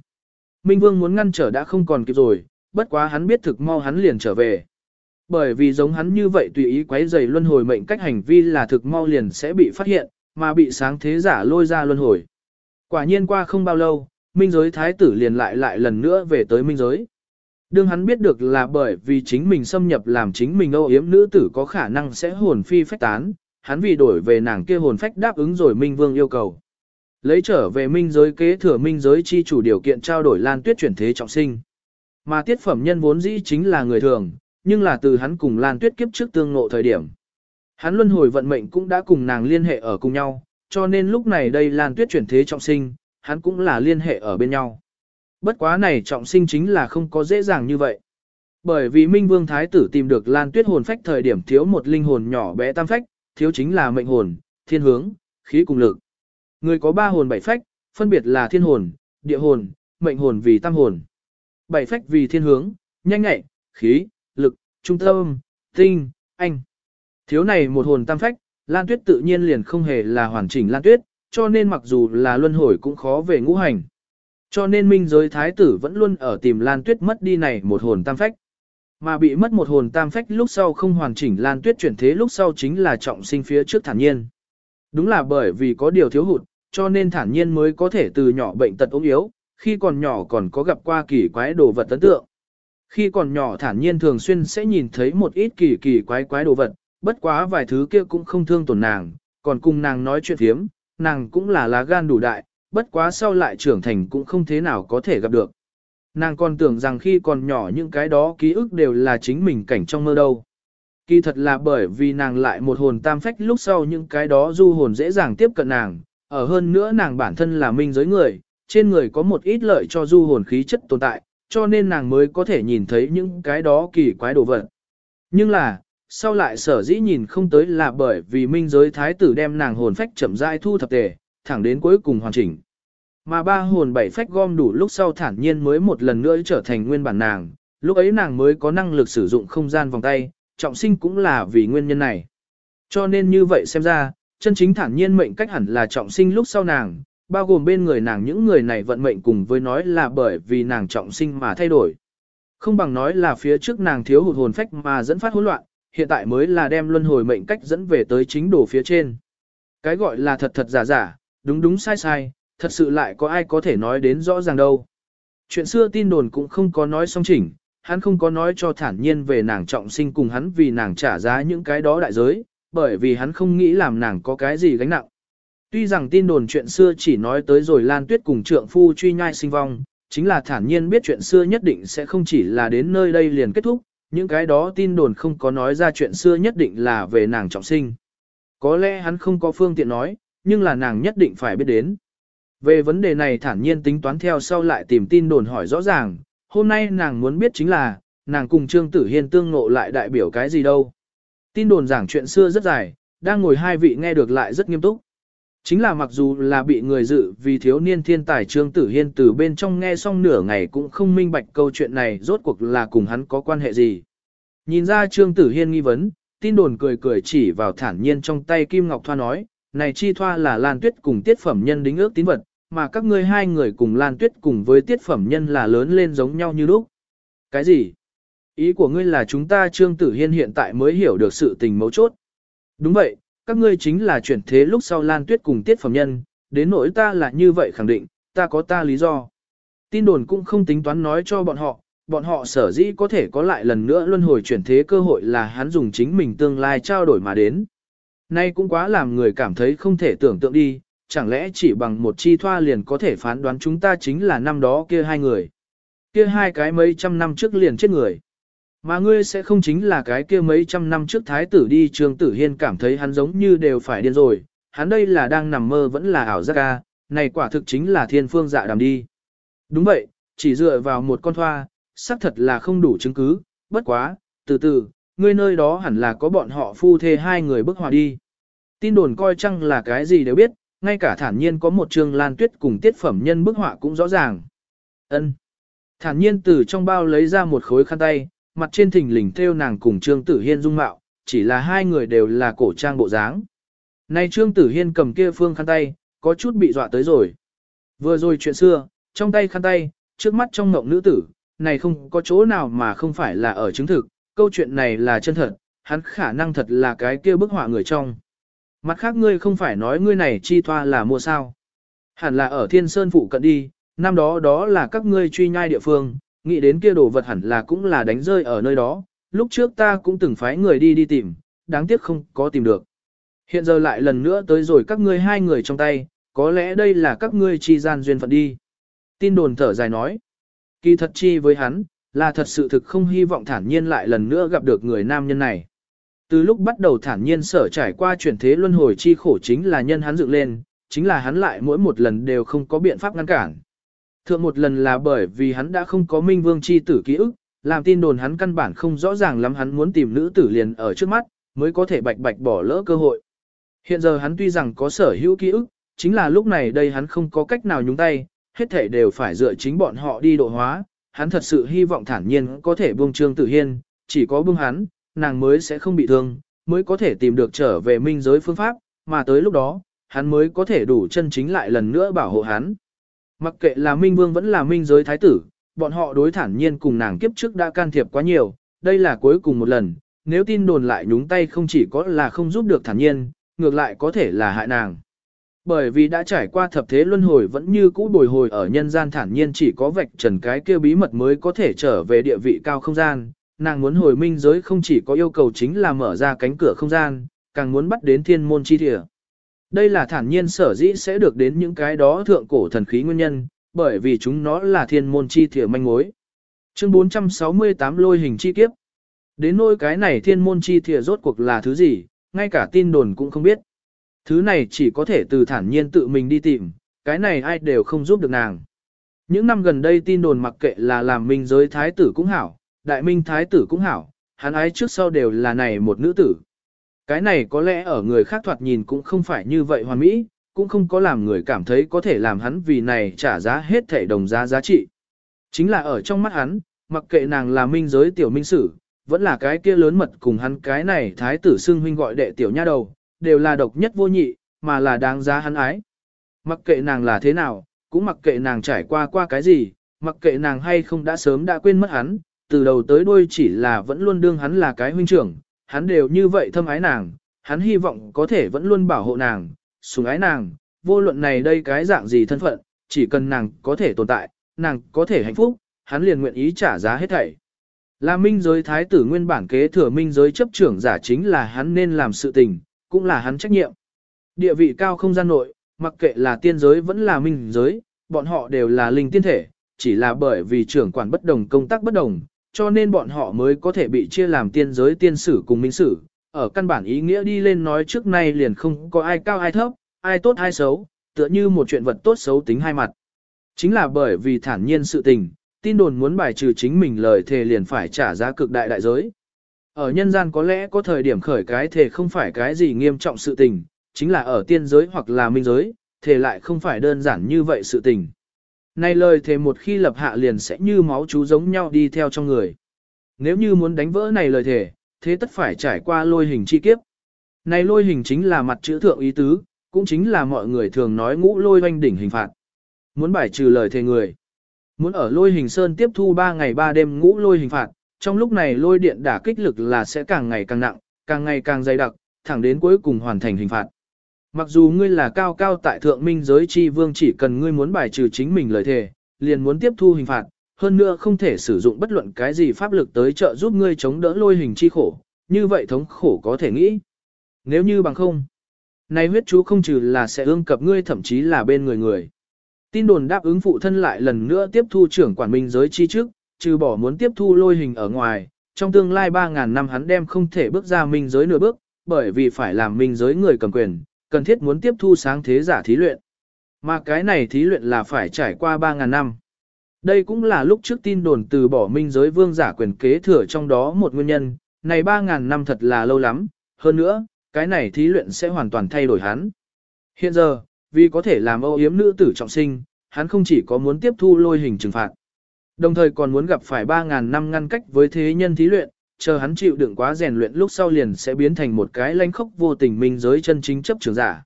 Minh Vương muốn ngăn trở đã không còn kịp rồi, bất quá hắn biết thực mau hắn liền trở về. Bởi vì giống hắn như vậy tùy ý quấy rầy luân hồi mệnh cách hành vi là thực mau liền sẽ bị phát hiện, mà bị sáng thế giả lôi ra luân hồi. Quả nhiên qua không bao lâu, minh giới thái tử liền lại lại lần nữa về tới minh giới. Đương hắn biết được là bởi vì chính mình xâm nhập làm chính mình âu yếm nữ tử có khả năng sẽ hồn phi phách tán, hắn vì đổi về nàng kia hồn phách đáp ứng rồi minh vương yêu cầu. Lấy trở về minh giới kế thừa minh giới chi chủ điều kiện trao đổi lan tuyết chuyển thế trọng sinh. Mà tiết phẩm nhân vốn dĩ chính là người thường, nhưng là từ hắn cùng lan tuyết kiếp trước tương ngộ thời điểm. Hắn luân hồi vận mệnh cũng đã cùng nàng liên hệ ở cùng nhau, cho nên lúc này đây Lan Tuyết chuyển thế trọng sinh, hắn cũng là liên hệ ở bên nhau. Bất quá này trọng sinh chính là không có dễ dàng như vậy. Bởi vì Minh Vương Thái tử tìm được Lan Tuyết hồn phách thời điểm thiếu một linh hồn nhỏ bé tam phách, thiếu chính là mệnh hồn, thiên hướng, khí cùng lực. Người có ba hồn bảy phách, phân biệt là thiên hồn, địa hồn, mệnh hồn vì tam hồn. Bảy phách vì thiên hướng, nhanh nhạy, khí, lực, trung tâm, tinh, anh. Thiếu này một hồn tam phách, Lan Tuyết tự nhiên liền không hề là hoàn chỉnh Lan Tuyết, cho nên mặc dù là luân hồi cũng khó về ngũ hành. Cho nên minh giới thái tử vẫn luôn ở tìm Lan Tuyết mất đi này một hồn tam phách. Mà bị mất một hồn tam phách lúc sau không hoàn chỉnh Lan Tuyết chuyển thế lúc sau chính là trọng sinh phía trước thản nhiên. Đúng là bởi vì có điều thiếu hụt, cho nên thản nhiên mới có thể từ nhỏ bệnh tật ốm yếu, khi còn nhỏ còn có gặp qua kỳ quái đồ vật tấn tượng. Khi còn nhỏ thản nhiên thường xuyên sẽ nhìn thấy một ít kỳ kỳ quái quái đồ vật, bất quá vài thứ kia cũng không thương tổn nàng, còn cùng nàng nói chuyện thiếm, nàng cũng là lá gan đủ đại, bất quá sau lại trưởng thành cũng không thế nào có thể gặp được. Nàng còn tưởng rằng khi còn nhỏ những cái đó ký ức đều là chính mình cảnh trong mơ đâu. Kỳ thật là bởi vì nàng lại một hồn tam phách lúc sau những cái đó du hồn dễ dàng tiếp cận nàng, ở hơn nữa nàng bản thân là minh giới người, trên người có một ít lợi cho du hồn khí chất tồn tại, cho nên nàng mới có thể nhìn thấy những cái đó kỳ quái đồ vật. Nhưng là, sau lại sở dĩ nhìn không tới là bởi vì minh giới thái tử đem nàng hồn phách chậm rãi thu thập tề, thẳng đến cuối cùng hoàn chỉnh. Mà ba hồn bảy phách gom đủ lúc sau thản nhiên mới một lần nữa trở thành nguyên bản nàng, lúc ấy nàng mới có năng lực sử dụng không gian vòng tay, trọng sinh cũng là vì nguyên nhân này. Cho nên như vậy xem ra, chân chính thản nhiên mệnh cách hẳn là trọng sinh lúc sau nàng, bao gồm bên người nàng những người này vận mệnh cùng với nói là bởi vì nàng trọng sinh mà thay đổi. Không bằng nói là phía trước nàng thiếu hụt hồn phách mà dẫn phát hỗn loạn, hiện tại mới là đem luân hồi mệnh cách dẫn về tới chính đồ phía trên. Cái gọi là thật thật giả giả, đúng đúng sai sai, thật sự lại có ai có thể nói đến rõ ràng đâu. Chuyện xưa tin đồn cũng không có nói song chỉnh, hắn không có nói cho thản nhiên về nàng trọng sinh cùng hắn vì nàng trả giá những cái đó đại giới, bởi vì hắn không nghĩ làm nàng có cái gì gánh nặng. Tuy rằng tin đồn chuyện xưa chỉ nói tới rồi Lan Tuyết cùng trượng phu truy nhai sinh vong, chính là thản nhiên biết chuyện xưa nhất định sẽ không chỉ là đến nơi đây liền kết thúc, những cái đó tin đồn không có nói ra chuyện xưa nhất định là về nàng trọng sinh. Có lẽ hắn không có phương tiện nói, nhưng là nàng nhất định phải biết đến. Về vấn đề này thản nhiên tính toán theo sau lại tìm tin đồn hỏi rõ ràng, hôm nay nàng muốn biết chính là, nàng cùng Trương Tử Hiên tương ngộ lại đại biểu cái gì đâu. Tin đồn giảng chuyện xưa rất dài, đang ngồi hai vị nghe được lại rất nghiêm túc. Chính là mặc dù là bị người dự vì thiếu niên thiên tài Trương Tử Hiên từ bên trong nghe xong nửa ngày cũng không minh bạch câu chuyện này rốt cuộc là cùng hắn có quan hệ gì. Nhìn ra Trương Tử Hiên nghi vấn, tin đồn cười cười chỉ vào thản nhiên trong tay Kim Ngọc Thoa nói, này chi thoa là Lan Tuyết cùng tiết phẩm nhân đính ước tín vật, mà các ngươi hai người cùng Lan Tuyết cùng với tiết phẩm nhân là lớn lên giống nhau như lúc. Cái gì? Ý của ngươi là chúng ta Trương Tử Hiên hiện tại mới hiểu được sự tình mấu chốt. Đúng vậy, các ngươi chính là chuyển thế lúc sau Lan Tuyết cùng tiết phẩm nhân, đến nỗi ta là như vậy khẳng định, ta có ta lý do. Tin đồn cũng không tính toán nói cho bọn họ, bọn họ sở dĩ có thể có lại lần nữa luân hồi chuyển thế cơ hội là hắn dùng chính mình tương lai trao đổi mà đến. Nay cũng quá làm người cảm thấy không thể tưởng tượng đi, chẳng lẽ chỉ bằng một chi thoa liền có thể phán đoán chúng ta chính là năm đó kia hai người. Kia hai cái mấy trăm năm trước liền chết người. Mà ngươi sẽ không chính là cái kia mấy trăm năm trước thái tử đi trường tử hiên cảm thấy hắn giống như đều phải điên rồi, hắn đây là đang nằm mơ vẫn là ảo giác ca, này quả thực chính là thiên phương dạ đàm đi. Đúng vậy, chỉ dựa vào một con thoa, xác thật là không đủ chứng cứ, bất quá, từ từ, ngươi nơi đó hẳn là có bọn họ phu thê hai người bức hòa đi. Tin đồn coi chăng là cái gì đều biết, ngay cả thản nhiên có một trường lan tuyết cùng tiết phẩm nhân bức họa cũng rõ ràng. ân Thản nhiên từ trong bao lấy ra một khối khăn tay, mặt trên thình lình theo nàng cùng Trương Tử Hiên dung mạo, chỉ là hai người đều là cổ trang bộ dáng. Nay Trương Tử Hiên cầm kia phương khăn tay, có chút bị dọa tới rồi. Vừa rồi chuyện xưa, trong tay khăn tay, trước mắt trong ngộng nữ tử, này không có chỗ nào mà không phải là ở chứng thực, câu chuyện này là chân thật, hắn khả năng thật là cái kia bức họa người trong. Mặt khác ngươi không phải nói ngươi này chi thoa là mua sao. Hẳn là ở thiên sơn phụ cận đi, năm đó đó là các ngươi truy nhai địa phương, nghĩ đến kia đồ vật hẳn là cũng là đánh rơi ở nơi đó, lúc trước ta cũng từng phái người đi đi tìm, đáng tiếc không có tìm được. Hiện giờ lại lần nữa tới rồi các ngươi hai người trong tay, có lẽ đây là các ngươi chi gian duyên phận đi. Tin đồn thở dài nói, kỳ thật chi với hắn, là thật sự thực không hy vọng thản nhiên lại lần nữa gặp được người nam nhân này. Từ lúc bắt đầu thản nhiên sở trải qua chuyển thế luân hồi chi khổ chính là nhân hắn dựng lên, chính là hắn lại mỗi một lần đều không có biện pháp ngăn cản. Thượng một lần là bởi vì hắn đã không có minh vương chi tử ký ức, làm tin đồn hắn căn bản không rõ ràng lắm hắn muốn tìm nữ tử liền ở trước mắt, mới có thể bạch bạch bỏ lỡ cơ hội. Hiện giờ hắn tuy rằng có sở hữu ký ức, chính là lúc này đây hắn không có cách nào nhúng tay, hết thể đều phải dựa chính bọn họ đi độ hóa, hắn thật sự hy vọng thản nhiên có thể buông trương tử hiên, chỉ có buông hắn, nàng mới sẽ không bị thương, mới có thể tìm được trở về minh giới phương pháp, mà tới lúc đó, hắn mới có thể đủ chân chính lại lần nữa bảo hộ hắn. Mặc kệ là minh vương vẫn là minh giới thái tử, bọn họ đối thản nhiên cùng nàng kiếp trước đã can thiệp quá nhiều, đây là cuối cùng một lần, nếu tin đồn lại nhúng tay không chỉ có là không giúp được thản nhiên, ngược lại có thể là hại nàng. Bởi vì đã trải qua thập thế luân hồi vẫn như cũ bồi hồi ở nhân gian thản nhiên chỉ có vạch trần cái kia bí mật mới có thể trở về địa vị cao không gian, nàng muốn hồi minh giới không chỉ có yêu cầu chính là mở ra cánh cửa không gian, càng muốn bắt đến thiên môn chi địa. Đây là thản nhiên sở dĩ sẽ được đến những cái đó thượng cổ thần khí nguyên nhân, bởi vì chúng nó là thiên môn chi thịa manh mối. Chương 468 lôi hình chi kiếp. Đến nỗi cái này thiên môn chi thịa rốt cuộc là thứ gì, ngay cả tin đồn cũng không biết. Thứ này chỉ có thể từ thản nhiên tự mình đi tìm, cái này ai đều không giúp được nàng. Những năm gần đây tin đồn mặc kệ là làm minh giới thái tử cũng hảo, đại minh thái tử cũng hảo, hắn ái trước sau đều là này một nữ tử. Cái này có lẽ ở người khác thoạt nhìn cũng không phải như vậy hoàn mỹ, cũng không có làm người cảm thấy có thể làm hắn vì này trả giá hết thể đồng giá giá trị. Chính là ở trong mắt hắn, mặc kệ nàng là minh giới tiểu minh sử, vẫn là cái kia lớn mật cùng hắn cái này thái tử xưng huynh gọi đệ tiểu nha đầu, đều là độc nhất vô nhị, mà là đáng giá hắn ái. Mặc kệ nàng là thế nào, cũng mặc kệ nàng trải qua qua cái gì, mặc kệ nàng hay không đã sớm đã quên mất hắn, từ đầu tới đuôi chỉ là vẫn luôn đương hắn là cái huynh trưởng, hắn đều như vậy thâm ái nàng, hắn hy vọng có thể vẫn luôn bảo hộ nàng, sủng ái nàng, vô luận này đây cái dạng gì thân phận, chỉ cần nàng có thể tồn tại, nàng có thể hạnh phúc, hắn liền nguyện ý trả giá hết thảy. Là minh giới thái tử nguyên bản kế thừa minh giới chấp trưởng giả chính là hắn nên làm sự tình, cũng là hắn trách nhiệm. Địa vị cao không gian nội, mặc kệ là tiên giới vẫn là minh giới, bọn họ đều là linh tiên thể, chỉ là bởi vì trưởng quản bất đồng công tác bất đồng, cho nên bọn họ mới có thể bị chia làm tiên giới tiên sử cùng minh sử. Ở căn bản ý nghĩa đi lên nói trước nay liền không có ai cao ai thấp, ai tốt ai xấu, tựa như một chuyện vật tốt xấu tính hai mặt. Chính là bởi vì thản nhiên sự tình, tin đồn muốn bài trừ chính mình lời thề liền phải trả giá cực đại đại giới. Ở nhân gian có lẽ có thời điểm khởi cái thề không phải cái gì nghiêm trọng sự tình, chính là ở tiên giới hoặc là minh giới, thề lại không phải đơn giản như vậy sự tình. Này lời thề một khi lập hạ liền sẽ như máu chú giống nhau đi theo trong người. Nếu như muốn đánh vỡ này lời thề, thế tất phải trải qua lôi hình chi kiếp. Này lôi hình chính là mặt chữ thượng ý tứ, cũng chính là mọi người thường nói ngũ lôi oanh đỉnh hình phạt. Muốn bài trừ lời thề người. Muốn ở lôi hình sơn tiếp thu 3 ngày 3 đêm ngũ lôi hình phạt, trong lúc này lôi điện đả kích lực là sẽ càng ngày càng nặng, càng ngày càng dày đặc, thẳng đến cuối cùng hoàn thành hình phạt. Mặc dù ngươi là cao cao tại thượng minh giới chi vương chỉ cần ngươi muốn bài trừ chính mình lời thề, liền muốn tiếp thu hình phạt, hơn nữa không thể sử dụng bất luận cái gì pháp lực tới trợ giúp ngươi chống đỡ lôi hình chi khổ, như vậy thống khổ có thể nghĩ. Nếu như bằng không, nay huyết chú không trừ là sẽ ương cập ngươi thậm chí là bên người người. Tin đồn đáp ứng phụ thân lại lần nữa tiếp thu trưởng quản minh giới chi trước, trừ bỏ muốn tiếp thu lôi hình ở ngoài, trong tương lai 3.000 năm hắn đem không thể bước ra minh giới nửa bước, bởi vì phải làm minh giới người cầm quyền, cần thiết muốn tiếp thu sáng thế giả thí luyện. Mà cái này thí luyện là phải trải qua 3.000 năm. Đây cũng là lúc trước tin đồn từ bỏ minh giới vương giả quyền kế thừa trong đó một nguyên nhân, này 3.000 năm thật là lâu lắm, hơn nữa, cái này thí luyện sẽ hoàn toàn thay đổi hắn. Hiện giờ, vì có thể làm âu yếm nữ tử trọng sinh, hắn không chỉ có muốn tiếp thu lôi hình trừng phạt, đồng thời còn muốn gặp phải 3.000 năm ngăn cách với thế nhân thí luyện, chờ hắn chịu đựng quá rèn luyện lúc sau liền sẽ biến thành một cái lanh khốc vô tình minh giới chân chính chấp trường giả.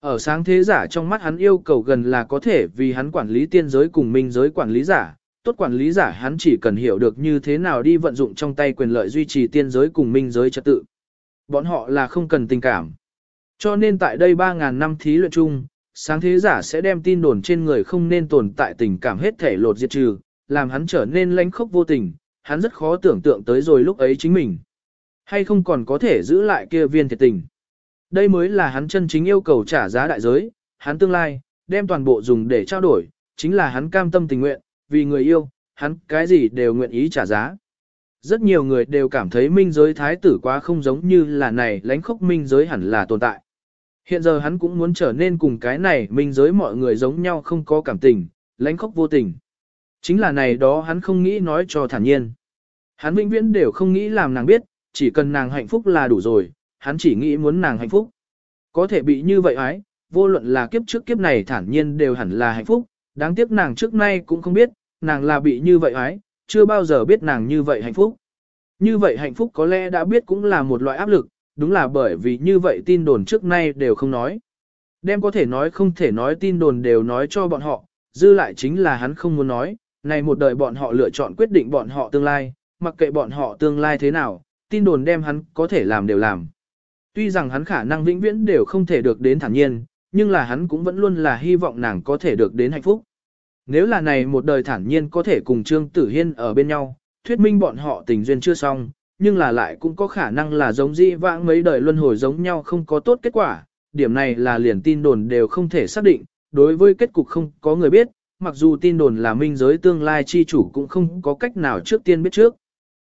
Ở sáng thế giả trong mắt hắn yêu cầu gần là có thể vì hắn quản lý tiên giới cùng minh giới quản lý giả, tốt quản lý giả hắn chỉ cần hiểu được như thế nào đi vận dụng trong tay quyền lợi duy trì tiên giới cùng minh giới trật tự. Bọn họ là không cần tình cảm. Cho nên tại đây 3.000 năm thí luyện chung, sáng thế giả sẽ đem tin đồn trên người không nên tồn tại tình cảm hết thể lột diệt trừ, làm hắn trở nên lãnh khốc vô tình, hắn rất khó tưởng tượng tới rồi lúc ấy chính mình. Hay không còn có thể giữ lại kia viên thiệt tình. Đây mới là hắn chân chính yêu cầu trả giá đại giới, hắn tương lai, đem toàn bộ dùng để trao đổi, chính là hắn cam tâm tình nguyện, vì người yêu, hắn cái gì đều nguyện ý trả giá. Rất nhiều người đều cảm thấy minh giới thái tử quá không giống như là này lãnh khốc minh giới hẳn là tồn tại. Hiện giờ hắn cũng muốn trở nên cùng cái này minh giới mọi người giống nhau không có cảm tình, lãnh khốc vô tình. Chính là này đó hắn không nghĩ nói cho thản nhiên. Hắn vĩnh viễn đều không nghĩ làm nàng biết, chỉ cần nàng hạnh phúc là đủ rồi, hắn chỉ nghĩ muốn nàng hạnh phúc. Có thể bị như vậy ái, vô luận là kiếp trước kiếp này thản nhiên đều hẳn là hạnh phúc, đáng tiếc nàng trước nay cũng không biết, nàng là bị như vậy ái, chưa bao giờ biết nàng như vậy hạnh phúc. Như vậy hạnh phúc có lẽ đã biết cũng là một loại áp lực, đúng là bởi vì như vậy tin đồn trước nay đều không nói. Đem có thể nói không thể nói tin đồn đều nói cho bọn họ, dư lại chính là hắn không muốn nói, này một đời bọn họ lựa chọn quyết định bọn họ tương lai, mặc kệ bọn họ tương lai thế nào, tin đồn đem hắn có thể làm đều làm. Tuy rằng hắn khả năng vĩnh viễn đều không thể được đến thản nhiên, nhưng là hắn cũng vẫn luôn là hy vọng nàng có thể được đến hạnh phúc. Nếu là này một đời thản nhiên có thể cùng Trương Tử Hiên ở bên nhau, thuyết minh bọn họ tình duyên chưa xong, nhưng là lại cũng có khả năng là giống di vãng mấy đời luân hồi giống nhau không có tốt kết quả, điểm này là liền tin đồn đều không thể xác định, đối với kết cục không có người biết, mặc dù tin đồn là minh giới tương lai chi chủ cũng không có cách nào trước tiên biết trước.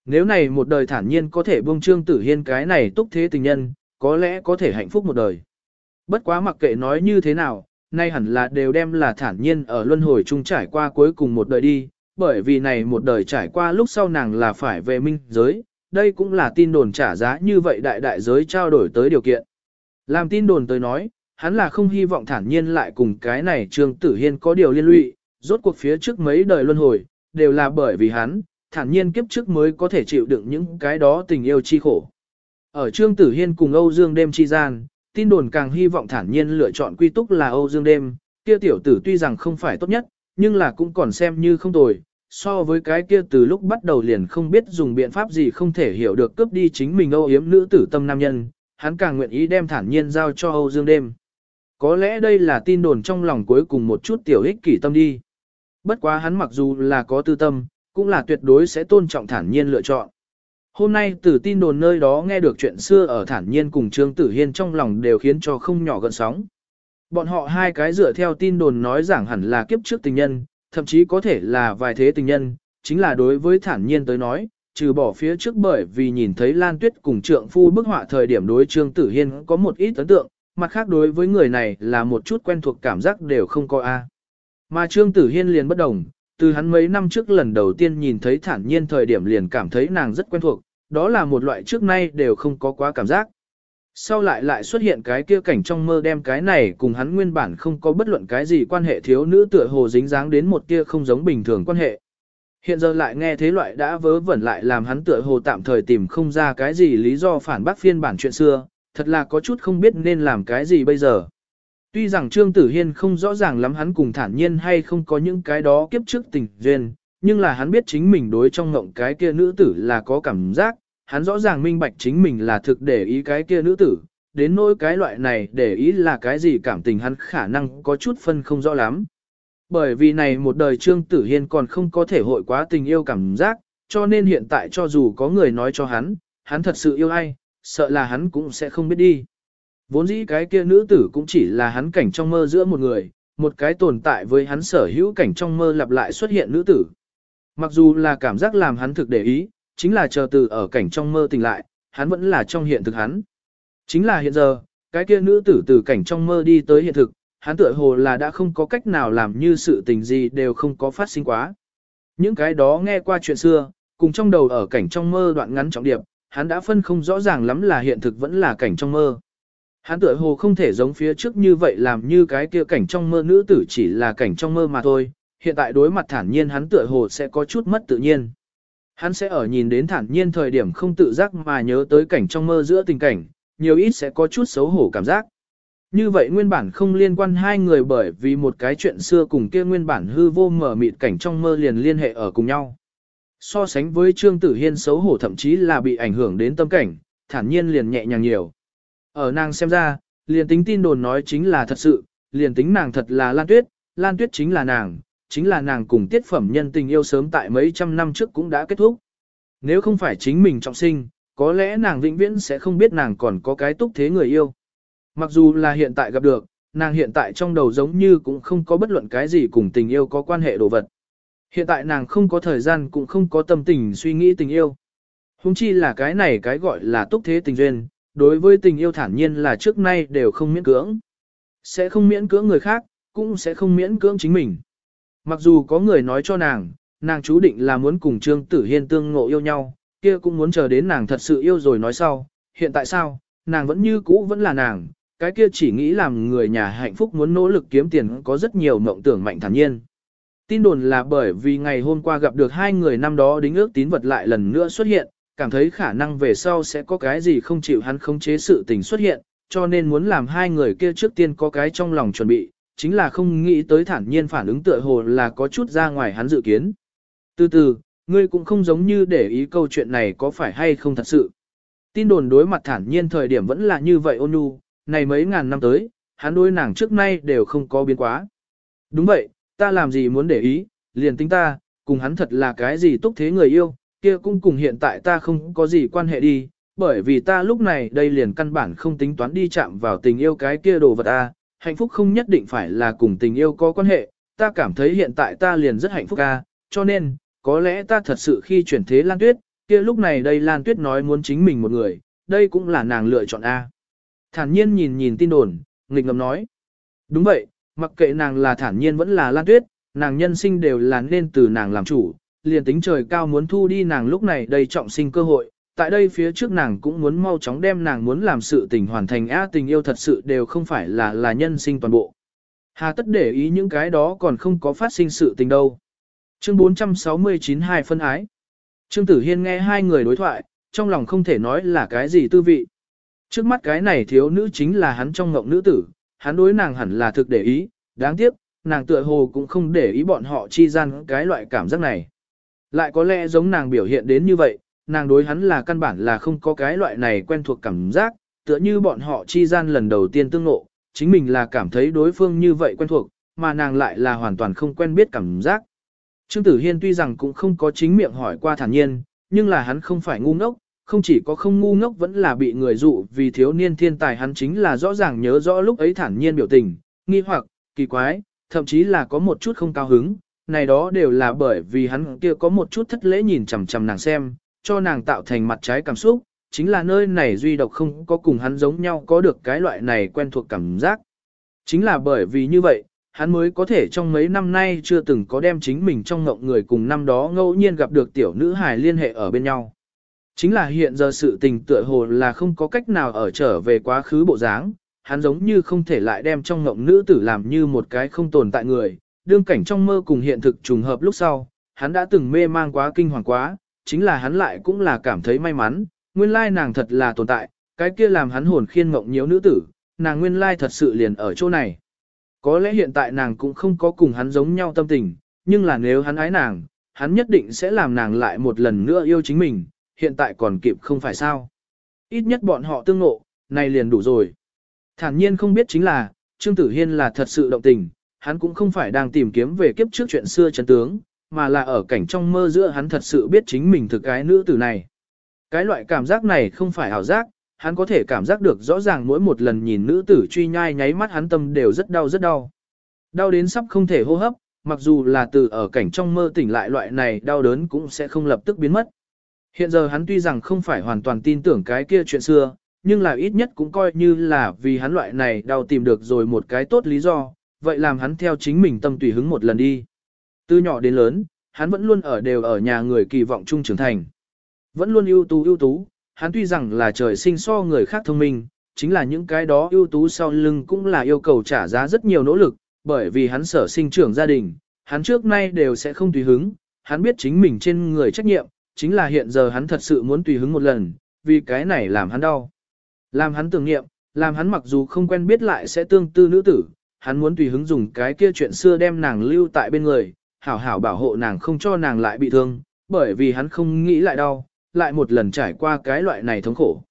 Nếu này một đời thản nhiên có thể buông trương tử hiên cái này túc thế tình nhân, có lẽ có thể hạnh phúc một đời. Bất quá mặc kệ nói như thế nào, nay hẳn là đều đem là thản nhiên ở luân hồi chung trải qua cuối cùng một đời đi, bởi vì này một đời trải qua lúc sau nàng là phải về minh giới, đây cũng là tin đồn trả giá như vậy đại đại giới trao đổi tới điều kiện. Làm tin đồn tới nói, hắn là không hy vọng thản nhiên lại cùng cái này Trương Tử Hiên có điều liên lụy, rốt cuộc phía trước mấy đời luân hồi, đều là bởi vì hắn, thản nhiên kiếp trước mới có thể chịu đựng những cái đó tình yêu chi khổ. Ở Trương Tử Hiên cùng Âu Dương đêm chi gian, tin đồn càng hy vọng thản nhiên lựa chọn quy túc là Âu Dương đêm, kia tiểu tử tuy rằng không phải tốt nhất, nhưng là cũng còn xem như không tồi, so với cái kia từ lúc bắt đầu liền không biết dùng biện pháp gì không thể hiểu được cướp đi chính mình âu yếm nữ tử tâm nam nhân, hắn càng nguyện ý đem thản nhiên giao cho Âu Dương đêm. Có lẽ đây là tin đồn trong lòng cuối cùng một chút tiểu ích kỷ tâm đi. Bất quá hắn mặc dù là có tư tâm, cũng là tuyệt đối sẽ tôn trọng thản nhiên lựa chọn. Hôm nay từ tin đồn nơi đó nghe được chuyện xưa ở thản nhiên cùng Trương Tử Hiên trong lòng đều khiến cho không nhỏ gần sóng. Bọn họ hai cái dựa theo tin đồn nói giảng hẳn là kiếp trước tình nhân, thậm chí có thể là vài thế tình nhân, chính là đối với thản nhiên tới nói, trừ bỏ phía trước bởi vì nhìn thấy Lan Tuyết cùng trượng phu bức họa thời điểm đối Trương Tử Hiên có một ít ấn tượng, mặt khác đối với người này là một chút quen thuộc cảm giác đều không có a. Mà Trương Tử Hiên liền bất đồng, từ hắn mấy năm trước lần đầu tiên nhìn thấy thản nhiên thời điểm liền cảm thấy nàng rất quen thuộc, đó là một loại trước nay đều không có quá cảm giác. Sau lại lại xuất hiện cái kia cảnh trong mơ đem cái này cùng hắn nguyên bản không có bất luận cái gì quan hệ thiếu nữ tựa hồ dính dáng đến một kia không giống bình thường quan hệ. Hiện giờ lại nghe thế loại đã vớ vẩn lại làm hắn tựa hồ tạm thời tìm không ra cái gì lý do phản bác phiên bản chuyện xưa, thật là có chút không biết nên làm cái gì bây giờ. Tuy rằng Trương Tử Hiên không rõ ràng lắm hắn cùng thản nhiên hay không có những cái đó kiếp trước tình duyên, nhưng là hắn biết chính mình đối trong ngộng cái kia nữ tử là có cảm giác, hắn rõ ràng minh bạch chính mình là thực để ý cái kia nữ tử, đến nỗi cái loại này để ý là cái gì cảm tình hắn khả năng có chút phân không rõ lắm. Bởi vì này một đời Trương Tử Hiên còn không có thể hội quá tình yêu cảm giác, cho nên hiện tại cho dù có người nói cho hắn, hắn thật sự yêu ai, sợ là hắn cũng sẽ không biết đi. Vốn dĩ cái kia nữ tử cũng chỉ là hắn cảnh trong mơ giữa một người, một cái tồn tại với hắn sở hữu cảnh trong mơ lặp lại xuất hiện nữ tử. Mặc dù là cảm giác làm hắn thực để ý, chính là chờ từ ở cảnh trong mơ tỉnh lại, hắn vẫn là trong hiện thực hắn. Chính là hiện giờ, cái kia nữ tử từ cảnh trong mơ đi tới hiện thực, hắn tựa hồ là đã không có cách nào làm như sự tình gì đều không có phát sinh quá. Những cái đó nghe qua chuyện xưa, cùng trong đầu ở cảnh trong mơ đoạn ngắn trọng điệp, hắn đã phân không rõ ràng lắm là hiện thực vẫn là cảnh trong mơ. Hắn tựa hồ không thể giống phía trước như vậy làm như cái kia cảnh trong mơ nữ tử chỉ là cảnh trong mơ mà thôi, hiện tại đối mặt thản nhiên hắn tựa hồ sẽ có chút mất tự nhiên. Hắn sẽ ở nhìn đến thản nhiên thời điểm không tự giác mà nhớ tới cảnh trong mơ giữa tình cảnh, nhiều ít sẽ có chút xấu hổ cảm giác. Như vậy nguyên bản không liên quan hai người bởi vì một cái chuyện xưa cùng kia nguyên bản hư vô mở mịt cảnh trong mơ liền liên hệ ở cùng nhau. So sánh với Trương Tử Hiên xấu hổ thậm chí là bị ảnh hưởng đến tâm cảnh, thản nhiên liền nhẹ nhàng nhiều. Ở nàng xem ra, liền tính tin đồn nói chính là thật sự, liền tính nàng thật là Lan Tuyết, Lan Tuyết chính là nàng, chính là nàng cùng tiết phẩm nhân tình yêu sớm tại mấy trăm năm trước cũng đã kết thúc. Nếu không phải chính mình trọng sinh, có lẽ nàng vĩnh viễn sẽ không biết nàng còn có cái túc thế người yêu. Mặc dù là hiện tại gặp được, nàng hiện tại trong đầu giống như cũng không có bất luận cái gì cùng tình yêu có quan hệ đồ vật. Hiện tại nàng không có thời gian cũng không có tâm tình suy nghĩ tình yêu. Hùng chi là cái này cái gọi là túc thế tình duyên, đối với tình yêu thản nhiên là trước nay đều không miễn cưỡng. Sẽ không miễn cưỡng người khác, cũng sẽ không miễn cưỡng chính mình. Mặc dù có người nói cho nàng, nàng chú định là muốn cùng Trương Tử Hiên tương ngộ yêu nhau, kia cũng muốn chờ đến nàng thật sự yêu rồi nói sau, hiện tại sao, nàng vẫn như cũ vẫn là nàng, cái kia chỉ nghĩ làm người nhà hạnh phúc muốn nỗ lực kiếm tiền có rất nhiều mộng tưởng mạnh thản nhiên. Tin đồn là bởi vì ngày hôm qua gặp được hai người năm đó đính ước tín vật lại lần nữa xuất hiện, cảm thấy khả năng về sau sẽ có cái gì không chịu hắn khống chế sự tình xuất hiện, cho nên muốn làm hai người kia trước tiên có cái trong lòng chuẩn bị, chính là không nghĩ tới thản nhiên phản ứng tựa hồ là có chút ra ngoài hắn dự kiến. Từ từ, ngươi cũng không giống như để ý câu chuyện này có phải hay không thật sự. Tin đồn đối mặt thản nhiên thời điểm vẫn là như vậy ôn nhu, này mấy ngàn năm tới, hắn đối nàng trước nay đều không có biến quá. Đúng vậy, ta làm gì muốn để ý, liền tính ta, cùng hắn thật là cái gì túc thế người yêu, kia cũng cùng hiện tại ta không có gì quan hệ đi, bởi vì ta lúc này đây liền căn bản không tính toán đi chạm vào tình yêu cái kia đồ vật a, hạnh phúc không nhất định phải là cùng tình yêu có quan hệ, ta cảm thấy hiện tại ta liền rất hạnh phúc a, cho nên, có lẽ ta thật sự khi chuyển thế Lan Tuyết, kia lúc này đây Lan Tuyết nói muốn chính mình một người, đây cũng là nàng lựa chọn a. Thản nhiên nhìn nhìn tin đồn, nghịch ngầm nói. Đúng vậy, mặc kệ nàng là thản nhiên vẫn là lan tuyết, nàng nhân sinh đều là nên từ nàng làm chủ, liền tính trời cao muốn thu đi nàng lúc này đầy trọng sinh cơ hội, tại đây phía trước nàng cũng muốn mau chóng đem nàng muốn làm sự tình hoàn thành á tình yêu thật sự đều không phải là là nhân sinh toàn bộ. Hà tất để ý những cái đó còn không có phát sinh sự tình đâu. Chương 469 hai phân ái. Trương Tử Hiên nghe hai người đối thoại, trong lòng không thể nói là cái gì tư vị. Trước mắt cái này thiếu nữ chính là hắn trong ngộng nữ tử, hắn đối nàng hẳn là thực để ý, đáng tiếc, nàng tựa hồ cũng không để ý bọn họ chi gian cái loại cảm giác này. Lại có lẽ giống nàng biểu hiện đến như vậy, nàng đối hắn là căn bản là không có cái loại này quen thuộc cảm giác, tựa như bọn họ chi gian lần đầu tiên tương ngộ, chính mình là cảm thấy đối phương như vậy quen thuộc, mà nàng lại là hoàn toàn không quen biết cảm giác. Trương Tử Hiên tuy rằng cũng không có chính miệng hỏi qua thản nhiên, nhưng là hắn không phải ngu ngốc, không chỉ có không ngu ngốc vẫn là bị người dụ vì thiếu niên thiên tài hắn chính là rõ ràng nhớ rõ lúc ấy thản nhiên biểu tình, nghi hoặc, kỳ quái, thậm chí là có một chút không cao hứng, này đó đều là bởi vì hắn kia có một chút thất lễ nhìn chằm chằm nàng xem, cho nàng tạo thành mặt trái cảm xúc, chính là nơi này duy độc không có cùng hắn giống nhau có được cái loại này quen thuộc cảm giác. Chính là bởi vì như vậy, hắn mới có thể trong mấy năm nay chưa từng có đem chính mình trong ngộng người cùng năm đó ngẫu nhiên gặp được tiểu nữ hài liên hệ ở bên nhau. Chính là hiện giờ sự tình tựa hồ là không có cách nào ở trở về quá khứ bộ dáng, hắn giống như không thể lại đem trong ngộng nữ tử làm như một cái không tồn tại người, đương cảnh trong mơ cùng hiện thực trùng hợp lúc sau, hắn đã từng mê mang quá kinh hoàng quá, chính là hắn lại cũng là cảm thấy may mắn, nguyên lai nàng thật là tồn tại, cái kia làm hắn hồn khiên ngộng nhiễu nữ tử, nàng nguyên lai thật sự liền ở chỗ này. Có lẽ hiện tại nàng cũng không có cùng hắn giống nhau tâm tình, nhưng là nếu hắn ái nàng, hắn nhất định sẽ làm nàng lại một lần nữa yêu chính mình, hiện tại còn kịp không phải sao. Ít nhất bọn họ tương ngộ, này liền đủ rồi. Thản nhiên không biết chính là, Trương Tử Hiên là thật sự động tình, hắn cũng không phải đang tìm kiếm về kiếp trước chuyện xưa chân tướng, mà là ở cảnh trong mơ giữa hắn thật sự biết chính mình thực cái nữ tử này. Cái loại cảm giác này không phải ảo giác, hắn có thể cảm giác được rõ ràng mỗi một lần nhìn nữ tử truy nhai nháy mắt hắn tâm đều rất đau rất đau. Đau đến sắp không thể hô hấp, mặc dù là từ ở cảnh trong mơ tỉnh lại loại này đau đớn cũng sẽ không lập tức biến mất. Hiện giờ hắn tuy rằng không phải hoàn toàn tin tưởng cái kia chuyện xưa, nhưng là ít nhất cũng coi như là vì hắn loại này đau tìm được rồi một cái tốt lý do, vậy làm hắn theo chính mình tâm tùy hứng một lần đi. Từ nhỏ đến lớn, hắn vẫn luôn ở đều ở nhà người kỳ vọng trung trưởng thành. Vẫn luôn ưu tú ưu tú, hắn tuy rằng là trời sinh so người khác thông minh, chính là những cái đó ưu tú sau lưng cũng là yêu cầu trả giá rất nhiều nỗ lực, bởi vì hắn sở sinh trưởng gia đình, hắn trước nay đều sẽ không tùy hứng, hắn biết chính mình trên người trách nhiệm, chính là hiện giờ hắn thật sự muốn tùy hứng một lần, vì cái này làm hắn đau. Làm hắn tưởng nghiệm, làm hắn mặc dù không quen biết lại sẽ tương tư nữ tử, hắn muốn tùy hứng dùng cái kia chuyện xưa đem nàng lưu tại bên người, hảo hảo bảo hộ nàng không cho nàng lại bị thương, bởi vì hắn không nghĩ lại đau, lại một lần trải qua cái loại này thống khổ.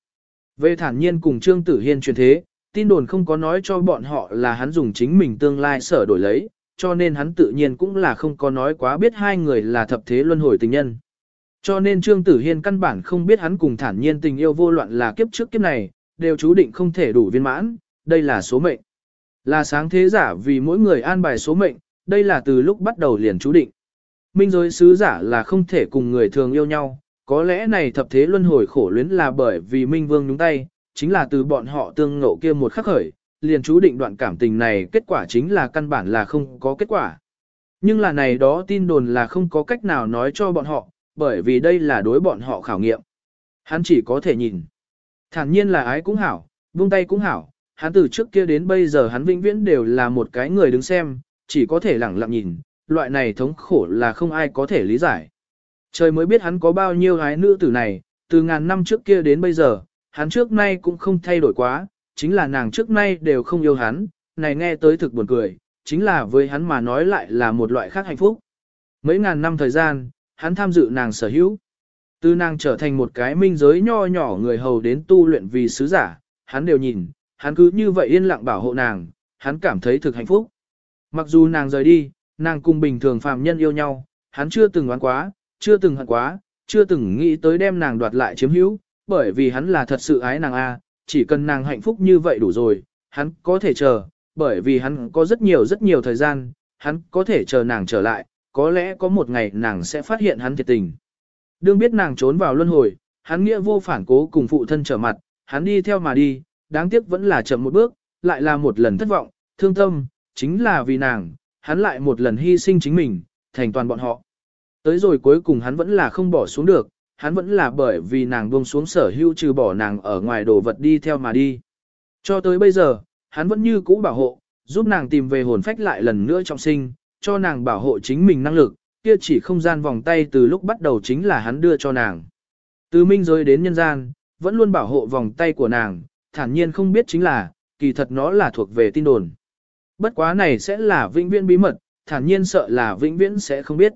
Về thản nhiên cùng Trương Tử Hiên truyền thế, tin đồn không có nói cho bọn họ là hắn dùng chính mình tương lai sở đổi lấy, cho nên hắn tự nhiên cũng là không có nói quá biết hai người là thập thế luân hồi tình nhân. Cho nên Trương Tử Hiên căn bản không biết hắn cùng thản nhiên tình yêu vô loạn là kiếp trước kiếp này, đều chú định không thể đủ viên mãn, đây là số mệnh. Là sáng thế giả vì mỗi người an bài số mệnh, đây là từ lúc bắt đầu liền chú định. Minh giới sứ giả là không thể cùng người thường yêu nhau, có lẽ này thập thế luân hồi khổ luyến là bởi vì Minh Vương nhúng tay, chính là từ bọn họ tương ngộ kia một khắc khởi, liền chú định đoạn cảm tình này kết quả chính là căn bản là không có kết quả. Nhưng là này đó tin đồn là không có cách nào nói cho bọn họ, bởi vì đây là đối bọn họ khảo nghiệm. Hắn chỉ có thể nhìn. Thản nhiên là ái cũng hảo, buông tay cũng hảo, hắn từ trước kia đến bây giờ hắn vĩnh viễn đều là một cái người đứng xem, chỉ có thể lẳng lặng nhìn, loại này thống khổ là không ai có thể lý giải. Trời mới biết hắn có bao nhiêu gái nữ tử này, từ ngàn năm trước kia đến bây giờ, hắn trước nay cũng không thay đổi quá, chính là nàng trước nay đều không yêu hắn, này nghe tới thực buồn cười, chính là với hắn mà nói lại là một loại khác hạnh phúc. Mấy ngàn năm thời gian, hắn tham dự nàng sở hữu. Từ nàng trở thành một cái minh giới nho nhỏ người hầu đến tu luyện vì sứ giả, hắn đều nhìn, hắn cứ như vậy yên lặng bảo hộ nàng, hắn cảm thấy thực hạnh phúc. Mặc dù nàng rời đi, nàng cùng bình thường phàm nhân yêu nhau, hắn chưa từng đoán quá, chưa từng hận quá, chưa từng nghĩ tới đem nàng đoạt lại chiếm hữu, bởi vì hắn là thật sự ái nàng A, chỉ cần nàng hạnh phúc như vậy đủ rồi, hắn có thể chờ, bởi vì hắn có rất nhiều rất nhiều thời gian, hắn có thể chờ nàng trở lại, có lẽ có một ngày nàng sẽ phát hiện hắn thiệt tình. Đương biết nàng trốn vào luân hồi, hắn nghĩa vô phản cố cùng phụ thân trở mặt, hắn đi theo mà đi, đáng tiếc vẫn là chậm một bước, lại là một lần thất vọng, thương tâm, chính là vì nàng, hắn lại một lần hy sinh chính mình, thành toàn bọn họ. Tới rồi cuối cùng hắn vẫn là không bỏ xuống được, hắn vẫn là bởi vì nàng buông xuống sở hữu trừ bỏ nàng ở ngoài đồ vật đi theo mà đi. Cho tới bây giờ, hắn vẫn như cũ bảo hộ, giúp nàng tìm về hồn phách lại lần nữa trọng sinh, cho nàng bảo hộ chính mình năng lực, kia chỉ không gian vòng tay từ lúc bắt đầu chính là hắn đưa cho nàng. Từ minh giới đến nhân gian, vẫn luôn bảo hộ vòng tay của nàng, thản nhiên không biết chính là, kỳ thật nó là thuộc về tin đồn. Bất quá này sẽ là vĩnh viễn bí mật, thản nhiên sợ là vĩnh viễn sẽ không biết.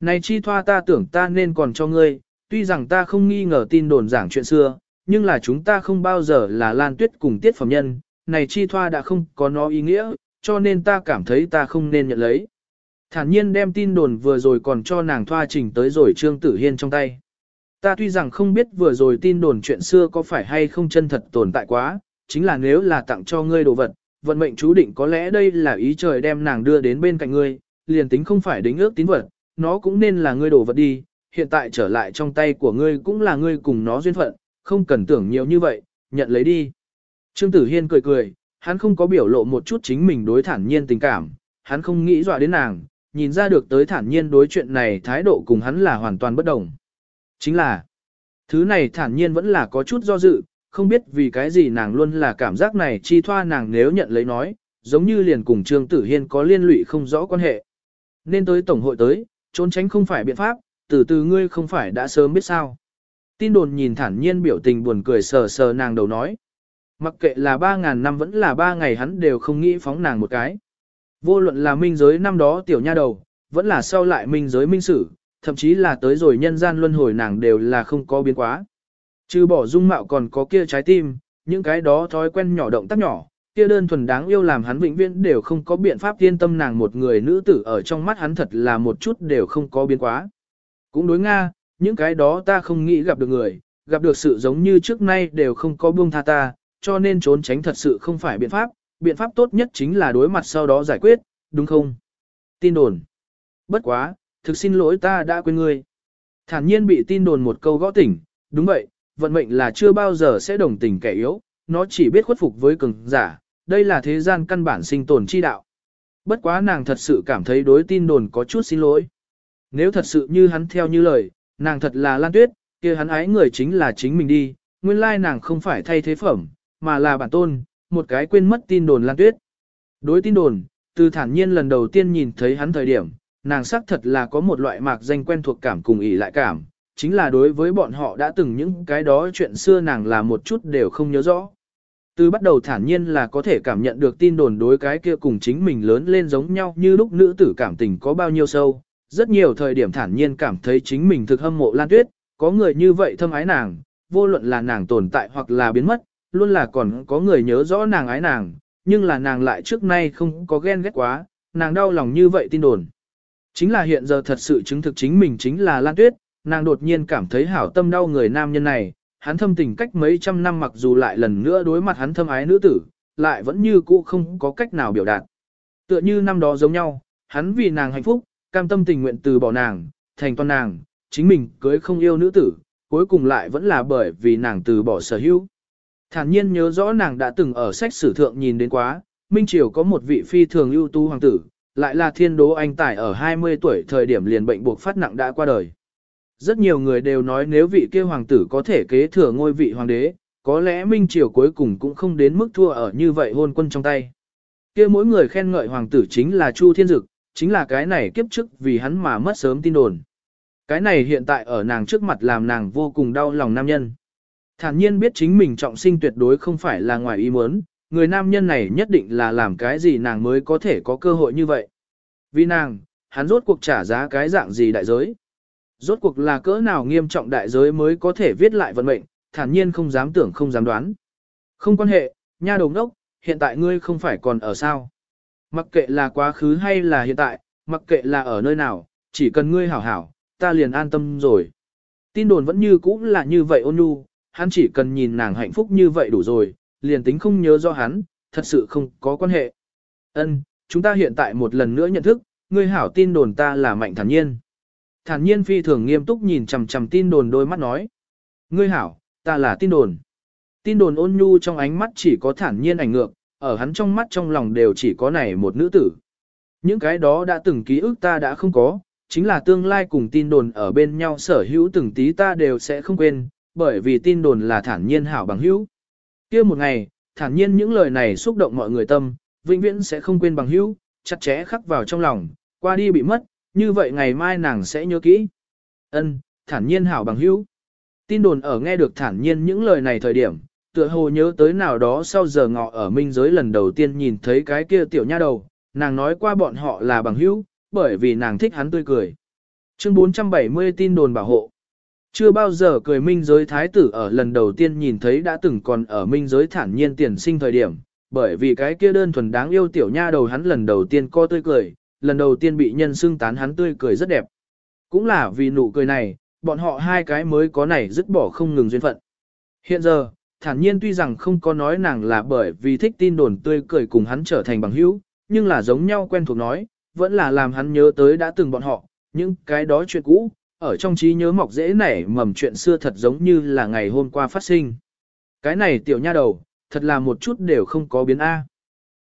Này chi thoa ta tưởng ta nên còn cho ngươi, tuy rằng ta không nghi ngờ tin đồn giảng chuyện xưa, nhưng là chúng ta không bao giờ là lan tuyết cùng tiết phẩm nhân, này chi thoa đã không có nó ý nghĩa, cho nên ta cảm thấy ta không nên nhận lấy. Thản nhiên đem tin đồn vừa rồi còn cho nàng thoa trình tới rồi Trương Tử Hiên trong tay. Ta tuy rằng không biết vừa rồi tin đồn chuyện xưa có phải hay không chân thật tồn tại quá, chính là nếu là tặng cho ngươi đồ vật, vận mệnh chú định có lẽ đây là ý trời đem nàng đưa đến bên cạnh ngươi, liền tính không phải đính ước tín vật, nó cũng nên là ngươi đồ vật đi, hiện tại trở lại trong tay của ngươi cũng là ngươi cùng nó duyên phận, không cần tưởng nhiều như vậy, nhận lấy đi. Trương Tử Hiên cười cười, hắn không có biểu lộ một chút chính mình đối thản nhiên tình cảm, hắn không nghĩ dọa đến nàng, nhìn ra được tới thản nhiên đối chuyện này thái độ cùng hắn là hoàn toàn bất đồng. Chính là, thứ này thản nhiên vẫn là có chút do dự, không biết vì cái gì nàng luôn là cảm giác này chi thoa nàng nếu nhận lấy nói, giống như liền cùng Trương Tử Hiên có liên lụy không rõ quan hệ. Nên tới Tổng hội tới, trốn tránh không phải biện pháp, từ từ ngươi không phải đã sớm biết sao. Tin đồn nhìn thản nhiên biểu tình buồn cười sờ sờ nàng đầu nói. Mặc kệ là 3.000 năm vẫn là 3 ngày hắn đều không nghĩ phóng nàng một cái. Vô luận là minh giới năm đó tiểu nha đầu, vẫn là sau lại minh giới minh sử, thậm chí là tới rồi nhân gian luân hồi nàng đều là không có biến quá. Trừ bỏ dung mạo còn có kia trái tim, những cái đó thói quen nhỏ động tác nhỏ, kia đơn thuần đáng yêu làm hắn vĩnh viễn đều không có biện pháp yên tâm nàng một người nữ tử ở trong mắt hắn thật là một chút đều không có biến quá. Cũng đối Nga, những cái đó ta không nghĩ gặp được người, gặp được sự giống như trước nay đều không có buông tha ta, cho nên trốn tránh thật sự không phải biện pháp, biện pháp tốt nhất chính là đối mặt sau đó giải quyết, đúng không? Tin đồn. Bất quá, thực xin lỗi ta đã quên ngươi. Thản nhiên bị tin đồn một câu gõ tỉnh, đúng vậy, vận mệnh là chưa bao giờ sẽ đồng tình kẻ yếu, nó chỉ biết khuất phục với cường giả, đây là thế gian căn bản sinh tồn chi đạo. Bất quá nàng thật sự cảm thấy đối tin đồn có chút xin lỗi. Nếu thật sự như hắn theo như lời, nàng thật là lan tuyết, kia hắn ái người chính là chính mình đi, nguyên lai nàng không phải thay thế phẩm, mà là bản tôn, một cái quên mất tin đồn lan tuyết. Đối tin đồn, từ thản nhiên lần đầu tiên nhìn thấy hắn thời điểm, nàng xác thật là có một loại mạc danh quen thuộc cảm cùng ỷ lại cảm, chính là đối với bọn họ đã từng những cái đó chuyện xưa nàng là một chút đều không nhớ rõ. Từ bắt đầu thản nhiên là có thể cảm nhận được tin đồn đối cái kia cùng chính mình lớn lên giống nhau như lúc nữ tử cảm tình có bao nhiêu sâu. Rất nhiều thời điểm thản nhiên cảm thấy chính mình thực hâm mộ Lan Tuyết, có người như vậy thâm ái nàng, vô luận là nàng tồn tại hoặc là biến mất, luôn là còn có người nhớ rõ nàng ái nàng, nhưng là nàng lại trước nay không có ghen ghét quá, nàng đau lòng như vậy tin đồn. Chính là hiện giờ thật sự chứng thực chính mình chính là Lan Tuyết, nàng đột nhiên cảm thấy hảo tâm đau người nam nhân này, hắn thâm tình cách mấy trăm năm mặc dù lại lần nữa đối mặt hắn thâm ái nữ tử, lại vẫn như cũ không có cách nào biểu đạt. Tựa như năm đó giống nhau, hắn vì nàng hạnh phúc, cam tâm tình nguyện từ bỏ nàng, thành toàn nàng, chính mình cưới không yêu nữ tử, cuối cùng lại vẫn là bởi vì nàng từ bỏ sở hữu. Thản nhiên nhớ rõ nàng đã từng ở sách sử thượng nhìn đến quá, Minh Triều có một vị phi thường ưu tú hoàng tử, lại là thiên đố anh tài ở 20 tuổi thời điểm liền bệnh buộc phát nặng đã qua đời. Rất nhiều người đều nói nếu vị kia hoàng tử có thể kế thừa ngôi vị hoàng đế, có lẽ Minh Triều cuối cùng cũng không đến mức thua ở như vậy hôn quân trong tay. Kia mỗi người khen ngợi hoàng tử chính là Chu Thiên Dực, chính là cái này kiếp trước vì hắn mà mất sớm tin đồn. Cái này hiện tại ở nàng trước mặt làm nàng vô cùng đau lòng nam nhân. Thản nhiên biết chính mình trọng sinh tuyệt đối không phải là ngoài ý muốn, người nam nhân này nhất định là làm cái gì nàng mới có thể có cơ hội như vậy. Vì nàng, hắn rốt cuộc trả giá cái dạng gì đại giới. Rốt cuộc là cỡ nào nghiêm trọng đại giới mới có thể viết lại vận mệnh, thản nhiên không dám tưởng không dám đoán. Không quan hệ, nha đồng đốc, hiện tại ngươi không phải còn ở sao. Mặc kệ là quá khứ hay là hiện tại, mặc kệ là ở nơi nào, chỉ cần ngươi hảo hảo, ta liền an tâm rồi. Tin đồn vẫn như cũ là như vậy ôn nhu, hắn chỉ cần nhìn nàng hạnh phúc như vậy đủ rồi, liền tính không nhớ do hắn, thật sự không có quan hệ. Ân, chúng ta hiện tại một lần nữa nhận thức, ngươi hảo tin đồn ta là mạnh thản nhiên thản nhiên phi thường nghiêm túc nhìn chằm chằm tin đồn đôi mắt nói. Ngươi hảo, ta là tin đồn. Tin đồn ôn nhu trong ánh mắt chỉ có thản nhiên ảnh ngược, ở hắn trong mắt trong lòng đều chỉ có này một nữ tử. Những cái đó đã từng ký ức ta đã không có, chính là tương lai cùng tin đồn ở bên nhau sở hữu từng tí ta đều sẽ không quên, bởi vì tin đồn là thản nhiên hảo bằng hữu kia một ngày, thản nhiên những lời này xúc động mọi người tâm, vĩnh viễn sẽ không quên bằng hữu, chặt chẽ khắc vào trong lòng, qua đi bị mất, như vậy ngày mai nàng sẽ nhớ kỹ. Ân, thản nhiên hảo bằng hữu. Tin đồn ở nghe được thản nhiên những lời này thời điểm, tựa hồ nhớ tới nào đó sau giờ ngọ ở minh giới lần đầu tiên nhìn thấy cái kia tiểu nha đầu, nàng nói qua bọn họ là bằng hữu, bởi vì nàng thích hắn tươi cười. Chương 470 tin đồn bảo hộ. Chưa bao giờ cười minh giới thái tử ở lần đầu tiên nhìn thấy đã từng còn ở minh giới thản nhiên tiền sinh thời điểm, bởi vì cái kia đơn thuần đáng yêu tiểu nha đầu hắn lần đầu tiên co tươi cười, lần đầu tiên bị nhân xưng tán hắn tươi cười rất đẹp. Cũng là vì nụ cười này, bọn họ hai cái mới có này dứt bỏ không ngừng duyên phận. Hiện giờ, thản nhiên tuy rằng không có nói nàng là bởi vì thích tin đồn tươi cười cùng hắn trở thành bằng hữu, nhưng là giống nhau quen thuộc nói, vẫn là làm hắn nhớ tới đã từng bọn họ, những cái đó chuyện cũ, ở trong trí nhớ mọc dễ nảy mầm chuyện xưa thật giống như là ngày hôm qua phát sinh. Cái này tiểu nha đầu, thật là một chút đều không có biến A.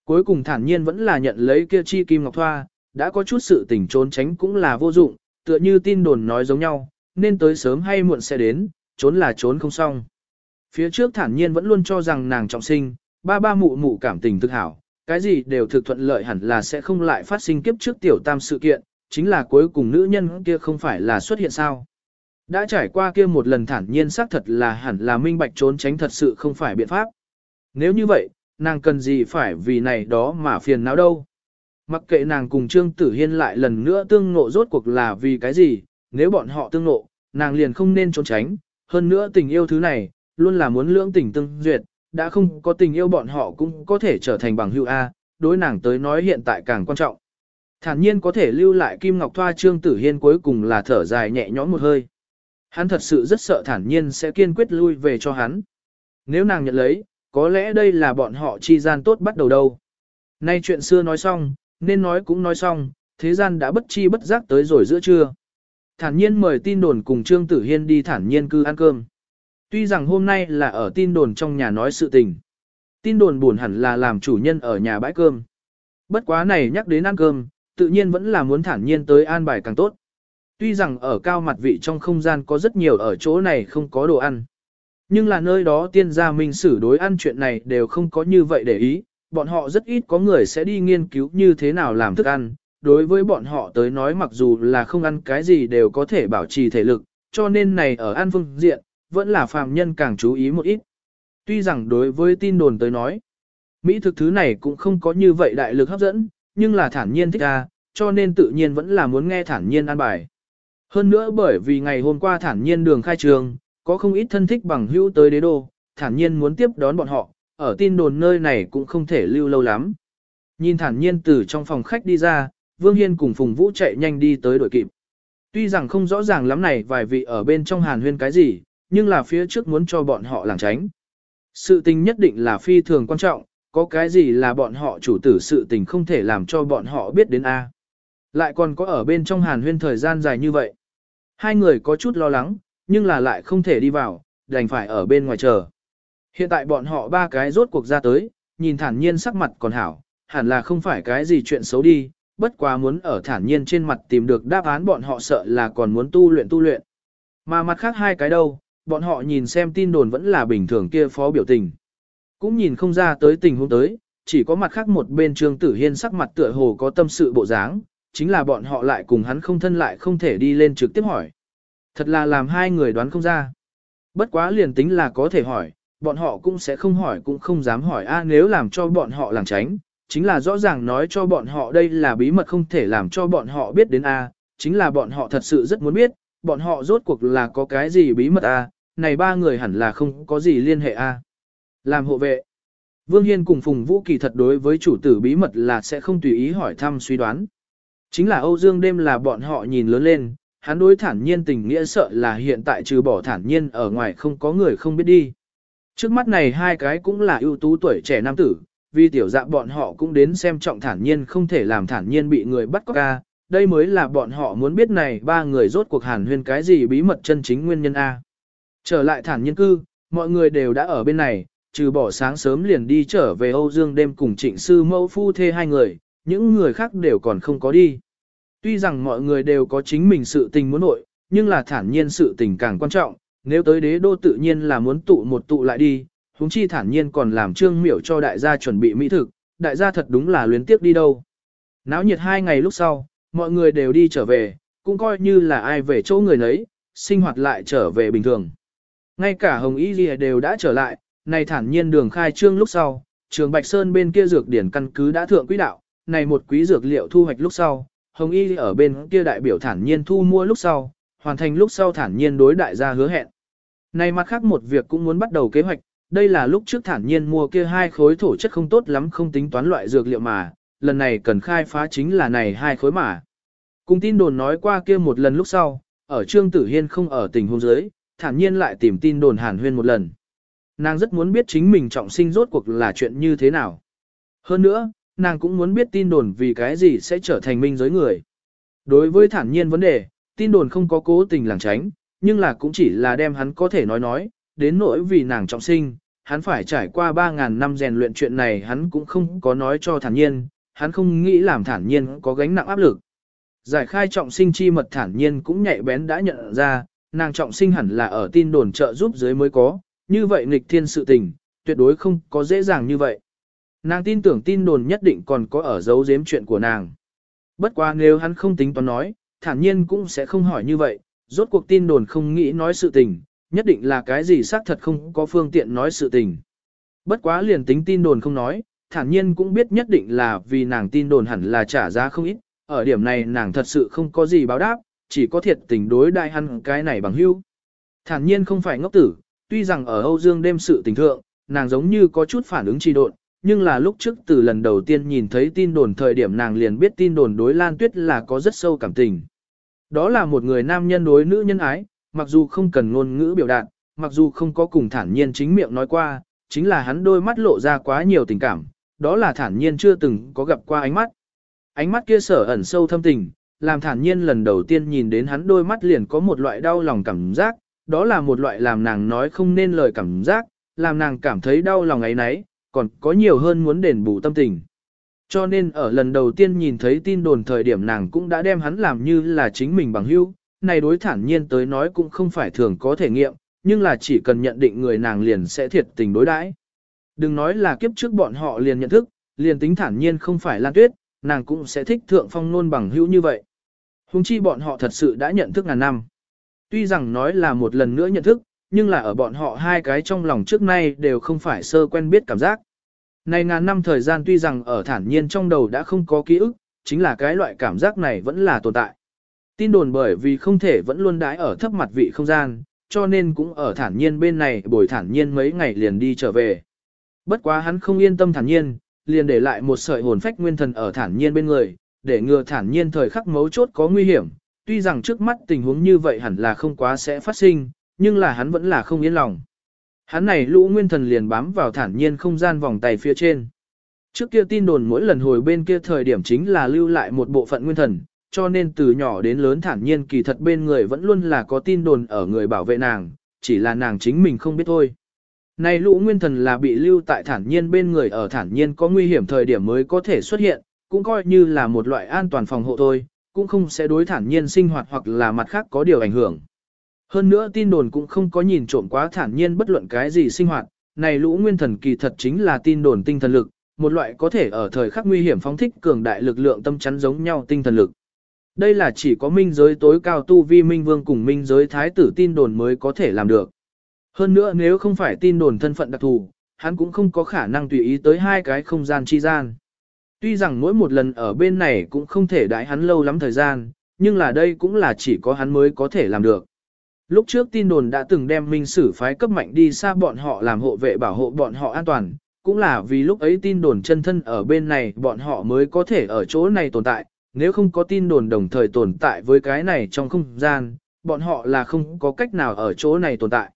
Cuối cùng thản nhiên vẫn là nhận lấy kia chi kim ngọc thoa, đã có chút sự tình trốn tránh cũng là vô dụng, tựa như tin đồn nói giống nhau, nên tới sớm hay muộn sẽ đến, trốn là trốn không xong. Phía trước thản nhiên vẫn luôn cho rằng nàng trọng sinh, ba ba mụ mụ cảm tình thực hảo, cái gì đều thực thuận lợi hẳn là sẽ không lại phát sinh kiếp trước tiểu tam sự kiện, chính là cuối cùng nữ nhân kia không phải là xuất hiện sao. Đã trải qua kia một lần thản nhiên xác thật là hẳn là minh bạch trốn tránh thật sự không phải biện pháp. Nếu như vậy, nàng cần gì phải vì này đó mà phiền não đâu. Mặc kệ nàng cùng Trương Tử Hiên lại lần nữa tương ngộ rốt cuộc là vì cái gì, nếu bọn họ tương ngộ, nàng liền không nên trốn tránh, hơn nữa tình yêu thứ này, luôn là muốn lưỡng tình tương duyệt, đã không có tình yêu bọn họ cũng có thể trở thành bằng hữu A, đối nàng tới nói hiện tại càng quan trọng. Thản nhiên có thể lưu lại Kim Ngọc Thoa Trương Tử Hiên cuối cùng là thở dài nhẹ nhõm một hơi. Hắn thật sự rất sợ thản nhiên sẽ kiên quyết lui về cho hắn. Nếu nàng nhận lấy, có lẽ đây là bọn họ chi gian tốt bắt đầu đâu. Nay chuyện xưa nói xong, nên nói cũng nói xong, thế gian đã bất chi bất giác tới rồi giữa trưa. Thản nhiên mời tin đồn cùng Trương Tử Hiên đi thản nhiên cư ăn cơm. Tuy rằng hôm nay là ở tin đồn trong nhà nói sự tình. Tin đồn buồn hẳn là làm chủ nhân ở nhà bãi cơm. Bất quá này nhắc đến ăn cơm, tự nhiên vẫn là muốn thản nhiên tới an bài càng tốt. Tuy rằng ở cao mặt vị trong không gian có rất nhiều ở chỗ này không có đồ ăn. Nhưng là nơi đó tiên gia minh sử đối ăn chuyện này đều không có như vậy để ý, bọn họ rất ít có người sẽ đi nghiên cứu như thế nào làm thức ăn. Đối với bọn họ tới nói mặc dù là không ăn cái gì đều có thể bảo trì thể lực, cho nên này ở ăn phương diện, vẫn là phàm nhân càng chú ý một ít. Tuy rằng đối với tin đồn tới nói, Mỹ thực thứ này cũng không có như vậy đại lực hấp dẫn, nhưng là thản nhiên thích ra, cho nên tự nhiên vẫn là muốn nghe thản nhiên ăn bài. Hơn nữa bởi vì ngày hôm qua thản nhiên đường khai trường, có không ít thân thích bằng hữu tới đế đô, thản nhiên muốn tiếp đón bọn họ, ở tin đồn nơi này cũng không thể lưu lâu lắm. Nhìn thản nhiên từ trong phòng khách đi ra, Vương Hiên cùng Phùng Vũ chạy nhanh đi tới đội kịp. Tuy rằng không rõ ràng lắm này vài vị ở bên trong hàn huyên cái gì, nhưng là phía trước muốn cho bọn họ làng tránh. Sự tình nhất định là phi thường quan trọng, có cái gì là bọn họ chủ tử sự tình không thể làm cho bọn họ biết đến A. Lại còn có ở bên trong hàn huyên thời gian dài như vậy. Hai người có chút lo lắng, nhưng là lại không thể đi vào, đành phải ở bên ngoài chờ. Hiện tại bọn họ ba cái rốt cuộc ra tới, nhìn thản nhiên sắc mặt còn hảo, hẳn là không phải cái gì chuyện xấu đi, bất quá muốn ở thản nhiên trên mặt tìm được đáp án bọn họ sợ là còn muốn tu luyện tu luyện. Mà mặt khác hai cái đâu, bọn họ nhìn xem tin đồn vẫn là bình thường kia phó biểu tình. Cũng nhìn không ra tới tình huống tới, chỉ có mặt khác một bên Trương Tử Hiên sắc mặt tựa hồ có tâm sự bộ dáng, chính là bọn họ lại cùng hắn không thân lại không thể đi lên trực tiếp hỏi. Thật là làm hai người đoán không ra. Bất quá liền tính là có thể hỏi, bọn họ cũng sẽ không hỏi cũng không dám hỏi a nếu làm cho bọn họ làng tránh, chính là rõ ràng nói cho bọn họ đây là bí mật không thể làm cho bọn họ biết đến a chính là bọn họ thật sự rất muốn biết, bọn họ rốt cuộc là có cái gì bí mật a này ba người hẳn là không có gì liên hệ a làm hộ vệ. Vương Hiên cùng Phùng Vũ kỳ thật đối với chủ tử bí mật là sẽ không tùy ý hỏi thăm suy đoán. Chính là Âu Dương đêm là bọn họ nhìn lớn lên, hắn đối thản nhiên tình nghĩa sợ là hiện tại trừ bỏ thản nhiên ở ngoài không có người không biết đi. Trước mắt này hai cái cũng là ưu tú tuổi trẻ nam tử, vì tiểu dạ bọn họ cũng đến xem trọng thản nhiên không thể làm thản nhiên bị người bắt cóc ca, đây mới là bọn họ muốn biết này ba người rốt cuộc hàn huyên cái gì bí mật chân chính nguyên nhân A. Trở lại thản nhiên cư, mọi người đều đã ở bên này, trừ bỏ sáng sớm liền đi trở về Âu Dương đêm cùng trịnh sư mẫu phu thê hai người, những người khác đều còn không có đi. Tuy rằng mọi người đều có chính mình sự tình muốn nội, nhưng là thản nhiên sự tình càng quan trọng, nếu tới đế đô tự nhiên là muốn tụ một tụ lại đi, huống chi thản nhiên còn làm trương miểu cho đại gia chuẩn bị mỹ thực, đại gia thật đúng là luyến tiếc đi đâu. Náo nhiệt hai ngày lúc sau, mọi người đều đi trở về, cũng coi như là ai về chỗ người nấy, sinh hoạt lại trở về bình thường. Ngay cả Hồng Y Ghi đều đã trở lại, này thản nhiên đường khai trương lúc sau, trường Bạch Sơn bên kia dược điển căn cứ đã thượng quỹ đạo, này một quý dược liệu thu hoạch lúc sau, Hồng Y ở bên kia đại biểu thản nhiên thu mua lúc sau, hoàn thành lúc sau thản nhiên đối đại gia hứa hẹn. Này mặt khác một việc cũng muốn bắt đầu kế hoạch, đây là lúc trước thản nhiên mua kia hai khối thổ chất không tốt lắm không tính toán loại dược liệu mà, lần này cần khai phá chính là này hai khối mà. Cùng tin đồn nói qua kia một lần lúc sau, ở Trương Tử Hiên không ở tình huống dưới, thản nhiên lại tìm tin đồn hàn huyên một lần. Nàng rất muốn biết chính mình trọng sinh rốt cuộc là chuyện như thế nào. Hơn nữa, nàng cũng muốn biết tin đồn vì cái gì sẽ trở thành minh giới người. Đối với thản nhiên vấn đề, tin đồn không có cố tình làng tránh, nhưng là cũng chỉ là đem hắn có thể nói nói, đến nỗi vì nàng trọng sinh, hắn phải trải qua 3.000 năm rèn luyện chuyện này hắn cũng không có nói cho thản nhiên, hắn không nghĩ làm thản nhiên có gánh nặng áp lực. Giải khai trọng sinh chi mật thản nhiên cũng nhạy bén đã nhận ra, nàng trọng sinh hẳn là ở tin đồn trợ giúp dưới mới có, như vậy nghịch thiên sự tình, tuyệt đối không có dễ dàng như vậy. Nàng tin tưởng tin đồn nhất định còn có ở giấu giếm chuyện của nàng. Bất quá nếu hắn không tính toán nói, thản nhiên cũng sẽ không hỏi như vậy, rốt cuộc tin đồn không nghĩ nói sự tình, nhất định là cái gì xác thật không có phương tiện nói sự tình. Bất quá liền tính tin đồn không nói, thản nhiên cũng biết nhất định là vì nàng tin đồn hẳn là trả giá không ít, ở điểm này nàng thật sự không có gì báo đáp, chỉ có thiệt tình đối đại hắn cái này bằng hữu. Thản nhiên không phải ngốc tử, tuy rằng ở Âu Dương đêm sự tình thượng, nàng giống như có chút phản ứng trì độn, nhưng là lúc trước từ lần đầu tiên nhìn thấy tin đồn thời điểm nàng liền biết tin đồn đối Lan Tuyết là có rất sâu cảm tình. Đó là một người nam nhân đối nữ nhân ái, mặc dù không cần ngôn ngữ biểu đạt, mặc dù không có cùng thản nhiên chính miệng nói qua, chính là hắn đôi mắt lộ ra quá nhiều tình cảm, đó là thản nhiên chưa từng có gặp qua ánh mắt. Ánh mắt kia sở ẩn sâu thâm tình, làm thản nhiên lần đầu tiên nhìn đến hắn đôi mắt liền có một loại đau lòng cảm giác, đó là một loại làm nàng nói không nên lời cảm giác, làm nàng cảm thấy đau lòng ấy nấy, còn có nhiều hơn muốn đền bù tâm tình. Cho nên ở lần đầu tiên nhìn thấy tin đồn thời điểm nàng cũng đã đem hắn làm như là chính mình bằng hữu, này đối thản nhiên tới nói cũng không phải thường có thể nghiệm, nhưng là chỉ cần nhận định người nàng liền sẽ thiệt tình đối đãi. Đừng nói là kiếp trước bọn họ liền nhận thức, liền tính thản nhiên không phải Lan Tuyết, nàng cũng sẽ thích thượng phong nôn bằng hữu như vậy. Hùng chi bọn họ thật sự đã nhận thức ngàn năm. Tuy rằng nói là một lần nữa nhận thức, nhưng là ở bọn họ hai cái trong lòng trước nay đều không phải sơ quen biết cảm giác. Này ngàn năm thời gian tuy rằng ở thản nhiên trong đầu đã không có ký ức, chính là cái loại cảm giác này vẫn là tồn tại. Tin đồn bởi vì không thể vẫn luôn đái ở thấp mặt vị không gian, cho nên cũng ở thản nhiên bên này bồi thản nhiên mấy ngày liền đi trở về. Bất quá hắn không yên tâm thản nhiên, liền để lại một sợi hồn phách nguyên thần ở thản nhiên bên người, để ngừa thản nhiên thời khắc mấu chốt có nguy hiểm. Tuy rằng trước mắt tình huống như vậy hẳn là không quá sẽ phát sinh, nhưng là hắn vẫn là không yên lòng. Hắn này lũ nguyên thần liền bám vào thản nhiên không gian vòng tay phía trên. Trước kia tin đồn mỗi lần hồi bên kia thời điểm chính là lưu lại một bộ phận nguyên thần, cho nên từ nhỏ đến lớn thản nhiên kỳ thật bên người vẫn luôn là có tin đồn ở người bảo vệ nàng, chỉ là nàng chính mình không biết thôi. Này lũ nguyên thần là bị lưu tại thản nhiên bên người ở thản nhiên có nguy hiểm thời điểm mới có thể xuất hiện, cũng coi như là một loại an toàn phòng hộ thôi, cũng không sẽ đối thản nhiên sinh hoạt hoặc là mặt khác có điều ảnh hưởng. Hơn nữa tin đồn cũng không có nhìn trộm quá thản nhiên bất luận cái gì sinh hoạt, này lũ nguyên thần kỳ thật chính là tin đồn tinh thần lực, một loại có thể ở thời khắc nguy hiểm phóng thích cường đại lực lượng tâm chắn giống nhau tinh thần lực. Đây là chỉ có minh giới tối cao tu vi minh vương cùng minh giới thái tử tin đồn mới có thể làm được. Hơn nữa nếu không phải tin đồn thân phận đặc thù, hắn cũng không có khả năng tùy ý tới hai cái không gian chi gian. Tuy rằng mỗi một lần ở bên này cũng không thể đãi hắn lâu lắm thời gian, nhưng là đây cũng là chỉ có hắn mới có thể làm được. Lúc trước tin đồn đã từng đem minh sử phái cấp mạnh đi xa bọn họ làm hộ vệ bảo hộ bọn họ an toàn, cũng là vì lúc ấy tin đồn chân thân ở bên này bọn họ mới có thể ở chỗ này tồn tại, nếu không có tin đồn đồng thời tồn tại với cái này trong không gian, bọn họ là không có cách nào ở chỗ này tồn tại.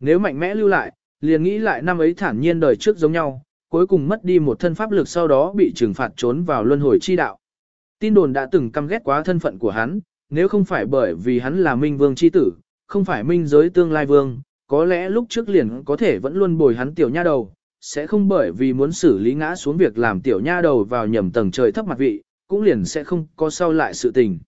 Nếu mạnh mẽ lưu lại, liền nghĩ lại năm ấy thản nhiên đời trước giống nhau, cuối cùng mất đi một thân pháp lực sau đó bị trừng phạt trốn vào luân hồi chi đạo. Tin đồn đã từng căm ghét quá thân phận của hắn, nếu không phải bởi vì hắn là minh vương chi tử, không phải minh giới tương lai vương, có lẽ lúc trước liền có thể vẫn luôn bồi hắn tiểu nha đầu, sẽ không bởi vì muốn xử lý ngã xuống việc làm tiểu nha đầu vào nhầm tầng trời thấp mặt vị, cũng liền sẽ không có sau lại sự tình.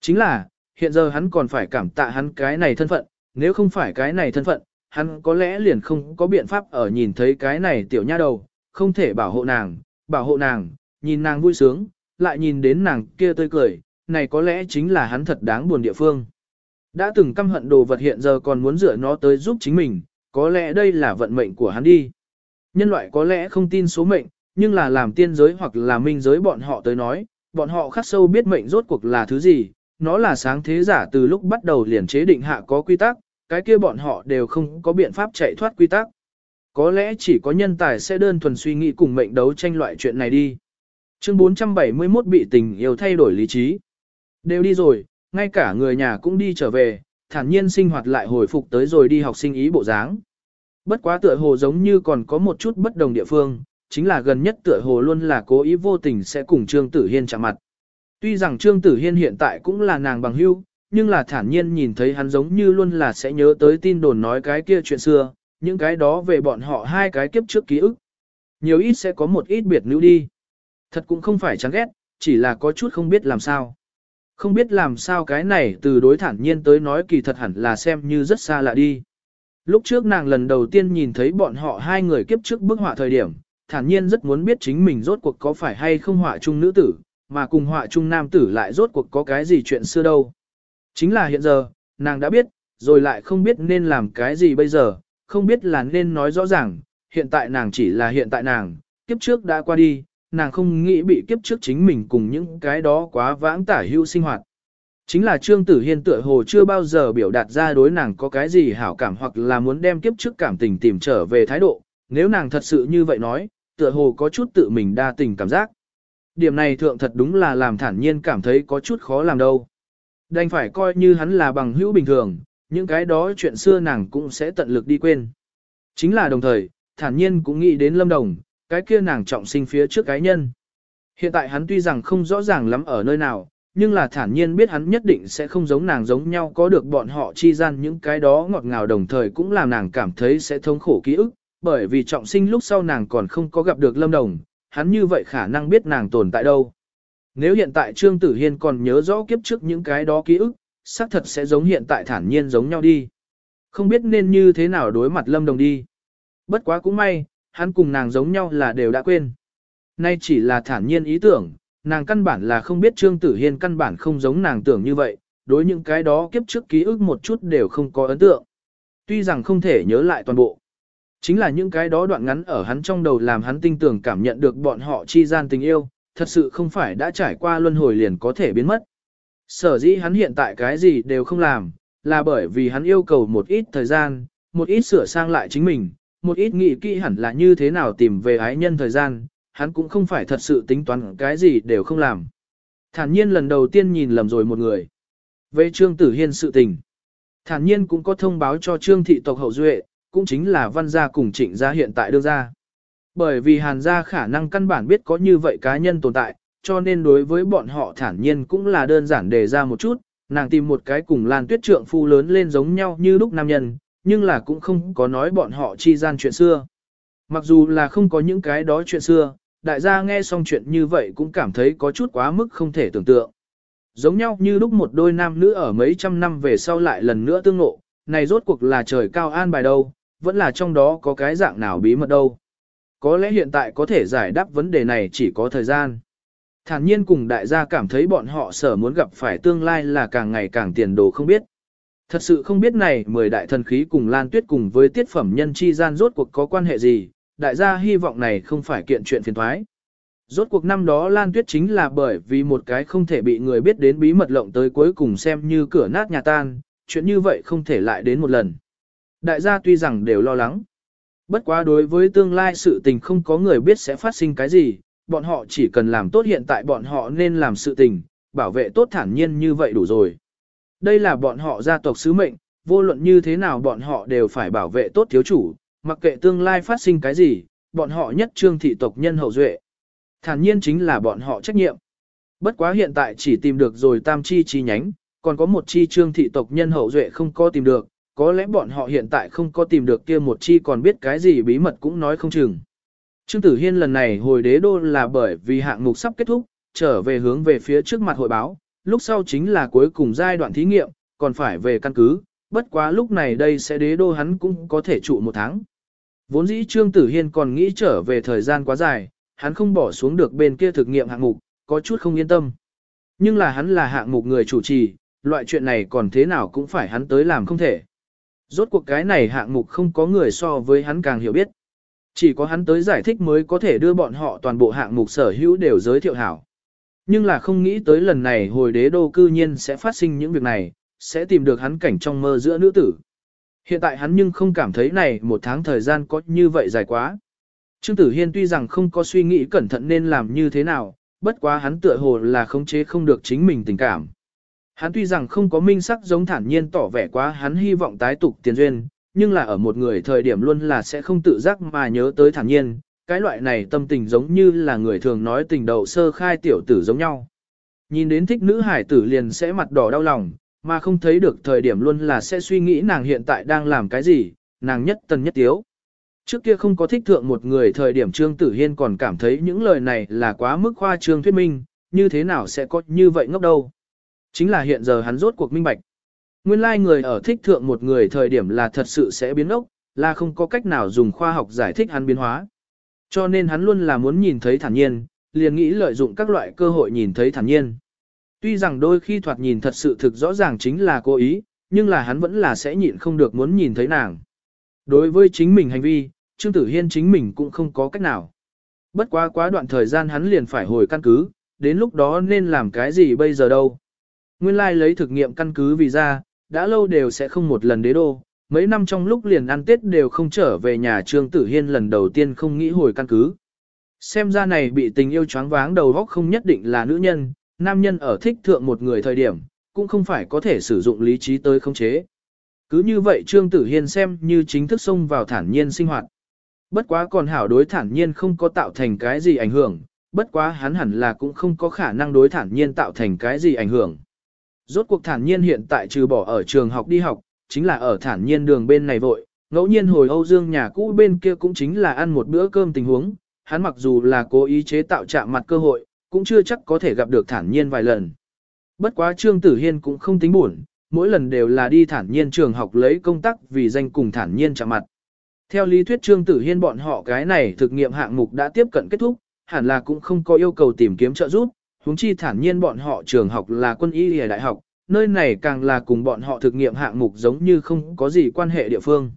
Chính là, hiện giờ hắn còn phải cảm tạ hắn cái này thân phận, nếu không phải cái này thân phận, hắn có lẽ liền không có biện pháp ở nhìn thấy cái này tiểu nha đầu, không thể bảo hộ nàng, bảo hộ nàng, nhìn nàng vui sướng, lại nhìn đến nàng kia tươi cười, này có lẽ chính là hắn thật đáng buồn địa phương. Đã từng căm hận đồ vật hiện giờ còn muốn dựa nó tới giúp chính mình, có lẽ đây là vận mệnh của hắn đi. Nhân loại có lẽ không tin số mệnh, nhưng là làm tiên giới hoặc là minh giới bọn họ tới nói, bọn họ khắc sâu biết mệnh rốt cuộc là thứ gì, nó là sáng thế giả từ lúc bắt đầu liền chế định hạ có quy tắc, cái kia bọn họ đều không có biện pháp chạy thoát quy tắc. Có lẽ chỉ có nhân tài sẽ đơn thuần suy nghĩ cùng mệnh đấu tranh loại chuyện này đi. Chương 471 bị tình yêu thay đổi lý trí. Đều đi rồi, ngay cả người nhà cũng đi trở về, thản nhiên sinh hoạt lại hồi phục tới rồi đi học sinh ý bộ dáng. Bất quá tựa hồ giống như còn có một chút bất đồng địa phương, chính là gần nhất tựa hồ luôn là cố ý vô tình sẽ cùng Trương Tử Hiên chạm mặt. Tuy rằng Trương Tử Hiên hiện tại cũng là nàng bằng hữu, nhưng là thản nhiên nhìn thấy hắn giống như luôn là sẽ nhớ tới tin đồn nói cái kia chuyện xưa, những cái đó về bọn họ hai cái kiếp trước ký ức. Nhiều ít sẽ có một ít biệt nữ đi. Thật cũng không phải chán ghét, chỉ là có chút không biết làm sao. Không biết làm sao cái này từ đối thản nhiên tới nói kỳ thật hẳn là xem như rất xa lạ đi. Lúc trước nàng lần đầu tiên nhìn thấy bọn họ hai người kiếp trước bức họa thời điểm, thản nhiên rất muốn biết chính mình rốt cuộc có phải hay không họa chung nữ tử, mà cùng họa chung nam tử lại rốt cuộc có cái gì chuyện xưa đâu. Chính là hiện giờ, nàng đã biết, rồi lại không biết nên làm cái gì bây giờ, không biết là nên nói rõ ràng, hiện tại nàng chỉ là hiện tại nàng, kiếp trước đã qua đi, nàng không nghĩ bị kiếp trước chính mình cùng những cái đó quá vãng tả hữu sinh hoạt. Chính là Trương Tử Hiên tựa hồ chưa bao giờ biểu đạt ra đối nàng có cái gì hảo cảm hoặc là muốn đem kiếp trước cảm tình tìm trở về thái độ, nếu nàng thật sự như vậy nói, tựa hồ có chút tự mình đa tình cảm giác. Điểm này thượng thật đúng là làm thản nhiên cảm thấy có chút khó làm đâu. Đành phải coi như hắn là bằng hữu bình thường, những cái đó chuyện xưa nàng cũng sẽ tận lực đi quên. Chính là đồng thời, thản nhiên cũng nghĩ đến Lâm Đồng, cái kia nàng trọng sinh phía trước cái nhân. Hiện tại hắn tuy rằng không rõ ràng lắm ở nơi nào, nhưng là thản nhiên biết hắn nhất định sẽ không giống nàng giống nhau có được bọn họ chi gian những cái đó ngọt ngào đồng thời cũng làm nàng cảm thấy sẽ thống khổ ký ức, bởi vì trọng sinh lúc sau nàng còn không có gặp được Lâm Đồng, hắn như vậy khả năng biết nàng tồn tại đâu. Nếu hiện tại Trương Tử Hiên còn nhớ rõ kiếp trước những cái đó ký ức, xác thật sẽ giống hiện tại thản nhiên giống nhau đi. Không biết nên như thế nào đối mặt Lâm Đồng đi. Bất quá cũng may, hắn cùng nàng giống nhau là đều đã quên. Nay chỉ là thản nhiên ý tưởng, nàng căn bản là không biết Trương Tử Hiên căn bản không giống nàng tưởng như vậy, đối những cái đó kiếp trước ký ức một chút đều không có ấn tượng. Tuy rằng không thể nhớ lại toàn bộ. Chính là những cái đó đoạn ngắn ở hắn trong đầu làm hắn tinh tưởng cảm nhận được bọn họ chi gian tình yêu, thật sự không phải đã trải qua luân hồi liền có thể biến mất. Sở dĩ hắn hiện tại cái gì đều không làm, là bởi vì hắn yêu cầu một ít thời gian, một ít sửa sang lại chính mình, một ít nghĩ kỹ hẳn là như thế nào tìm về ái nhân thời gian, hắn cũng không phải thật sự tính toán cái gì đều không làm. Thản nhiên lần đầu tiên nhìn lầm rồi một người. Về Trương Tử Hiên sự tình. Thản nhiên cũng có thông báo cho Trương thị tộc hậu duệ, cũng chính là văn gia cùng trịnh gia hiện tại đưa ra. Bởi vì hàn gia khả năng căn bản biết có như vậy cá nhân tồn tại, cho nên đối với bọn họ thản nhiên cũng là đơn giản đề ra một chút, nàng tìm một cái cùng Lan Tuyết trượng phu lớn lên giống nhau như lúc nam nhân, nhưng là cũng không có nói bọn họ chi gian chuyện xưa. Mặc dù là không có những cái đó chuyện xưa, đại gia nghe xong chuyện như vậy cũng cảm thấy có chút quá mức không thể tưởng tượng. Giống nhau như lúc một đôi nam nữ ở mấy trăm năm về sau lại lần nữa tương ngộ, này rốt cuộc là trời cao an bài đâu, vẫn là trong đó có cái dạng nào bí mật đâu. Có lẽ hiện tại có thể giải đáp vấn đề này chỉ có thời gian. Thản nhiên cùng đại gia cảm thấy bọn họ sở muốn gặp phải tương lai là càng ngày càng tiền đồ không biết. Thật sự không biết này mười đại thần khí cùng Lan Tuyết cùng với tiết phẩm nhân chi gian rốt cuộc có quan hệ gì, đại gia hy vọng này không phải kiện chuyện phiền thoái. Rốt cuộc năm đó Lan Tuyết chính là bởi vì một cái không thể bị người biết đến bí mật lộng tới cuối cùng xem như cửa nát nhà tan, chuyện như vậy không thể lại đến một lần. Đại gia tuy rằng đều lo lắng. Bất quá đối với tương lai sự tình không có người biết sẽ phát sinh cái gì, bọn họ chỉ cần làm tốt hiện tại bọn họ nên làm sự tình, bảo vệ tốt thản nhiên như vậy đủ rồi. Đây là bọn họ gia tộc sứ mệnh, vô luận như thế nào bọn họ đều phải bảo vệ tốt thiếu chủ, mặc kệ tương lai phát sinh cái gì, bọn họ nhất trương thị tộc nhân hậu duệ. Thản nhiên chính là bọn họ trách nhiệm. Bất quá hiện tại chỉ tìm được rồi tam chi chi nhánh, còn có một chi trương thị tộc nhân hậu duệ không có tìm được, có lẽ bọn họ hiện tại không có tìm được kia một chi còn biết cái gì bí mật cũng nói không chừng. Trương Tử Hiên lần này hồi đế đô là bởi vì hạng mục sắp kết thúc, trở về hướng về phía trước mặt hội báo, lúc sau chính là cuối cùng giai đoạn thí nghiệm, còn phải về căn cứ, bất quá lúc này đây sẽ đế đô hắn cũng có thể trụ một tháng. Vốn dĩ Trương Tử Hiên còn nghĩ trở về thời gian quá dài, hắn không bỏ xuống được bên kia thực nghiệm hạng mục, có chút không yên tâm. Nhưng là hắn là hạng mục người chủ trì, loại chuyện này còn thế nào cũng phải hắn tới làm không thể. Rốt cuộc cái này hạng mục không có người so với hắn càng hiểu biết. Chỉ có hắn tới giải thích mới có thể đưa bọn họ toàn bộ hạng mục sở hữu đều giới thiệu hảo. Nhưng là không nghĩ tới lần này hồi đế đô cư nhiên sẽ phát sinh những việc này, sẽ tìm được hắn cảnh trong mơ giữa nữ tử. Hiện tại hắn nhưng không cảm thấy này một tháng thời gian có như vậy dài quá. Trương Tử Hiên tuy rằng không có suy nghĩ cẩn thận nên làm như thế nào, bất quá hắn tựa hồ là khống chế không được chính mình tình cảm. Hắn tuy rằng không có minh sắc giống thản nhiên tỏ vẻ quá hắn hy vọng tái tục tiền duyên, nhưng là ở một người thời điểm luôn là sẽ không tự giác mà nhớ tới thản nhiên, cái loại này tâm tình giống như là người thường nói tình đầu sơ khai tiểu tử giống nhau. Nhìn đến thích nữ hải tử liền sẽ mặt đỏ đau lòng, mà không thấy được thời điểm luôn là sẽ suy nghĩ nàng hiện tại đang làm cái gì, nàng nhất tần nhất tiếu. Trước kia không có thích thượng một người thời điểm Trương Tử Hiên còn cảm thấy những lời này là quá mức khoa trương thuyết minh, như thế nào sẽ có như vậy ngốc đâu. Chính là hiện giờ hắn rốt cuộc minh bạch. Nguyên lai like người ở thích thượng một người thời điểm là thật sự sẽ biến ốc, là không có cách nào dùng khoa học giải thích hắn biến hóa. Cho nên hắn luôn là muốn nhìn thấy thản nhiên, liền nghĩ lợi dụng các loại cơ hội nhìn thấy thản nhiên. Tuy rằng đôi khi thoạt nhìn thật sự thực rõ ràng chính là cố ý, nhưng là hắn vẫn là sẽ nhịn không được muốn nhìn thấy nàng. Đối với chính mình hành vi, Trương Tử Hiên chính mình cũng không có cách nào. Bất quá quá đoạn thời gian hắn liền phải hồi căn cứ, đến lúc đó nên làm cái gì bây giờ đâu. Nguyên lai like lấy thực nghiệm căn cứ vì ra, đã lâu đều sẽ không một lần đế đô, mấy năm trong lúc liền ăn Tết đều không trở về nhà Trương Tử Hiên lần đầu tiên không nghĩ hồi căn cứ. Xem ra này bị tình yêu choáng váng đầu góc không nhất định là nữ nhân, nam nhân ở thích thượng một người thời điểm, cũng không phải có thể sử dụng lý trí tới khống chế. Cứ như vậy Trương Tử Hiên xem như chính thức xông vào thản nhiên sinh hoạt. Bất quá còn hảo đối thản nhiên không có tạo thành cái gì ảnh hưởng, bất quá hắn hẳn là cũng không có khả năng đối thản nhiên tạo thành cái gì ảnh hưởng. Rốt cuộc thản nhiên hiện tại trừ bỏ ở trường học đi học, chính là ở thản nhiên đường bên này vội, ngẫu nhiên hồi Âu Dương nhà cũ bên kia cũng chính là ăn một bữa cơm tình huống, hắn mặc dù là cố ý chế tạo chạm mặt cơ hội, cũng chưa chắc có thể gặp được thản nhiên vài lần. Bất quá Trương Tử Hiên cũng không tính buồn, mỗi lần đều là đi thản nhiên trường học lấy công tác vì danh cùng thản nhiên chạm mặt. Theo lý thuyết Trương Tử Hiên bọn họ cái này thực nghiệm hạng mục đã tiếp cận kết thúc, hẳn là cũng không có yêu cầu tìm kiếm trợ giúp, huống chi thản nhiên bọn họ trường học là quân y y đại học, nơi này càng là cùng bọn họ thực nghiệm hạng mục giống như không có gì quan hệ địa phương.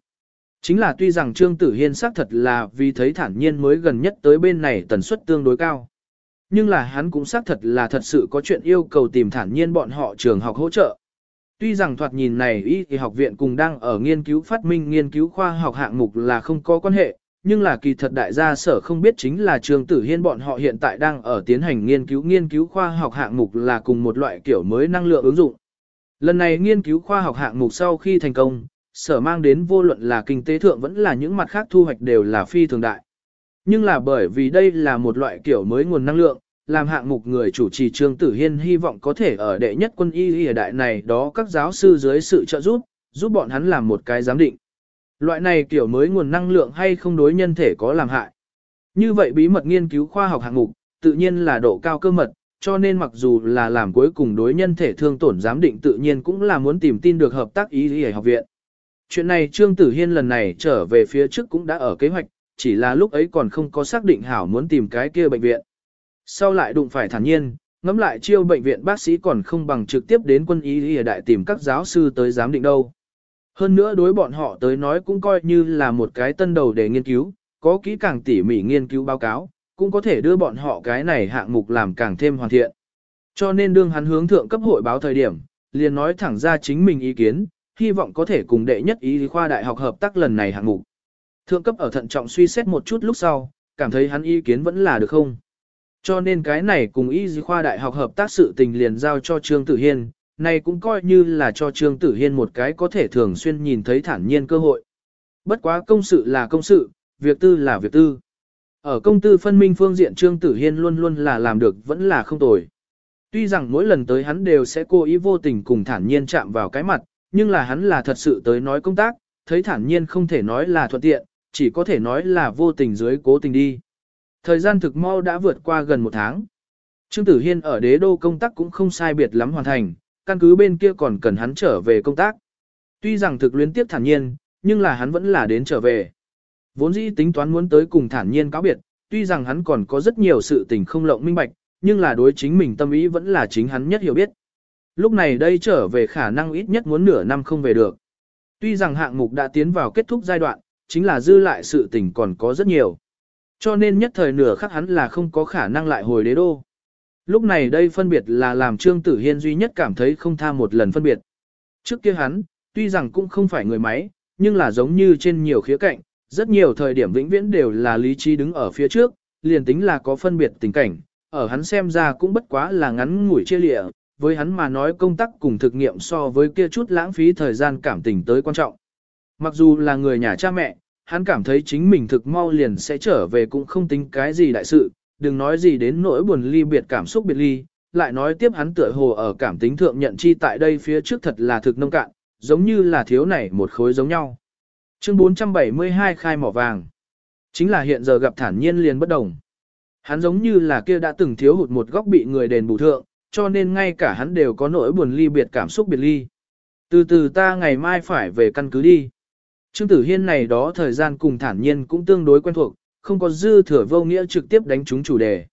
Chính là tuy rằng Trương Tử Hiên xác thật là vì thấy thản nhiên mới gần nhất tới bên này tần suất tương đối cao. Nhưng là hắn cũng xác thật là thật sự có chuyện yêu cầu tìm thản nhiên bọn họ trường học hỗ trợ. Tuy rằng thoạt nhìn này y thì học viện cùng đang ở nghiên cứu phát minh nghiên cứu khoa học hạng mục là không có quan hệ, nhưng là kỳ thật đại gia sở không biết chính là trường tử hiên bọn họ hiện tại đang ở tiến hành nghiên cứu nghiên cứu khoa học hạng mục là cùng một loại kiểu mới năng lượng ứng dụng. Lần này nghiên cứu khoa học hạng mục sau khi thành công, sở mang đến vô luận là kinh tế thượng vẫn là những mặt khác thu hoạch đều là phi thường đại. Nhưng là bởi vì đây là một loại kiểu mới nguồn năng lượng, làm hạng mục người chủ trì Trương Tử Hiên hy vọng có thể ở đệ nhất quân y y đại này đó các giáo sư dưới sự trợ giúp, giúp bọn hắn làm một cái giám định. Loại này kiểu mới nguồn năng lượng hay không đối nhân thể có làm hại. Như vậy bí mật nghiên cứu khoa học hạng mục, tự nhiên là độ cao cơ mật, cho nên mặc dù là làm cuối cùng đối nhân thể thương tổn giám định tự nhiên cũng là muốn tìm tin được hợp tác ý y học viện. Chuyện này Trương Tử Hiên lần này trở về phía trước cũng đã ở kế hoạch, chỉ là lúc ấy còn không có xác định hảo muốn tìm cái kia bệnh viện. Sau lại đụng phải thản nhiên, ngắm lại chiêu bệnh viện bác sĩ còn không bằng trực tiếp đến quân y y đại tìm các giáo sư tới giám định đâu. Hơn nữa đối bọn họ tới nói cũng coi như là một cái tân đầu để nghiên cứu, có kỹ càng tỉ mỉ nghiên cứu báo cáo, cũng có thể đưa bọn họ cái này hạng mục làm càng thêm hoàn thiện. Cho nên đương hắn hướng thượng cấp hội báo thời điểm, liền nói thẳng ra chính mình ý kiến, hy vọng có thể cùng đệ nhất ý khoa đại học hợp tác lần này hạng mục. Thượng cấp ở thận trọng suy xét một chút lúc sau, cảm thấy hắn ý kiến vẫn là được không. Cho nên cái này cùng y khoa đại học hợp tác sự tình liền giao cho Trương Tử Hiên, này cũng coi như là cho Trương Tử Hiên một cái có thể thường xuyên nhìn thấy thản nhiên cơ hội. Bất quá công sự là công sự, việc tư là việc tư. Ở công tư phân minh phương diện Trương Tử Hiên luôn luôn là làm được vẫn là không tồi. Tuy rằng mỗi lần tới hắn đều sẽ cố ý vô tình cùng thản nhiên chạm vào cái mặt, nhưng là hắn là thật sự tới nói công tác, thấy thản nhiên không thể nói là thuận tiện, chỉ có thể nói là vô tình dưới cố tình đi. Thời gian thực mau đã vượt qua gần một tháng. Trương Tử Hiên ở đế đô công tác cũng không sai biệt lắm hoàn thành, căn cứ bên kia còn cần hắn trở về công tác. Tuy rằng thực luyến tiếp thản nhiên, nhưng là hắn vẫn là đến trở về. Vốn dĩ tính toán muốn tới cùng thản nhiên cáo biệt, tuy rằng hắn còn có rất nhiều sự tình không lộng minh bạch, nhưng là đối chính mình tâm ý vẫn là chính hắn nhất hiểu biết. Lúc này đây trở về khả năng ít nhất muốn nửa năm không về được. Tuy rằng hạng mục đã tiến vào kết thúc giai đoạn, chính là dư lại sự tình còn có rất nhiều. Cho nên nhất thời nửa khắc hắn là không có khả năng lại hồi đế đô. Lúc này đây phân biệt là làm Trương Tử Hiên duy nhất cảm thấy không tha một lần phân biệt. Trước kia hắn, tuy rằng cũng không phải người máy, nhưng là giống như trên nhiều khía cạnh, rất nhiều thời điểm vĩnh viễn đều là lý trí đứng ở phía trước, liền tính là có phân biệt tình cảnh, ở hắn xem ra cũng bất quá là ngắn ngủi chia lịa, với hắn mà nói công tác cùng thực nghiệm so với kia chút lãng phí thời gian cảm tình tới quan trọng. Mặc dù là người nhà cha mẹ, hắn cảm thấy chính mình thực mau liền sẽ trở về cũng không tính cái gì đại sự, đừng nói gì đến nỗi buồn ly biệt cảm xúc biệt ly, lại nói tiếp hắn tựa hồ ở cảm tính thượng nhận chi tại đây phía trước thật là thực nông cạn, giống như là thiếu này một khối giống nhau. Chương 472 khai mỏ vàng. Chính là hiện giờ gặp thản nhiên liền bất đồng. Hắn giống như là kia đã từng thiếu hụt một góc bị người đền bù thượng, cho nên ngay cả hắn đều có nỗi buồn ly biệt cảm xúc biệt ly. Từ từ ta ngày mai phải về căn cứ đi. Trương Tử Hiên này đó thời gian cùng thản nhiên cũng tương đối quen thuộc, không có dư thừa vô nghĩa trực tiếp đánh trúng chủ đề.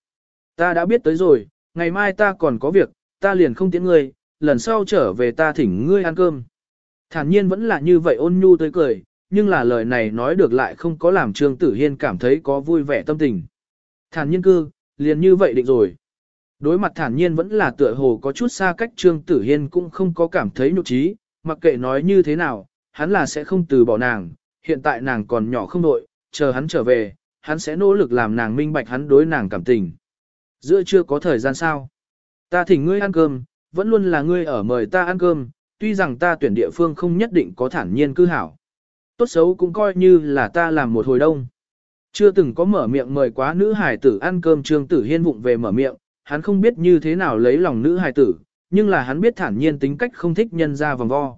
Ta đã biết tới rồi, ngày mai ta còn có việc, ta liền không tiễn ngươi, lần sau trở về ta thỉnh ngươi ăn cơm. Thản nhiên vẫn là như vậy ôn nhu tới cười, nhưng là lời này nói được lại không có làm Trương Tử Hiên cảm thấy có vui vẻ tâm tình. Thản nhiên cư, liền như vậy định rồi. Đối mặt thản nhiên vẫn là tựa hồ có chút xa cách Trương Tử Hiên cũng không có cảm thấy nhục trí, mặc kệ nói như thế nào, hắn là sẽ không từ bỏ nàng, hiện tại nàng còn nhỏ không đội, chờ hắn trở về, hắn sẽ nỗ lực làm nàng minh bạch hắn đối nàng cảm tình. Giữa chưa có thời gian sao? Ta thỉnh ngươi ăn cơm, vẫn luôn là ngươi ở mời ta ăn cơm, tuy rằng ta tuyển địa phương không nhất định có thản nhiên cư hảo. Tốt xấu cũng coi như là ta làm một hồi đông. Chưa từng có mở miệng mời quá nữ hài tử ăn cơm trương tử hiên vụng về mở miệng, hắn không biết như thế nào lấy lòng nữ hài tử, nhưng là hắn biết thản nhiên tính cách không thích nhân ra vòng vo.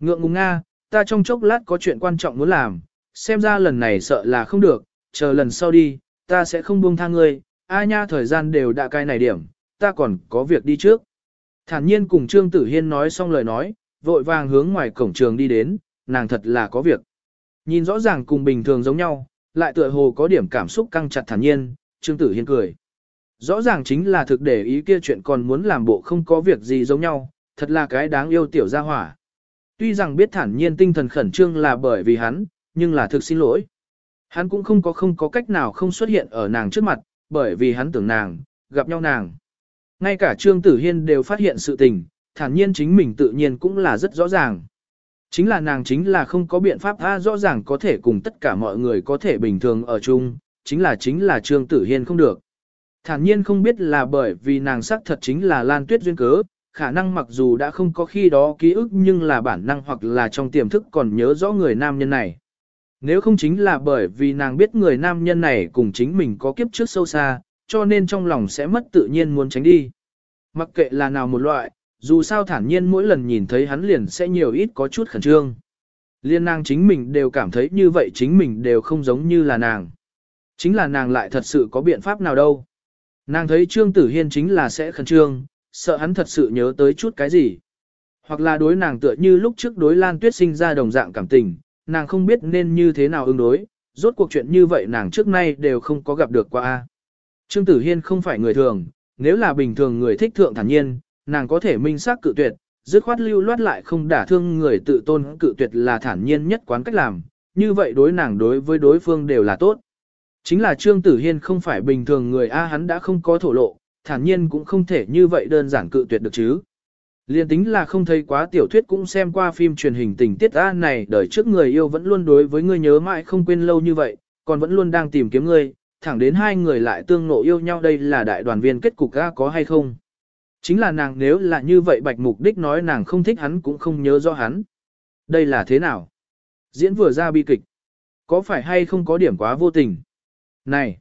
Ngượng ngùng Nga, ta trong chốc lát có chuyện quan trọng muốn làm, xem ra lần này sợ là không được, chờ lần sau đi, ta sẽ không buông tha ngươi, a nha thời gian đều đã cai này điểm, ta còn có việc đi trước. Thản nhiên cùng Trương Tử Hiên nói xong lời nói, vội vàng hướng ngoài cổng trường đi đến, nàng thật là có việc. Nhìn rõ ràng cùng bình thường giống nhau, lại tựa hồ có điểm cảm xúc căng chặt thản nhiên, Trương Tử Hiên cười. Rõ ràng chính là thực để ý kia chuyện còn muốn làm bộ không có việc gì giống nhau, thật là cái đáng yêu tiểu gia hỏa. Tuy rằng biết thản nhiên tinh thần khẩn trương là bởi vì hắn, nhưng là thực xin lỗi. Hắn cũng không có không có cách nào không xuất hiện ở nàng trước mặt, bởi vì hắn tưởng nàng, gặp nhau nàng. Ngay cả Trương Tử Hiên đều phát hiện sự tình, thản nhiên chính mình tự nhiên cũng là rất rõ ràng. Chính là nàng chính là không có biện pháp tha rõ ràng có thể cùng tất cả mọi người có thể bình thường ở chung, chính là chính là Trương Tử Hiên không được. Thản nhiên không biết là bởi vì nàng sắc thật chính là Lan Tuyết duyên cớ, khả năng mặc dù đã không có khi đó ký ức nhưng là bản năng hoặc là trong tiềm thức còn nhớ rõ người nam nhân này. Nếu không chính là bởi vì nàng biết người nam nhân này cùng chính mình có kiếp trước sâu xa, cho nên trong lòng sẽ mất tự nhiên muốn tránh đi. Mặc kệ là nào một loại, dù sao thản nhiên mỗi lần nhìn thấy hắn liền sẽ nhiều ít có chút khẩn trương. Liên nàng chính mình đều cảm thấy như vậy chính mình đều không giống như là nàng. Chính là nàng lại thật sự có biện pháp nào đâu. Nàng thấy Trương Tử Hiên chính là sẽ khẩn trương, sợ hắn thật sự nhớ tới chút cái gì. Hoặc là đối nàng tựa như lúc trước đối Lan Tuyết sinh ra đồng dạng cảm tình, nàng không biết nên như thế nào ứng đối, rốt cuộc chuyện như vậy nàng trước nay đều không có gặp được qua. Trương Tử Hiên không phải người thường, nếu là bình thường người thích thượng thản nhiên, nàng có thể minh xác cự tuyệt, dứt khoát lưu loát lại không đả thương người tự tôn cự tuyệt là thản nhiên nhất quán cách làm, như vậy đối nàng đối với đối phương đều là tốt. Chính là Trương Tử Hiên không phải bình thường người A hắn đã không có thổ lộ, thản nhiên cũng không thể như vậy đơn giản cự tuyệt được chứ. Liên tính là không thấy quá tiểu thuyết cũng xem qua phim truyền hình tình tiết A này đời trước người yêu vẫn luôn đối với ngươi nhớ mãi không quên lâu như vậy, còn vẫn luôn đang tìm kiếm ngươi, thẳng đến hai người lại tương nộ yêu nhau đây là đại đoàn viên kết cục A có hay không. Chính là nàng nếu là như vậy bạch mục đích nói nàng không thích hắn cũng không nhớ rõ hắn. Đây là thế nào? Diễn vừa ra bi kịch. Có phải hay không có điểm quá vô tình? Này!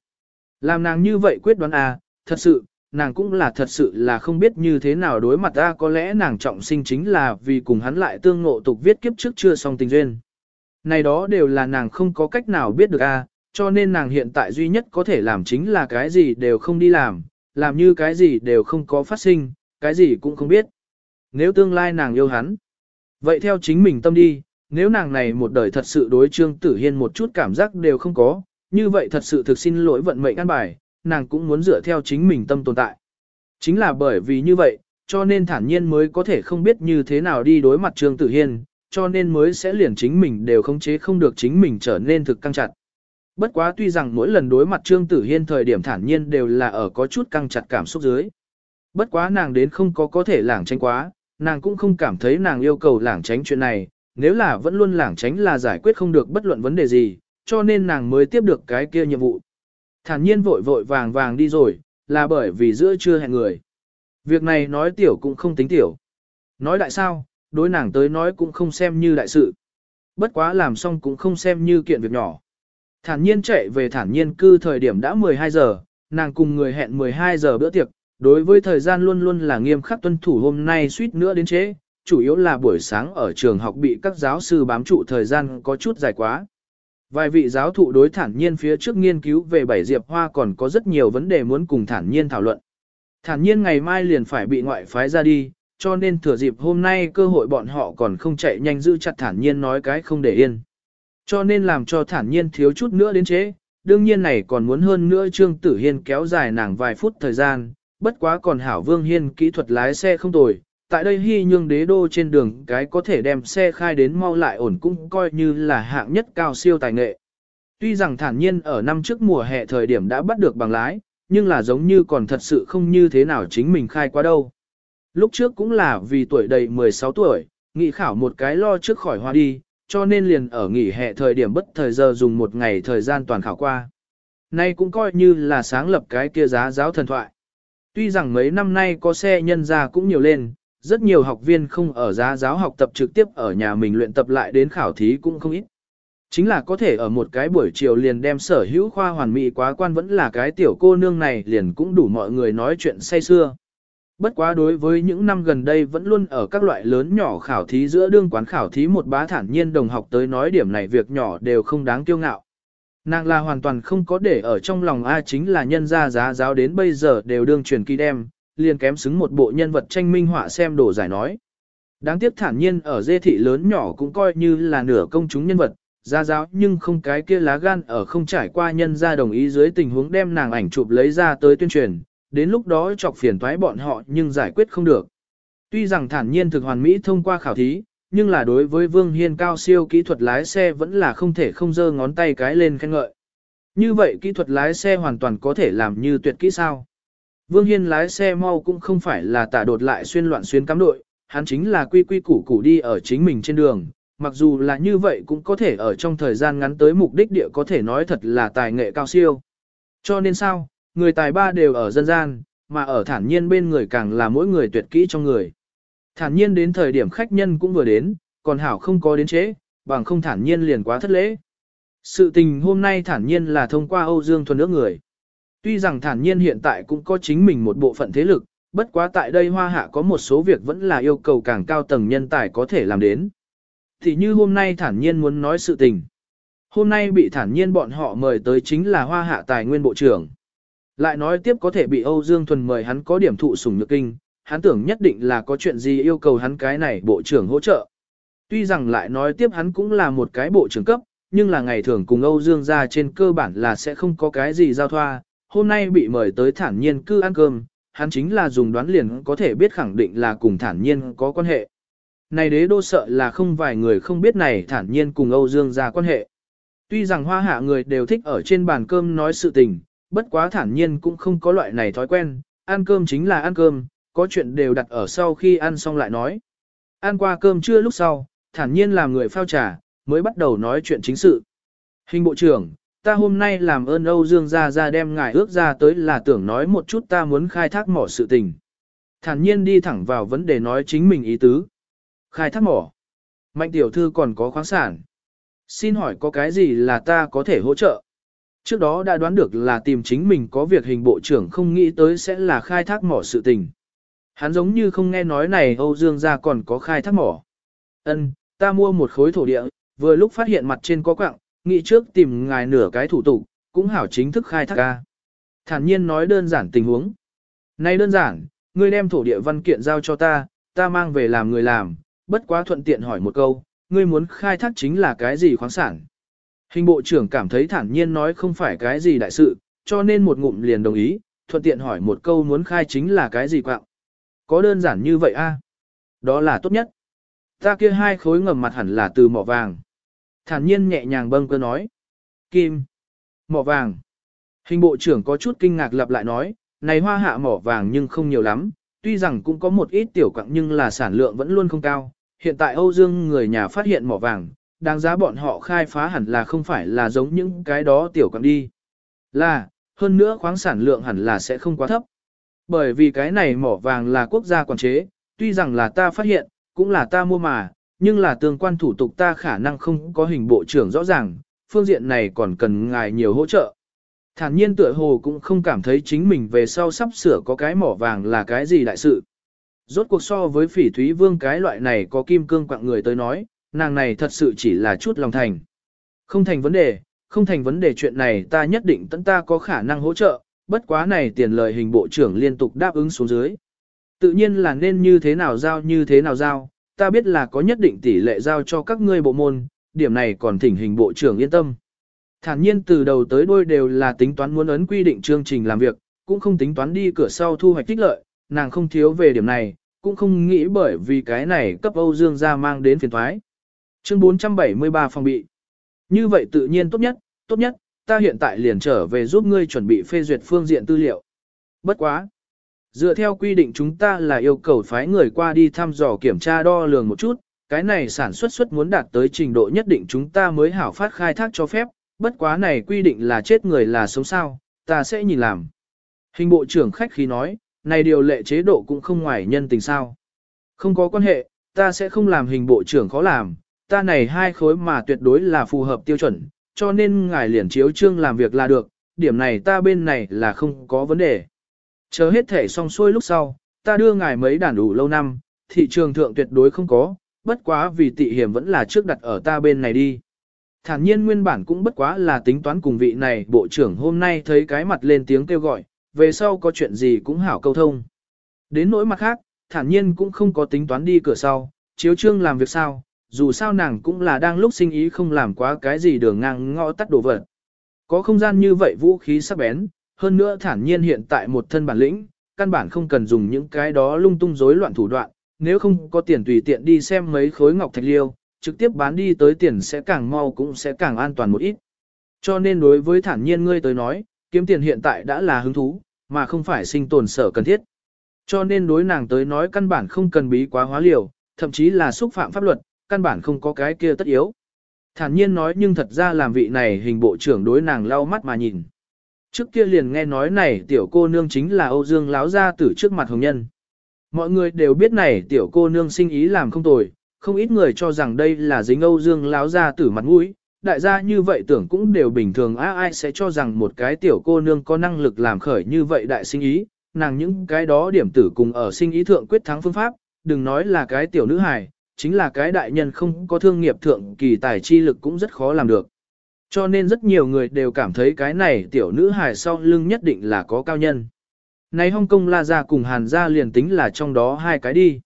Làm nàng như vậy quyết đoán à, thật sự, nàng cũng là thật sự là không biết như thế nào đối mặt ta có lẽ nàng trọng sinh chính là vì cùng hắn lại tương ngộ tục viết kiếp trước chưa xong tình duyên. Này đó đều là nàng không có cách nào biết được a, cho nên nàng hiện tại duy nhất có thể làm chính là cái gì đều không đi làm, làm như cái gì đều không có phát sinh, cái gì cũng không biết. Nếu tương lai nàng yêu hắn, vậy theo chính mình tâm đi, nếu nàng này một đời thật sự đối Trương Tử Hiên một chút cảm giác đều không có, như vậy thật sự thực xin lỗi vận mệnh ăn bài, nàng cũng muốn dựa theo chính mình tâm tồn tại. Chính là bởi vì như vậy, cho nên thản nhiên mới có thể không biết như thế nào đi đối mặt Trương Tử Hiên, cho nên mới sẽ liền chính mình đều khống chế không được chính mình trở nên thực căng chặt. Bất quá tuy rằng mỗi lần đối mặt Trương Tử Hiên thời điểm thản nhiên đều là ở có chút căng chặt cảm xúc dưới. Bất quá nàng đến không có có thể lảng tránh quá, nàng cũng không cảm thấy nàng yêu cầu lảng tránh chuyện này, nếu là vẫn luôn lảng tránh là giải quyết không được bất luận vấn đề gì, cho nên nàng mới tiếp được cái kia nhiệm vụ. Thản nhiên vội vội vàng vàng đi rồi, là bởi vì giữa chưa hẹn người. Việc này nói tiểu cũng không tính tiểu. Nói đại sao, đối nàng tới nói cũng không xem như đại sự. Bất quá làm xong cũng không xem như kiện việc nhỏ. Thản nhiên chạy về thản nhiên cư thời điểm đã 12 giờ, nàng cùng người hẹn 12 giờ bữa tiệc, đối với thời gian luôn luôn là nghiêm khắc tuân thủ hôm nay suýt nữa đến chế, chủ yếu là buổi sáng ở trường học bị các giáo sư bám trụ thời gian có chút dài quá. Vài vị giáo thụ đối thản nhiên phía trước nghiên cứu về bảy diệp hoa còn có rất nhiều vấn đề muốn cùng thản nhiên thảo luận. Thản nhiên ngày mai liền phải bị ngoại phái ra đi, cho nên thừa dịp hôm nay cơ hội bọn họ còn không chạy nhanh giữ chặt thản nhiên nói cái không để yên. Cho nên làm cho thản nhiên thiếu chút nữa đến chế, đương nhiên này còn muốn hơn nữa Trương Tử Hiên kéo dài nàng vài phút thời gian, bất quá còn hảo Vương Hiên kỹ thuật lái xe không tồi. Tại đây hy nhương đế đô trên đường cái có thể đem xe khai đến mau lại ổn cũng coi như là hạng nhất cao siêu tài nghệ. Tuy rằng thản nhiên ở năm trước mùa hè thời điểm đã bắt được bằng lái, nhưng là giống như còn thật sự không như thế nào chính mình khai qua đâu. Lúc trước cũng là vì tuổi đầy 16 tuổi, nghị khảo một cái lo trước khỏi hoa đi, cho nên liền ở nghỉ hè thời điểm bất thời giờ dùng một ngày thời gian toàn khảo qua. Nay cũng coi như là sáng lập cái kia giá giáo thần thoại. Tuy rằng mấy năm nay có xe nhân ra cũng nhiều lên, rất nhiều học viên không ở giá giáo học tập trực tiếp ở nhà mình luyện tập lại đến khảo thí cũng không ít. Chính là có thể ở một cái buổi chiều liền đem sở hữu khoa hoàn mỹ quá quan vẫn là cái tiểu cô nương này liền cũng đủ mọi người nói chuyện say xưa. Bất quá đối với những năm gần đây vẫn luôn ở các loại lớn nhỏ khảo thí giữa đương quán khảo thí một bá thản nhiên đồng học tới nói điểm này việc nhỏ đều không đáng kiêu ngạo. Nàng là hoàn toàn không có để ở trong lòng A chính là nhân gia giá giáo đến bây giờ đều đương truyền kỳ đem, liền kém xứng một bộ nhân vật tranh minh họa xem đồ giải nói. Đáng tiếc thản nhiên ở dê thị lớn nhỏ cũng coi như là nửa công chúng nhân vật, ra giáo nhưng không cái kia lá gan ở không trải qua nhân gia đồng ý dưới tình huống đem nàng ảnh chụp lấy ra tới tuyên truyền, đến lúc đó chọc phiền toái bọn họ nhưng giải quyết không được. Tuy rằng thản nhiên thực hoàn mỹ thông qua khảo thí, nhưng là đối với Vương Hiên cao siêu kỹ thuật lái xe vẫn là không thể không dơ ngón tay cái lên khen ngợi. Như vậy kỹ thuật lái xe hoàn toàn có thể làm như tuyệt kỹ sao. Vương Hiên lái xe mau cũng không phải là tả đột lại xuyên loạn xuyên cắm đội, hắn chính là quy quy củ củ đi ở chính mình trên đường, mặc dù là như vậy cũng có thể ở trong thời gian ngắn tới mục đích địa có thể nói thật là tài nghệ cao siêu. Cho nên sao, người tài ba đều ở dân gian, mà ở thản nhiên bên người càng là mỗi người tuyệt kỹ trong người. Thản nhiên đến thời điểm khách nhân cũng vừa đến, còn hảo không có đến chế, bằng không thản nhiên liền quá thất lễ. Sự tình hôm nay thản nhiên là thông qua Âu Dương thuần nước người. Tuy rằng thản nhiên hiện tại cũng có chính mình một bộ phận thế lực, bất quá tại đây hoa hạ có một số việc vẫn là yêu cầu càng cao tầng nhân tài có thể làm đến. Thì như hôm nay thản nhiên muốn nói sự tình. Hôm nay bị thản nhiên bọn họ mời tới chính là hoa hạ tài nguyên bộ trưởng. Lại nói tiếp có thể bị Âu Dương Thuần mời hắn có điểm thụ sủng nhược kinh, hắn tưởng nhất định là có chuyện gì yêu cầu hắn cái này bộ trưởng hỗ trợ. Tuy rằng lại nói tiếp hắn cũng là một cái bộ trưởng cấp, nhưng là ngày thường cùng Âu Dương ra trên cơ bản là sẽ không có cái gì giao thoa, hôm nay bị mời tới thản nhiên cư ăn cơm, hắn chính là dùng đoán liền có thể biết khẳng định là cùng thản nhiên có quan hệ. Này đế đô sợ là không vài người không biết này thản nhiên cùng Âu Dương ra quan hệ. Tuy rằng hoa hạ người đều thích ở trên bàn cơm nói sự tình, bất quá thản nhiên cũng không có loại này thói quen, ăn cơm chính là ăn cơm, có chuyện đều đặt ở sau khi ăn xong lại nói. Ăn qua cơm trưa lúc sau, thản nhiên làm người phao trà, mới bắt đầu nói chuyện chính sự. Hình bộ trưởng, ta hôm nay làm ơn Âu Dương gia ra đem ngài ước ra tới là tưởng nói một chút ta muốn khai thác mỏ sự tình. Thản nhiên đi thẳng vào vấn đề nói chính mình ý tứ. Khai thác mỏ. Mạnh tiểu thư còn có khoáng sản. Xin hỏi có cái gì là ta có thể hỗ trợ? Trước đó đã đoán được là tìm chính mình có việc hình bộ trưởng không nghĩ tới sẽ là khai thác mỏ sự tình. Hắn giống như không nghe nói này Âu Dương gia còn có khai thác mỏ. Ân, ta mua một khối thổ địa, vừa lúc phát hiện mặt trên có quặng, nghĩ trước tìm ngài nửa cái thủ tục, cũng hảo chính thức khai thác ca. Thản nhiên nói đơn giản tình huống. Này đơn giản, ngươi đem thổ địa văn kiện giao cho ta, ta mang về làm người làm, bất quá thuận tiện hỏi một câu, ngươi muốn khai thác chính là cái gì khoáng sản. Hình bộ trưởng cảm thấy thản nhiên nói không phải cái gì đại sự, cho nên một ngụm liền đồng ý, thuận tiện hỏi một câu muốn khai chính là cái gì quạng. Có đơn giản như vậy a? Đó là tốt nhất. Ta kia hai khối ngầm mặt hẳn là từ mỏ vàng. Thản nhiên nhẹ nhàng bâng cơ nói. Kim. Mỏ vàng. Hình bộ trưởng có chút kinh ngạc lặp lại nói, này hoa hạ mỏ vàng nhưng không nhiều lắm, tuy rằng cũng có một ít tiểu quặng nhưng là sản lượng vẫn luôn không cao. Hiện tại Âu Dương người nhà phát hiện mỏ vàng, đáng giá bọn họ khai phá hẳn là không phải là giống những cái đó tiểu quặng đi. Là, hơn nữa khoáng sản lượng hẳn là sẽ không quá thấp. Bởi vì cái này mỏ vàng là quốc gia quản chế, tuy rằng là ta phát hiện, cũng là ta mua mà, nhưng là tương quan thủ tục ta khả năng không có hình bộ trưởng rõ ràng, phương diện này còn cần ngài nhiều hỗ trợ. Thản nhiên tựa hồ cũng không cảm thấy chính mình về sau sắp sửa có cái mỏ vàng là cái gì đại sự. Rốt cuộc so với phỉ thúy vương cái loại này có kim cương quạng người tới nói, nàng này thật sự chỉ là chút lòng thành. Không thành vấn đề, không thành vấn đề chuyện này ta nhất định tận ta có khả năng hỗ trợ, bất quá này tiền lời hình bộ trưởng liên tục đáp ứng xuống dưới. Tự nhiên là nên như thế nào giao như thế nào giao, ta biết là có nhất định tỷ lệ giao cho các ngươi bộ môn, điểm này còn thỉnh hình bộ trưởng yên tâm. Thản nhiên từ đầu tới đuôi đều là tính toán muốn ấn quy định chương trình làm việc, cũng không tính toán đi cửa sau thu hoạch tích lợi, nàng không thiếu về điểm này, cũng không nghĩ bởi vì cái này cấp Âu Dương gia mang đến phiền toái. Chương 473 phòng bị. Như vậy tự nhiên tốt nhất, tốt nhất, ta hiện tại liền trở về giúp ngươi chuẩn bị phê duyệt phương diện tư liệu. Bất quá. Dựa theo quy định chúng ta là yêu cầu phái người qua đi thăm dò kiểm tra đo lường một chút, cái này sản xuất xuất muốn đạt tới trình độ nhất định chúng ta mới hảo phát khai thác cho phép, bất quá này quy định là chết người là sống sao, ta sẽ nhìn làm. Hình bộ trưởng khách khí nói, này điều lệ chế độ cũng không ngoài nhân tình sao. Không có quan hệ, ta sẽ không làm hình bộ trưởng khó làm, ta này hai khối mà tuyệt đối là phù hợp tiêu chuẩn, cho nên ngài liền chiếu trương làm việc là được, điểm này ta bên này là không có vấn đề. Chờ hết thể xong xuôi lúc sau, ta đưa ngài mấy đàn đủ lâu năm, thị trường thượng tuyệt đối không có, bất quá vì tị hiểm vẫn là trước đặt ở ta bên này đi. Thản nhiên nguyên bản cũng bất quá là tính toán cùng vị này bộ trưởng hôm nay thấy cái mặt lên tiếng kêu gọi, về sau có chuyện gì cũng hảo câu thông. Đến nỗi mặt khác, thản nhiên cũng không có tính toán đi cửa sau, chiếu trương làm việc sao, dù sao nàng cũng là đang lúc sinh ý không làm quá cái gì đường ngang ngõ tắt đổ vật. Có không gian như vậy vũ khí sắc bén, hơn nữa thản nhiên hiện tại một thân bản lĩnh, căn bản không cần dùng những cái đó lung tung rối loạn thủ đoạn, nếu không có tiền tùy tiện đi xem mấy khối ngọc thạch liêu, trực tiếp bán đi tới tiền sẽ càng mau cũng sẽ càng an toàn một ít. Cho nên đối với thản nhiên ngươi tới nói, kiếm tiền hiện tại đã là hứng thú, mà không phải sinh tồn sở cần thiết. Cho nên đối nàng tới nói căn bản không cần bí quá hóa liều, thậm chí là xúc phạm pháp luật, căn bản không có cái kia tất yếu. Thản nhiên nói nhưng thật ra làm vị này hình bộ trưởng đối nàng lau mắt mà nhìn. Trước kia liền nghe nói này tiểu cô nương chính là Âu Dương láo ra từ trước mặt hồng nhân. Mọi người đều biết này tiểu cô nương sinh ý làm không tồi, không ít người cho rằng đây là dính Âu Dương láo ra tử mặt mũi. Đại gia như vậy tưởng cũng đều bình thường á ai sẽ cho rằng một cái tiểu cô nương có năng lực làm khởi như vậy đại sinh ý, nàng những cái đó điểm tử cùng ở sinh ý thượng quyết thắng phương pháp, đừng nói là cái tiểu nữ hài, chính là cái đại nhân không có thương nghiệp thượng kỳ tài chi lực cũng rất khó làm được. Cho nên rất nhiều người đều cảm thấy cái này tiểu nữ hài sau lưng nhất định là có cao nhân. Này Hong Kong La Gia cùng Hàn Gia liền tính là trong đó hai cái đi.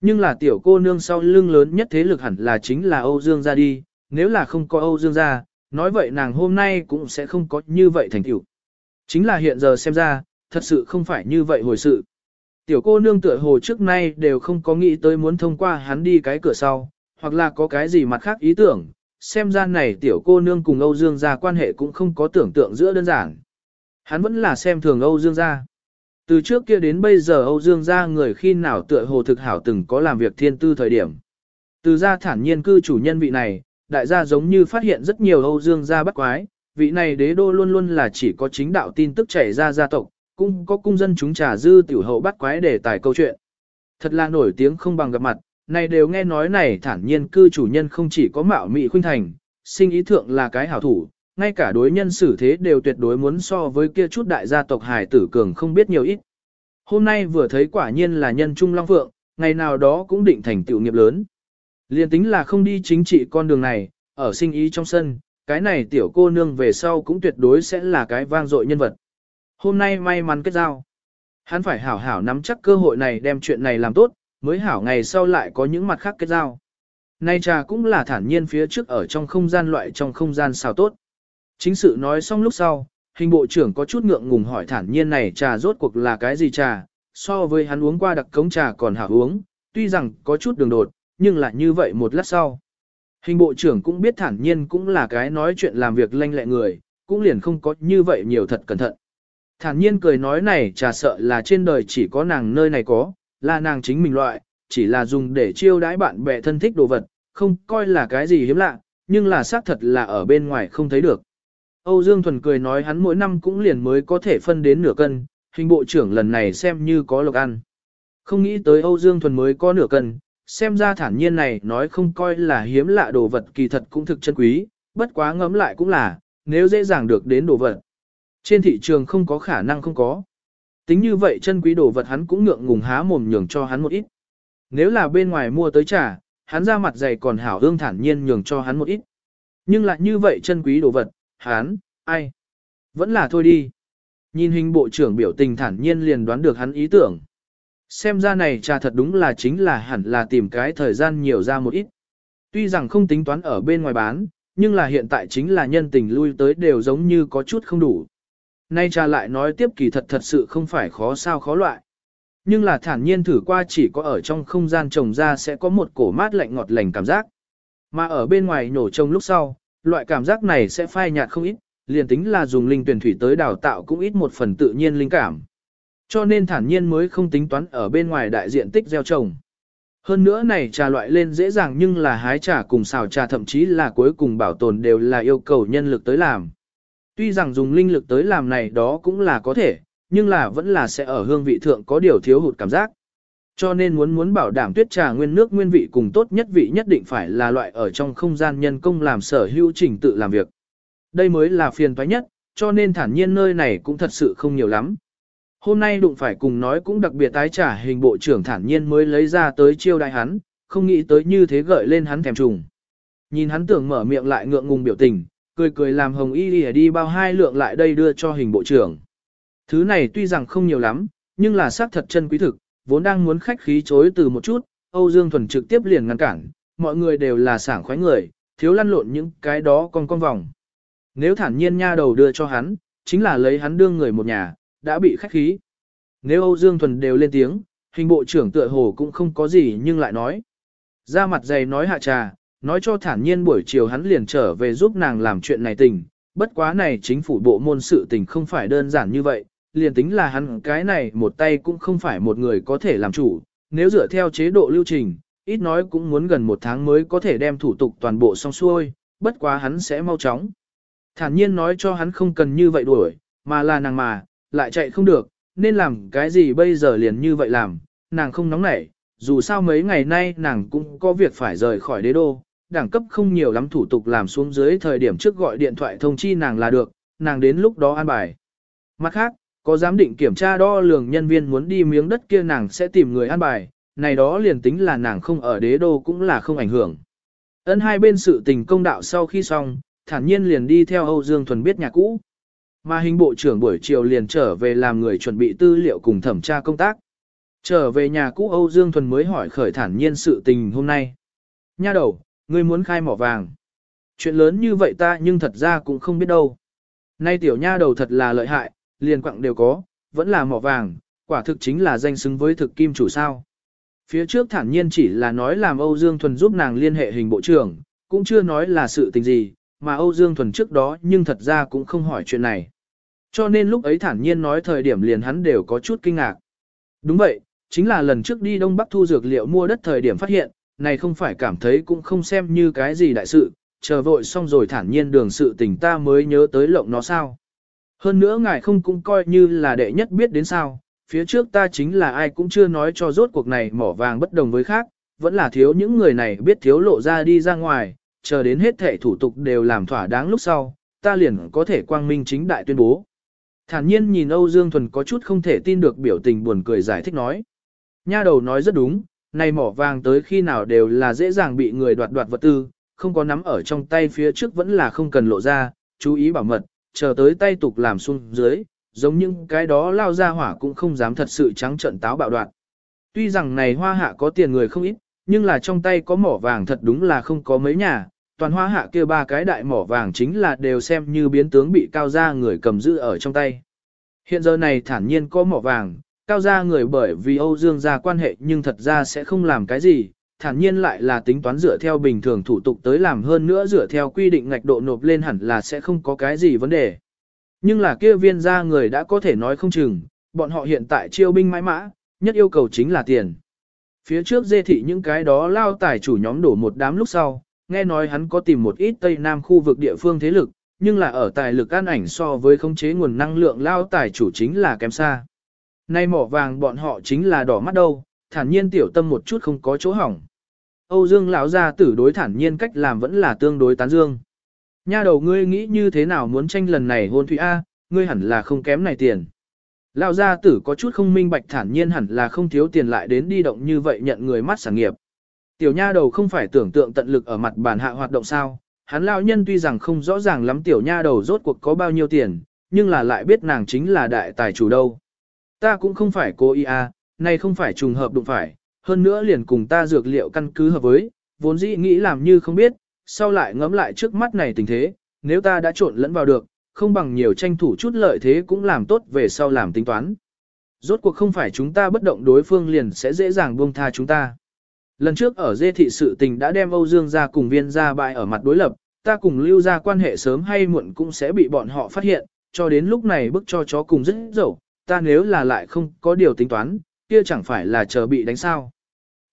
Nhưng là tiểu cô nương sau lưng lớn nhất thế lực hẳn là chính là Âu Dương Gia đi, nếu là không có Âu Dương Gia, nói vậy nàng hôm nay cũng sẽ không có như vậy thành tiểu. Chính là hiện giờ xem ra, thật sự không phải như vậy hồi sự. Tiểu cô nương tựa hồ trước nay đều không có nghĩ tới muốn thông qua hắn đi cái cửa sau, hoặc là có cái gì mặt khác ý tưởng, xem ra này tiểu cô nương cùng Âu Dương gia quan hệ cũng không có tưởng tượng giữa đơn giản. Hắn vẫn là xem thường Âu Dương gia. Từ trước kia đến bây giờ Âu Dương gia người khi nào tựa hồ thực hảo từng có làm việc thiên tư thời điểm. Từ gia thản nhiên cư chủ nhân vị này, đại gia giống như phát hiện rất nhiều Âu Dương gia bắt quái, vị này đế đô luôn luôn là chỉ có chính đạo tin tức chảy ra gia tộc, cũng có cung dân chúng trà dư tiểu hậu bắt quái để tài câu chuyện. Thật là nổi tiếng không bằng gặp mặt, này đều nghe nói này thản nhiên cư chủ nhân không chỉ có mạo mị khuynh thành, sinh ý thượng là cái hảo thủ, ngay cả đối nhân xử thế đều tuyệt đối muốn so với kia chút đại gia tộc hải tử cường không biết nhiều ít. Hôm nay vừa thấy quả nhiên là nhân trung long phượng, ngày nào đó cũng định thành tựu nghiệp lớn. Liên tính là không đi chính trị con đường này, ở sinh ý trong sân, cái này tiểu cô nương về sau cũng tuyệt đối sẽ là cái vang dội nhân vật. Hôm nay may mắn kết giao. Hắn phải hảo hảo nắm chắc cơ hội này đem chuyện này làm tốt, mới hảo ngày sau lại có những mặt khác kết giao. Nay trà cũng là thản nhiên phía trước ở trong không gian loại trong không gian xào tốt. Chính sự nói xong lúc sau, hình bộ trưởng có chút ngượng ngùng hỏi thản nhiên này trà rốt cuộc là cái gì trà, so với hắn uống qua đặc cống trà còn hảo uống, tuy rằng có chút đường đột, nhưng lại như vậy một lát sau. Hình bộ trưởng cũng biết thản nhiên cũng là cái nói chuyện làm việc lanh lẹ người, cũng liền không có như vậy nhiều thật cẩn thận. Thản nhiên cười nói này trà sợ là trên đời chỉ có nàng nơi này có, là nàng chính mình loại, chỉ là dùng để chiêu đãi bạn bè thân thích đồ vật, không coi là cái gì hiếm lạ, nhưng là xác thật là ở bên ngoài không thấy được. Âu Dương Thuần cười nói hắn mỗi năm cũng liền mới có thể phân đến nửa cân, hình bộ trưởng lần này xem như có lộc ăn. Không nghĩ tới Âu Dương Thuần mới có nửa cân, xem ra thản nhiên này nói không coi là hiếm lạ đồ vật kỳ thật cũng thực chân quý, bất quá ngẫm lại cũng là, nếu dễ dàng được đến đồ vật. Trên thị trường không có khả năng không có. Tính như vậy chân quý đồ vật hắn cũng ngượng ngùng há mồm nhường cho hắn một ít. Nếu là bên ngoài mua tới trà, hắn ra mặt dày còn hảo hương thản nhiên nhường cho hắn một ít. Nhưng lại như vậy chân quý đồ vật, hắn, ai? Vẫn là thôi đi. Nhìn hình bộ trưởng biểu tình thản nhiên liền đoán được hắn ý tưởng. Xem ra này trà thật đúng là chính là hẳn là tìm cái thời gian nhiều ra một ít. Tuy rằng không tính toán ở bên ngoài bán, nhưng là hiện tại chính là nhân tình lui tới đều giống như có chút không đủ. Nay trà lại nói tiếp kỳ thật thật sự không phải khó sao khó loại. Nhưng là thản nhiên thử qua chỉ có ở trong không gian trồng ra sẽ có một cổ mát lạnh ngọt lành cảm giác. Mà ở bên ngoài nổ trông lúc sau, loại cảm giác này sẽ phai nhạt không ít, liền tính là dùng linh tuyển thủy tới đào tạo cũng ít một phần tự nhiên linh cảm. Cho nên thản nhiên mới không tính toán ở bên ngoài đại diện tích gieo trồng. Hơn nữa này trà loại lên dễ dàng nhưng là hái trà cùng xào trà thậm chí là cuối cùng bảo tồn đều là yêu cầu nhân lực tới làm. Tuy rằng dùng linh lực tới làm này đó cũng là có thể, nhưng là vẫn là sẽ ở hương vị thượng có điều thiếu hụt cảm giác. Cho nên muốn muốn bảo đảm tuyết trà nguyên nước nguyên vị cùng tốt nhất vị nhất định phải là loại ở trong không gian nhân công làm sở hữu trình tự làm việc. Đây mới là phiền toái nhất, cho nên thản nhiên nơi này cũng thật sự không nhiều lắm. Hôm nay đụng phải cùng nói cũng đặc biệt tái trả hình bộ trưởng thản nhiên mới lấy ra tới chiêu đại hắn, không nghĩ tới như thế gợi lên hắn thèm trùng. Nhìn hắn tưởng mở miệng lại ngượng ngùng biểu tình, cười cười làm hồng y đi, đi bao hai lượng lại đây đưa cho hình bộ trưởng. Thứ này tuy rằng không nhiều lắm, nhưng là xác thật chân quý thực, vốn đang muốn khách khí chối từ một chút, Âu Dương Thuần trực tiếp liền ngăn cản, mọi người đều là sảng khoái người, thiếu lăn lộn những cái đó con con vòng. Nếu thản nhiên nha đầu đưa cho hắn, chính là lấy hắn đương người một nhà, đã bị khách khí. Nếu Âu Dương Thuần đều lên tiếng, hình bộ trưởng tựa hồ cũng không có gì nhưng lại nói. Ra mặt dày nói hạ trà, nói cho thản nhiên buổi chiều hắn liền trở về giúp nàng làm chuyện này tình, bất quá này chính phủ bộ môn sự tình không phải đơn giản như vậy, liền tính là hắn cái này một tay cũng không phải một người có thể làm chủ, nếu dựa theo chế độ lưu trình, ít nói cũng muốn gần một tháng mới có thể đem thủ tục toàn bộ xong xuôi, bất quá hắn sẽ mau chóng. Thản nhiên nói cho hắn không cần như vậy đuổi, mà là nàng mà, lại chạy không được, nên làm cái gì bây giờ liền như vậy làm, nàng không nóng nảy, dù sao mấy ngày nay nàng cũng có việc phải rời khỏi đế đô, đẳng cấp không nhiều lắm thủ tục làm xuống dưới thời điểm trước gọi điện thoại thông chi nàng là được, nàng đến lúc đó an bài. Mặt khác, có giám định kiểm tra đo lường nhân viên muốn đi miếng đất kia nàng sẽ tìm người an bài, này đó liền tính là nàng không ở đế đô cũng là không ảnh hưởng. ấn hai bên sự tình công đạo sau khi xong, thản nhiên liền đi theo Âu Dương Thuần biết nhà cũ. Mà hình bộ trưởng buổi chiều liền trở về làm người chuẩn bị tư liệu cùng thẩm tra công tác. Trở về nhà cũ Âu Dương Thuần mới hỏi khởi thản nhiên sự tình hôm nay. Nha đầu, ngươi muốn khai mỏ vàng. Chuyện lớn như vậy ta nhưng thật ra cũng không biết đâu. Nay tiểu nha đầu thật là lợi hại, liền quặng đều có, vẫn là mỏ vàng, quả thực chính là danh xứng với thực kim chủ sao. Phía trước thản nhiên chỉ là nói làm Âu Dương Thuần giúp nàng liên hệ hình bộ trưởng, cũng chưa nói là sự tình gì, mà Âu Dương Thuần trước đó nhưng thật ra cũng không hỏi chuyện này. Cho nên lúc ấy thản nhiên nói thời điểm liền hắn đều có chút kinh ngạc. Đúng vậy, chính là lần trước đi Đông Bắc thu dược liệu mua đất thời điểm phát hiện, này không phải cảm thấy cũng không xem như cái gì đại sự, chờ vội xong rồi thản nhiên đường sự tình ta mới nhớ tới lộng nó sao. Hơn nữa ngài không cũng coi như là đệ nhất biết đến sao, phía trước ta chính là ai cũng chưa nói cho rốt cuộc này mỏ vàng bất đồng với khác, vẫn là thiếu những người này biết thiếu lộ ra đi ra ngoài, chờ đến hết thệ thủ tục đều làm thỏa đáng lúc sau, ta liền có thể quang minh chính đại tuyên bố. Thản nhiên nhìn Âu Dương Thuần có chút không thể tin được biểu tình buồn cười giải thích nói. Nha đầu nói rất đúng, này mỏ vàng tới khi nào đều là dễ dàng bị người đoạt đoạt vật tư, không có nắm ở trong tay phía trước vẫn là không cần lộ ra, chú ý bảo mật, chờ tới tay tục làm xuống dưới, giống những cái đó lao ra hỏa cũng không dám thật sự trắng trận táo bạo đoạn. Tuy rằng này hoa hạ có tiền người không ít, nhưng là trong tay có mỏ vàng thật đúng là không có mấy nhà, toàn hoa hạ kia ba cái đại mỏ vàng chính là đều xem như biến tướng bị cao gia người cầm giữ ở trong tay. Hiện giờ này thản nhiên có mỏ vàng, cao gia người bởi vì Âu Dương gia quan hệ nhưng thật ra sẽ không làm cái gì, thản nhiên lại là tính toán dựa theo bình thường thủ tục tới làm hơn nữa dựa theo quy định ngạch độ nộp lên hẳn là sẽ không có cái gì vấn đề. Nhưng là kia viên gia người đã có thể nói không chừng, bọn họ hiện tại chiêu binh mãi mã, nhất yêu cầu chính là tiền. Phía trước dê thị những cái đó lao tài chủ nhóm đổ một đám lúc sau, nghe nói hắn có tìm một ít Tây Nam khu vực địa phương thế lực, nhưng là ở tài lực an ảnh so với khống chế nguồn năng lượng lao tài chủ chính là kém xa. Nay mỏ vàng bọn họ chính là đỏ mắt đâu, thản nhiên tiểu tâm một chút không có chỗ hỏng. Âu Dương lão gia tử đối thản nhiên cách làm vẫn là tương đối tán dương. Nha đầu ngươi nghĩ như thế nào muốn tranh lần này hôn thủy A, ngươi hẳn là không kém này tiền. Lão gia tử có chút không minh bạch thản nhiên hẳn là không thiếu tiền lại đến đi động như vậy nhận người mắt sản nghiệp. Tiểu nha đầu không phải tưởng tượng tận lực ở mặt bàn hạ hoạt động sao, hắn lão nhân tuy rằng không rõ ràng lắm tiểu nha đầu rốt cuộc có bao nhiêu tiền, nhưng là lại biết nàng chính là đại tài chủ đâu. Ta cũng không phải cố ý à? này không phải trùng hợp đụng phải, hơn nữa liền cùng ta dược liệu căn cứ hợp với, vốn dĩ nghĩ làm như không biết, sau lại ngẫm lại trước mắt này tình thế, nếu ta đã trộn lẫn vào được, không bằng nhiều tranh thủ chút lợi thế cũng làm tốt về sau làm tính toán. Rốt cuộc không phải chúng ta bất động đối phương liền sẽ dễ dàng buông tha chúng ta. Lần trước ở dê thị sự tình đã đem Âu Dương ra cùng viên ra bại ở mặt đối lập, ta cùng lưu ra quan hệ sớm hay muộn cũng sẽ bị bọn họ phát hiện, cho đến lúc này bức cho chó cùng rất dẫu, ta nếu là lại không có điều tính toán, kia chẳng phải là chờ bị đánh sao.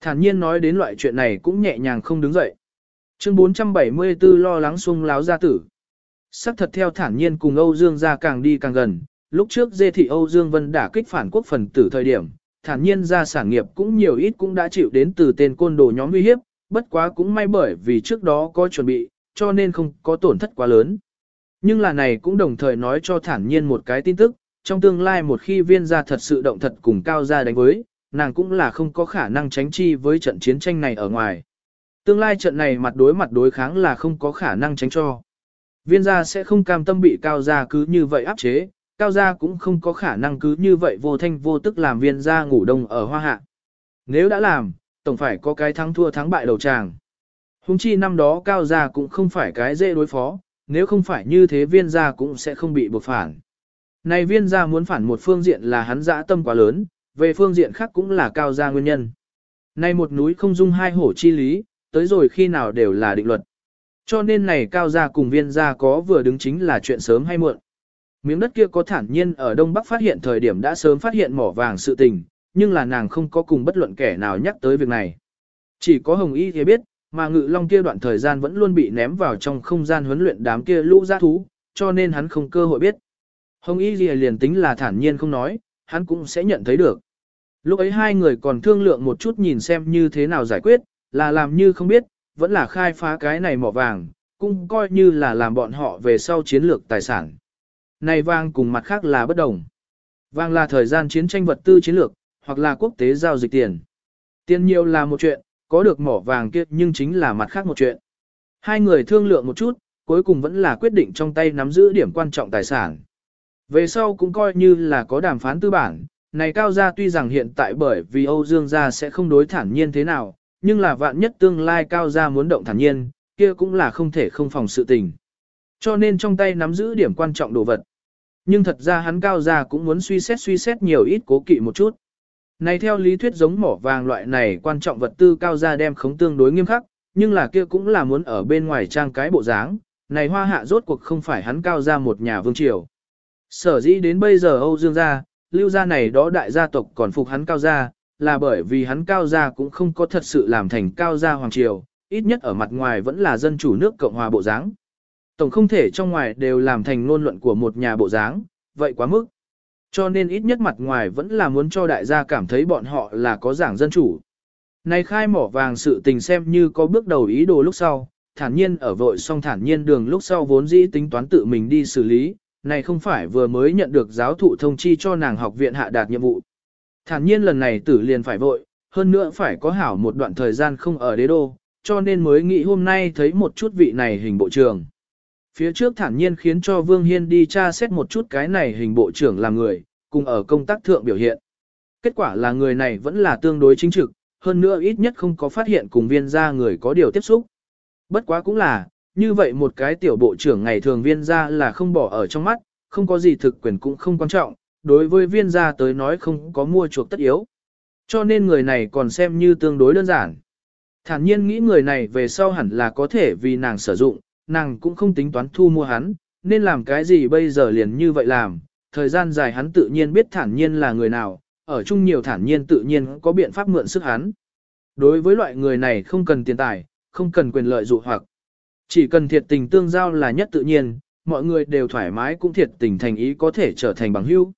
Thản nhiên nói đến loại chuyện này cũng nhẹ nhàng không đứng dậy. Chương 474 lo lắng sung láo gia tử. Sắc thật theo thản nhiên cùng Âu Dương gia càng đi càng gần, lúc trước dê thị Âu Dương Vân đã kích phản quốc phần tử thời điểm, thản nhiên gia sản nghiệp cũng nhiều ít cũng đã chịu đến từ tên côn đồ nhóm uy hiếp, bất quá cũng may bởi vì trước đó có chuẩn bị, cho nên không có tổn thất quá lớn. Nhưng là này cũng đồng thời nói cho thản nhiên một cái tin tức, trong tương lai một khi viên gia thật sự động thật cùng cao gia đánh với, nàng cũng là không có khả năng tránh chi với trận chiến tranh này ở ngoài. Tương lai trận này mặt đối mặt đối kháng là không có khả năng tránh cho. Viên gia sẽ không cam tâm bị cao gia cứ như vậy áp chế, cao gia cũng không có khả năng cứ như vậy vô thanh vô tức làm viên gia ngủ đông ở hoa hạ. Nếu đã làm, tổng phải có cái thắng thua thắng bại đầu tràng. Hùng chi năm đó cao gia cũng không phải cái dễ đối phó, nếu không phải như thế viên gia cũng sẽ không bị buộc phản. Này viên gia muốn phản một phương diện là hắn dã tâm quá lớn, về phương diện khác cũng là cao gia nguyên nhân. Này một núi không dung hai hổ chi lý, tới rồi khi nào đều là định luật. Cho nên này cao gia cùng viên gia có vừa đứng chính là chuyện sớm hay muộn. Miếng đất kia có thản nhiên ở Đông Bắc phát hiện thời điểm đã sớm phát hiện mỏ vàng sự tình, nhưng là nàng không có cùng bất luận kẻ nào nhắc tới việc này. Chỉ có Hồng Y thì biết, mà ngự long kia đoạn thời gian vẫn luôn bị ném vào trong không gian huấn luyện đám kia lũ giã thú, cho nên hắn không cơ hội biết. Hồng Y Lìa liền tính là thản nhiên không nói, hắn cũng sẽ nhận thấy được. Lúc ấy hai người còn thương lượng một chút nhìn xem như thế nào giải quyết, là làm như không biết, vẫn là khai phá cái này mỏ vàng, cũng coi như là làm bọn họ về sau chiến lược tài sản. Này vàng cùng mặt khác là bất đồng. Vàng là thời gian chiến tranh vật tư chiến lược, hoặc là quốc tế giao dịch tiền. Tiền nhiều là một chuyện, có được mỏ vàng kia nhưng chính là mặt khác một chuyện. Hai người thương lượng một chút, cuối cùng vẫn là quyết định trong tay nắm giữ điểm quan trọng tài sản. Về sau cũng coi như là có đàm phán tư bản, này cao gia tuy rằng hiện tại bởi vì Âu Dương gia sẽ không đối thản nhiên thế nào, nhưng là vạn nhất tương lai cao gia muốn động thản nhiên, kia cũng là không thể không phòng sự tình. Cho nên trong tay nắm giữ điểm quan trọng đồ vật. Nhưng thật ra hắn cao gia cũng muốn suy xét suy xét nhiều ít cố kỵ một chút. Này theo lý thuyết giống mỏ vàng loại này quan trọng vật tư cao gia đem khống tương đối nghiêm khắc, nhưng là kia cũng là muốn ở bên ngoài trang cái bộ dáng, này hoa hạ rốt cuộc không phải hắn cao gia một nhà vương triều. Sở dĩ đến bây giờ Âu Dương gia, lưu gia này đó đại gia tộc còn phục hắn cao gia, là bởi vì hắn cao gia cũng không có thật sự làm thành cao gia hoàng triều, ít nhất ở mặt ngoài vẫn là dân chủ nước Cộng hòa bộ dáng. Tổng không thể trong ngoài đều làm thành ngôn luận của một nhà bộ dáng, vậy quá mức. Cho nên ít nhất mặt ngoài vẫn là muốn cho đại gia cảm thấy bọn họ là có giảng dân chủ. Này khai mỏ vàng sự tình xem như có bước đầu ý đồ lúc sau, thản nhiên ở vội xong thản nhiên đường lúc sau vốn dĩ tính toán tự mình đi xử lý, này không phải vừa mới nhận được giáo thụ thông chi cho nàng học viện hạ đạt nhiệm vụ. Thản nhiên lần này tử liền phải vội, hơn nữa phải có hảo một đoạn thời gian không ở đế đô, cho nên mới nghĩ hôm nay thấy một chút vị này hình bộ trưởng. Phía trước thản nhiên khiến cho Vương Hiên đi tra xét một chút cái này hình bộ trưởng là người, cùng ở công tác thượng biểu hiện. Kết quả là người này vẫn là tương đối chính trực, hơn nữa ít nhất không có phát hiện cùng viên gia người có điều tiếp xúc. Bất quá cũng là, như vậy một cái tiểu bộ trưởng ngày thường viên gia là không bỏ ở trong mắt, không có gì thực quyền cũng không quan trọng, đối với viên gia tới nói không có mua chuộc tất yếu. Cho nên người này còn xem như tương đối đơn giản. Thản nhiên nghĩ người này về sau hẳn là có thể vì nàng sử dụng, nàng cũng không tính toán thu mua hắn, nên làm cái gì bây giờ liền như vậy làm. Thời gian dài hắn tự nhiên biết thản nhiên là người nào, ở chung nhiều thản nhiên tự nhiên có biện pháp mượn sức hắn. Đối với loại người này không cần tiền tài, không cần quyền lợi dụ hoặc. Chỉ cần thiệt tình tương giao là nhất tự nhiên, mọi người đều thoải mái cũng thiệt tình thành ý có thể trở thành bằng hữu.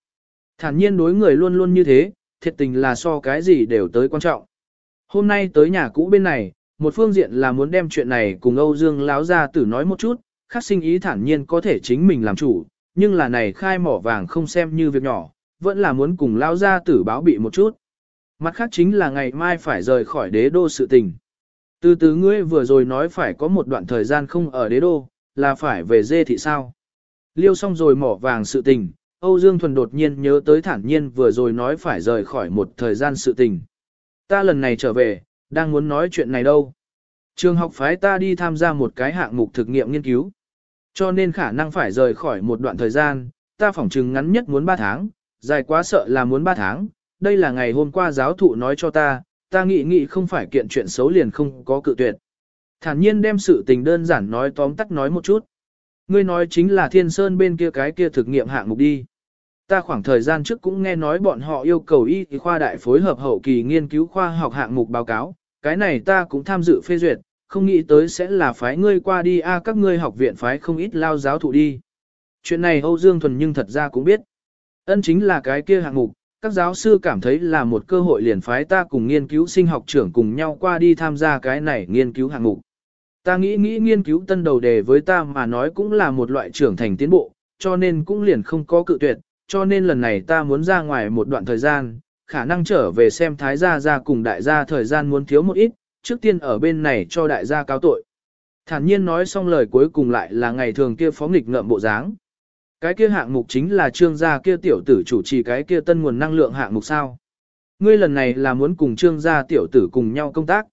Thản nhiên đối người luôn luôn như thế, thiệt tình là so cái gì đều tới quan trọng. Hôm nay tới nhà cũ bên này, một phương diện là muốn đem chuyện này cùng Âu Dương láo ra tử nói một chút, khác sinh ý thản nhiên có thể chính mình làm chủ, nhưng là này khai mỏ vàng không xem như việc nhỏ, vẫn là muốn cùng lao ra tử báo bị một chút. Mặt khác chính là ngày mai phải rời khỏi đế đô sự tình. Từ từ ngươi vừa rồi nói phải có một đoạn thời gian không ở đế đô, là phải về dê thị sao. Liêu xong rồi mỏ vàng sự tình, Âu Dương Thuần đột nhiên nhớ tới thản nhiên vừa rồi nói phải rời khỏi một thời gian sự tình. Ta lần này trở về, đang muốn nói chuyện này đâu. Trường học phái ta đi tham gia một cái hạng mục thực nghiệm nghiên cứu. Cho nên khả năng phải rời khỏi một đoạn thời gian, ta phỏng chừng ngắn nhất muốn 3 tháng, dài quá sợ là muốn 3 tháng. Đây là ngày hôm qua giáo thụ nói cho ta, ta nghĩ nghĩ không phải kiện chuyện xấu liền không có cự tuyệt. Thản nhiên đem sự tình đơn giản nói tóm tắt nói một chút. Ngươi nói chính là thiên sơn bên kia cái kia thực nghiệm hạng mục đi. Ta khoảng thời gian trước cũng nghe nói bọn họ yêu cầu y khoa đại phối hợp hậu kỳ nghiên cứu khoa học hạng mục báo cáo, cái này ta cũng tham dự phê duyệt, không nghĩ tới sẽ là phái ngươi qua đi a các ngươi học viện phái không ít lao giáo thụ đi. Chuyện này Âu Dương Thuần nhưng thật ra cũng biết. Ân chính là cái kia hạng mục, các giáo sư cảm thấy là một cơ hội liền phái ta cùng nghiên cứu sinh học trưởng cùng nhau qua đi tham gia cái này nghiên cứu hạng mục. Ta nghĩ nghĩ nghiên cứu tân đầu đề với ta mà nói cũng là một loại trưởng thành tiến bộ, cho nên cũng liền không có cự tuyệt, cho nên lần này ta muốn ra ngoài một đoạn thời gian, khả năng trở về xem thái gia gia cùng đại gia thời gian muốn thiếu một ít, trước tiên ở bên này cho đại gia cáo tội. Thản nhiên nói xong lời cuối cùng lại là ngày thường kia phó nghịch ngợm bộ dáng. Cái kia hạng mục chính là trương gia kia tiểu tử chủ trì cái kia tân nguồn năng lượng hạng mục sao. Ngươi lần này là muốn cùng trương gia tiểu tử cùng nhau công tác.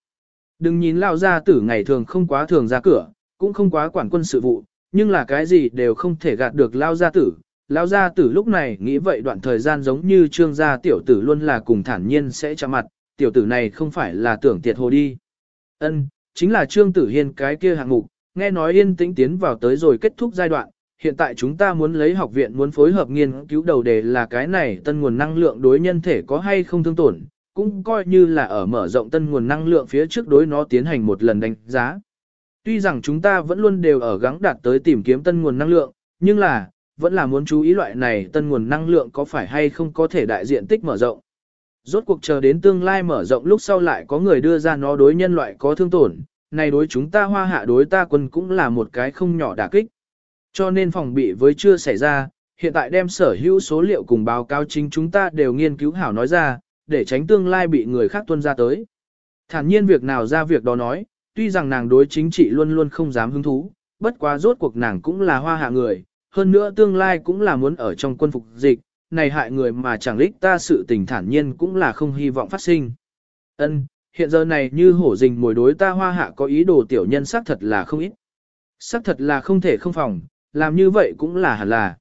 Đừng nhìn lao gia tử ngày thường không quá thường ra cửa, cũng không quá quản quân sự vụ, nhưng là cái gì đều không thể gạt được lao gia tử, lao gia tử lúc này nghĩ vậy đoạn thời gian giống như trương gia tiểu tử luôn là cùng thản nhiên sẽ chạm mặt, tiểu tử này không phải là tưởng tiệt hồ đi. Ân, chính là trương tử hiên cái kia hạng mục, nghe nói yên tĩnh tiến vào tới rồi kết thúc giai đoạn, hiện tại chúng ta muốn lấy học viện muốn phối hợp nghiên cứu đầu đề là cái này tân nguồn năng lượng đối nhân thể có hay không thương tổn, cũng coi như là ở mở rộng tân nguồn năng lượng phía trước đối nó tiến hành một lần đánh giá. Tuy rằng chúng ta vẫn luôn đều ở gắng đạt tới tìm kiếm tân nguồn năng lượng, nhưng là, vẫn là muốn chú ý loại này tân nguồn năng lượng có phải hay không có thể đại diện tích mở rộng. Rốt cuộc chờ đến tương lai mở rộng lúc sau lại có người đưa ra nó đối nhân loại có thương tổn, này đối chúng ta hoa hạ đối ta quân cũng là một cái không nhỏ đả kích. Cho nên phòng bị với chưa xảy ra, hiện tại đem sở hữu số liệu cùng báo cáo chính chúng ta đều nghiên cứu hảo nói ra, để tránh tương lai bị người khác tuân ra tới. Thản nhiên việc nào ra việc đó nói, tuy rằng nàng đối chính trị luôn luôn không dám hứng thú, bất quá rốt cuộc nàng cũng là hoa hạ người, hơn nữa tương lai cũng là muốn ở trong quân phục dịch, này hại người mà chẳng lích ta sự tình thản nhiên cũng là không hy vọng phát sinh. Ân, hiện giờ này như hổ rình mồi đối ta hoa hạ có ý đồ tiểu nhân xác thật là không ít. Xác thật là không thể không phòng, làm như vậy cũng là hẳn là.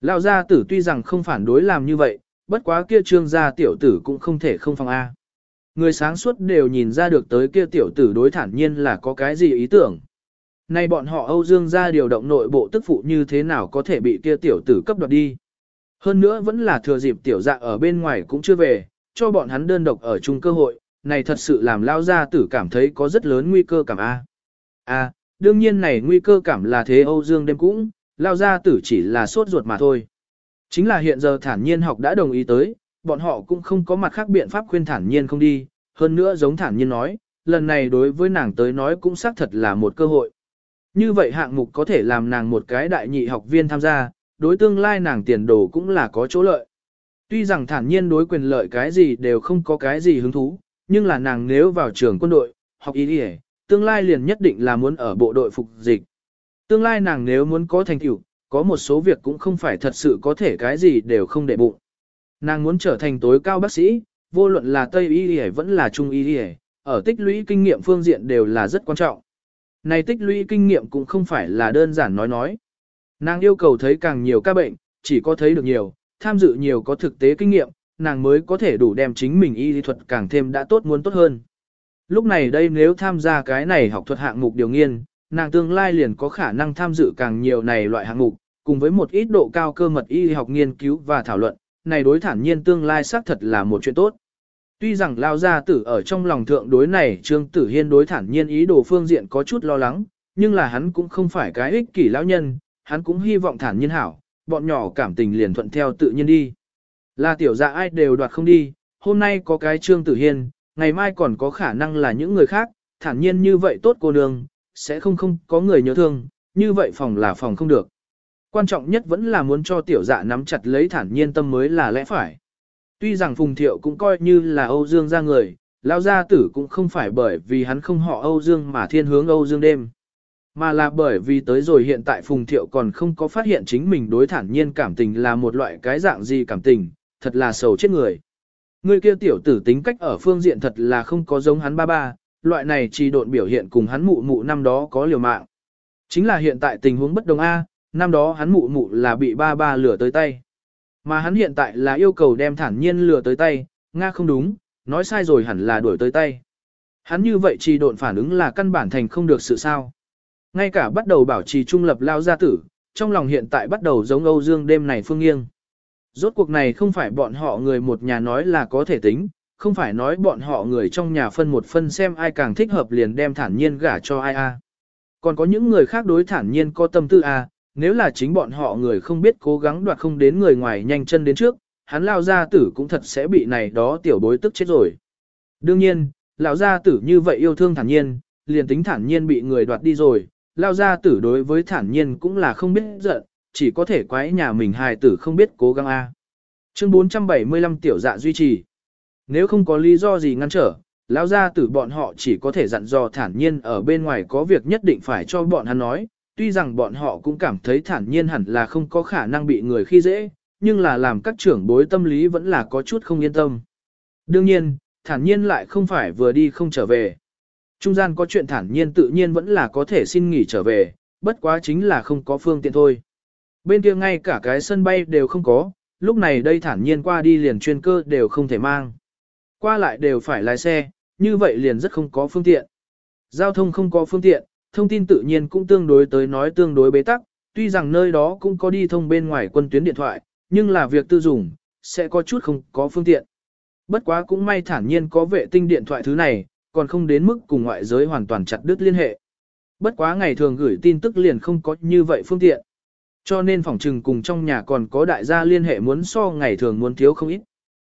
Lão gia tử tuy rằng không phản đối làm như vậy, bất quá kia trương gia tiểu tử cũng không thể không phòng A. Người sáng suốt đều nhìn ra được tới kia tiểu tử đối thản nhiên là có cái gì ý tưởng. Nay bọn họ Âu Dương gia điều động nội bộ tức phụ như thế nào có thể bị kia tiểu tử cấp đoạt đi. Hơn nữa vẫn là thừa dịp tiểu dạ ở bên ngoài cũng chưa về, cho bọn hắn đơn độc ở chung cơ hội, này thật sự làm lao gia tử cảm thấy có rất lớn nguy cơ cảm A. A, đương nhiên này nguy cơ cảm là thế Âu Dương đêm cũng, lao ra tử chỉ là sốt ruột mà thôi. Chính là hiện giờ thản nhiên học đã đồng ý tới, bọn họ cũng không có mặt khác biện pháp khuyên thản nhiên không đi, hơn nữa giống thản nhiên nói, lần này đối với nàng tới nói cũng xác thật là một cơ hội. Như vậy hạng mục có thể làm nàng một cái đại nhị học viên tham gia, đối tương lai nàng tiền đồ cũng là có chỗ lợi. Tuy rằng thản nhiên đối quyền lợi cái gì đều không có cái gì hứng thú, nhưng là nàng nếu vào trường quân đội, học y đi tương lai liền nhất định là muốn ở bộ đội phục dịch. Tương lai nàng nếu muốn có thành tựu, có một số việc cũng không phải thật sự có thể cái gì đều không để bụng. Nàng muốn trở thành tối cao bác sĩ, vô luận là Tây y y vẫn là Trung y y, ở tích lũy kinh nghiệm phương diện đều là rất quan trọng. Này tích lũy kinh nghiệm cũng không phải là đơn giản nói nói. Nàng yêu cầu thấy càng nhiều ca bệnh, chỉ có thấy được nhiều, tham dự nhiều có thực tế kinh nghiệm, nàng mới có thể đủ đem chính mình y lý thuật càng thêm đã tốt muốn tốt hơn. Lúc này đây nếu tham gia cái này học thuật hạng mục điều nghiên, nàng tương lai liền có khả năng tham dự càng nhiều này loại hạng mục, cùng với một ít độ cao cơ mật y học nghiên cứu và thảo luận, này đối thản nhiên tương lai xác thật là một chuyện tốt. Tuy rằng lao gia tử ở trong lòng thượng đối này Trương Tử Hiên đối thản nhiên ý đồ phương diện có chút lo lắng, nhưng là hắn cũng không phải cái ích kỷ lão nhân, hắn cũng hy vọng thản nhiên hảo, bọn nhỏ cảm tình liền thuận theo tự nhiên đi. Là tiểu dạ ai đều đoạt không đi, hôm nay có cái Trương Tử Hiên, ngày mai còn có khả năng là những người khác, thản nhiên như vậy tốt cô nương, sẽ không không có người nhớ thương, như vậy phòng là phòng không được. Quan trọng nhất vẫn là muốn cho tiểu dạ nắm chặt lấy thản nhiên tâm mới là lẽ phải. Tuy rằng Phùng Thiệu cũng coi như là Âu Dương gia người, Lão gia tử cũng không phải bởi vì hắn không họ Âu Dương mà thiên hướng Âu Dương đêm. Mà là bởi vì tới rồi hiện tại Phùng Thiệu còn không có phát hiện chính mình đối thản nhiên cảm tình là một loại cái dạng gì cảm tình, thật là sầu chết người. Người kia tiểu tử tính cách ở phương diện thật là không có giống hắn ba ba, loại này chỉ độn biểu hiện cùng hắn mụ mụ năm đó có liều mạng. Chính là hiện tại tình huống bất đồng A, năm đó hắn mụ mụ là bị ba ba lửa tới tay. Mà hắn hiện tại là yêu cầu đem thản nhiên lửa tới tay, Nga không đúng, nói sai rồi hẳn là đuổi tới tay. Hắn như vậy chỉ độn phản ứng là căn bản thành không được sự sao. Ngay cả bắt đầu bảo trì trung lập lao gia tử, trong lòng hiện tại bắt đầu giống Âu Dương đêm này phương nghiêng. Rốt cuộc này không phải bọn họ người một nhà nói là có thể tính, không phải nói bọn họ người trong nhà phân một phân xem ai càng thích hợp liền đem thản nhiên gả cho ai a. Còn có những người khác đối thản nhiên có tâm tư a, nếu là chính bọn họ người không biết cố gắng đoạt không đến người ngoài nhanh chân đến trước, hắn lao gia tử cũng thật sẽ bị này đó tiểu bối tức chết rồi. Đương nhiên, lão gia tử như vậy yêu thương thản nhiên, liền tính thản nhiên bị người đoạt đi rồi, lao gia tử đối với thản nhiên cũng là không biết giận, chỉ có thể quái nhà mình hài tử không biết cố gắng a. Chương 475 tiểu dạ duy trì. Nếu không có lý do gì ngăn trở, lão gia tử bọn họ chỉ có thể dặn dò thản nhiên ở bên ngoài có việc nhất định phải cho bọn hắn nói, tuy rằng bọn họ cũng cảm thấy thản nhiên hẳn là không có khả năng bị người khi dễ, nhưng là làm các trưởng bối tâm lý vẫn là có chút không yên tâm. Đương nhiên, thản nhiên lại không phải vừa đi không trở về. Trung gian có chuyện thản nhiên tự nhiên vẫn là có thể xin nghỉ trở về, bất quá chính là không có phương tiện thôi. Bên kia ngay cả cái sân bay đều không có, lúc này đây thản nhiên qua đi liền chuyên cơ đều không thể mang. Qua lại đều phải lái xe, như vậy liền rất không có phương tiện. Giao thông không có phương tiện, thông tin tự nhiên cũng tương đối tới nói tương đối bế tắc, tuy rằng nơi đó cũng có đi thông bên ngoài quân tuyến điện thoại, nhưng là việc tư dùng, sẽ có chút không có phương tiện. Bất quá cũng may thản nhiên có vệ tinh điện thoại thứ này, còn không đến mức cùng ngoại giới hoàn toàn chặt đứt liên hệ. Bất quá ngày thường gửi tin tức liền không có như vậy phương tiện. Cho nên phòng trừng cùng trong nhà còn có đại gia liên hệ muốn so ngày thường muốn thiếu không ít.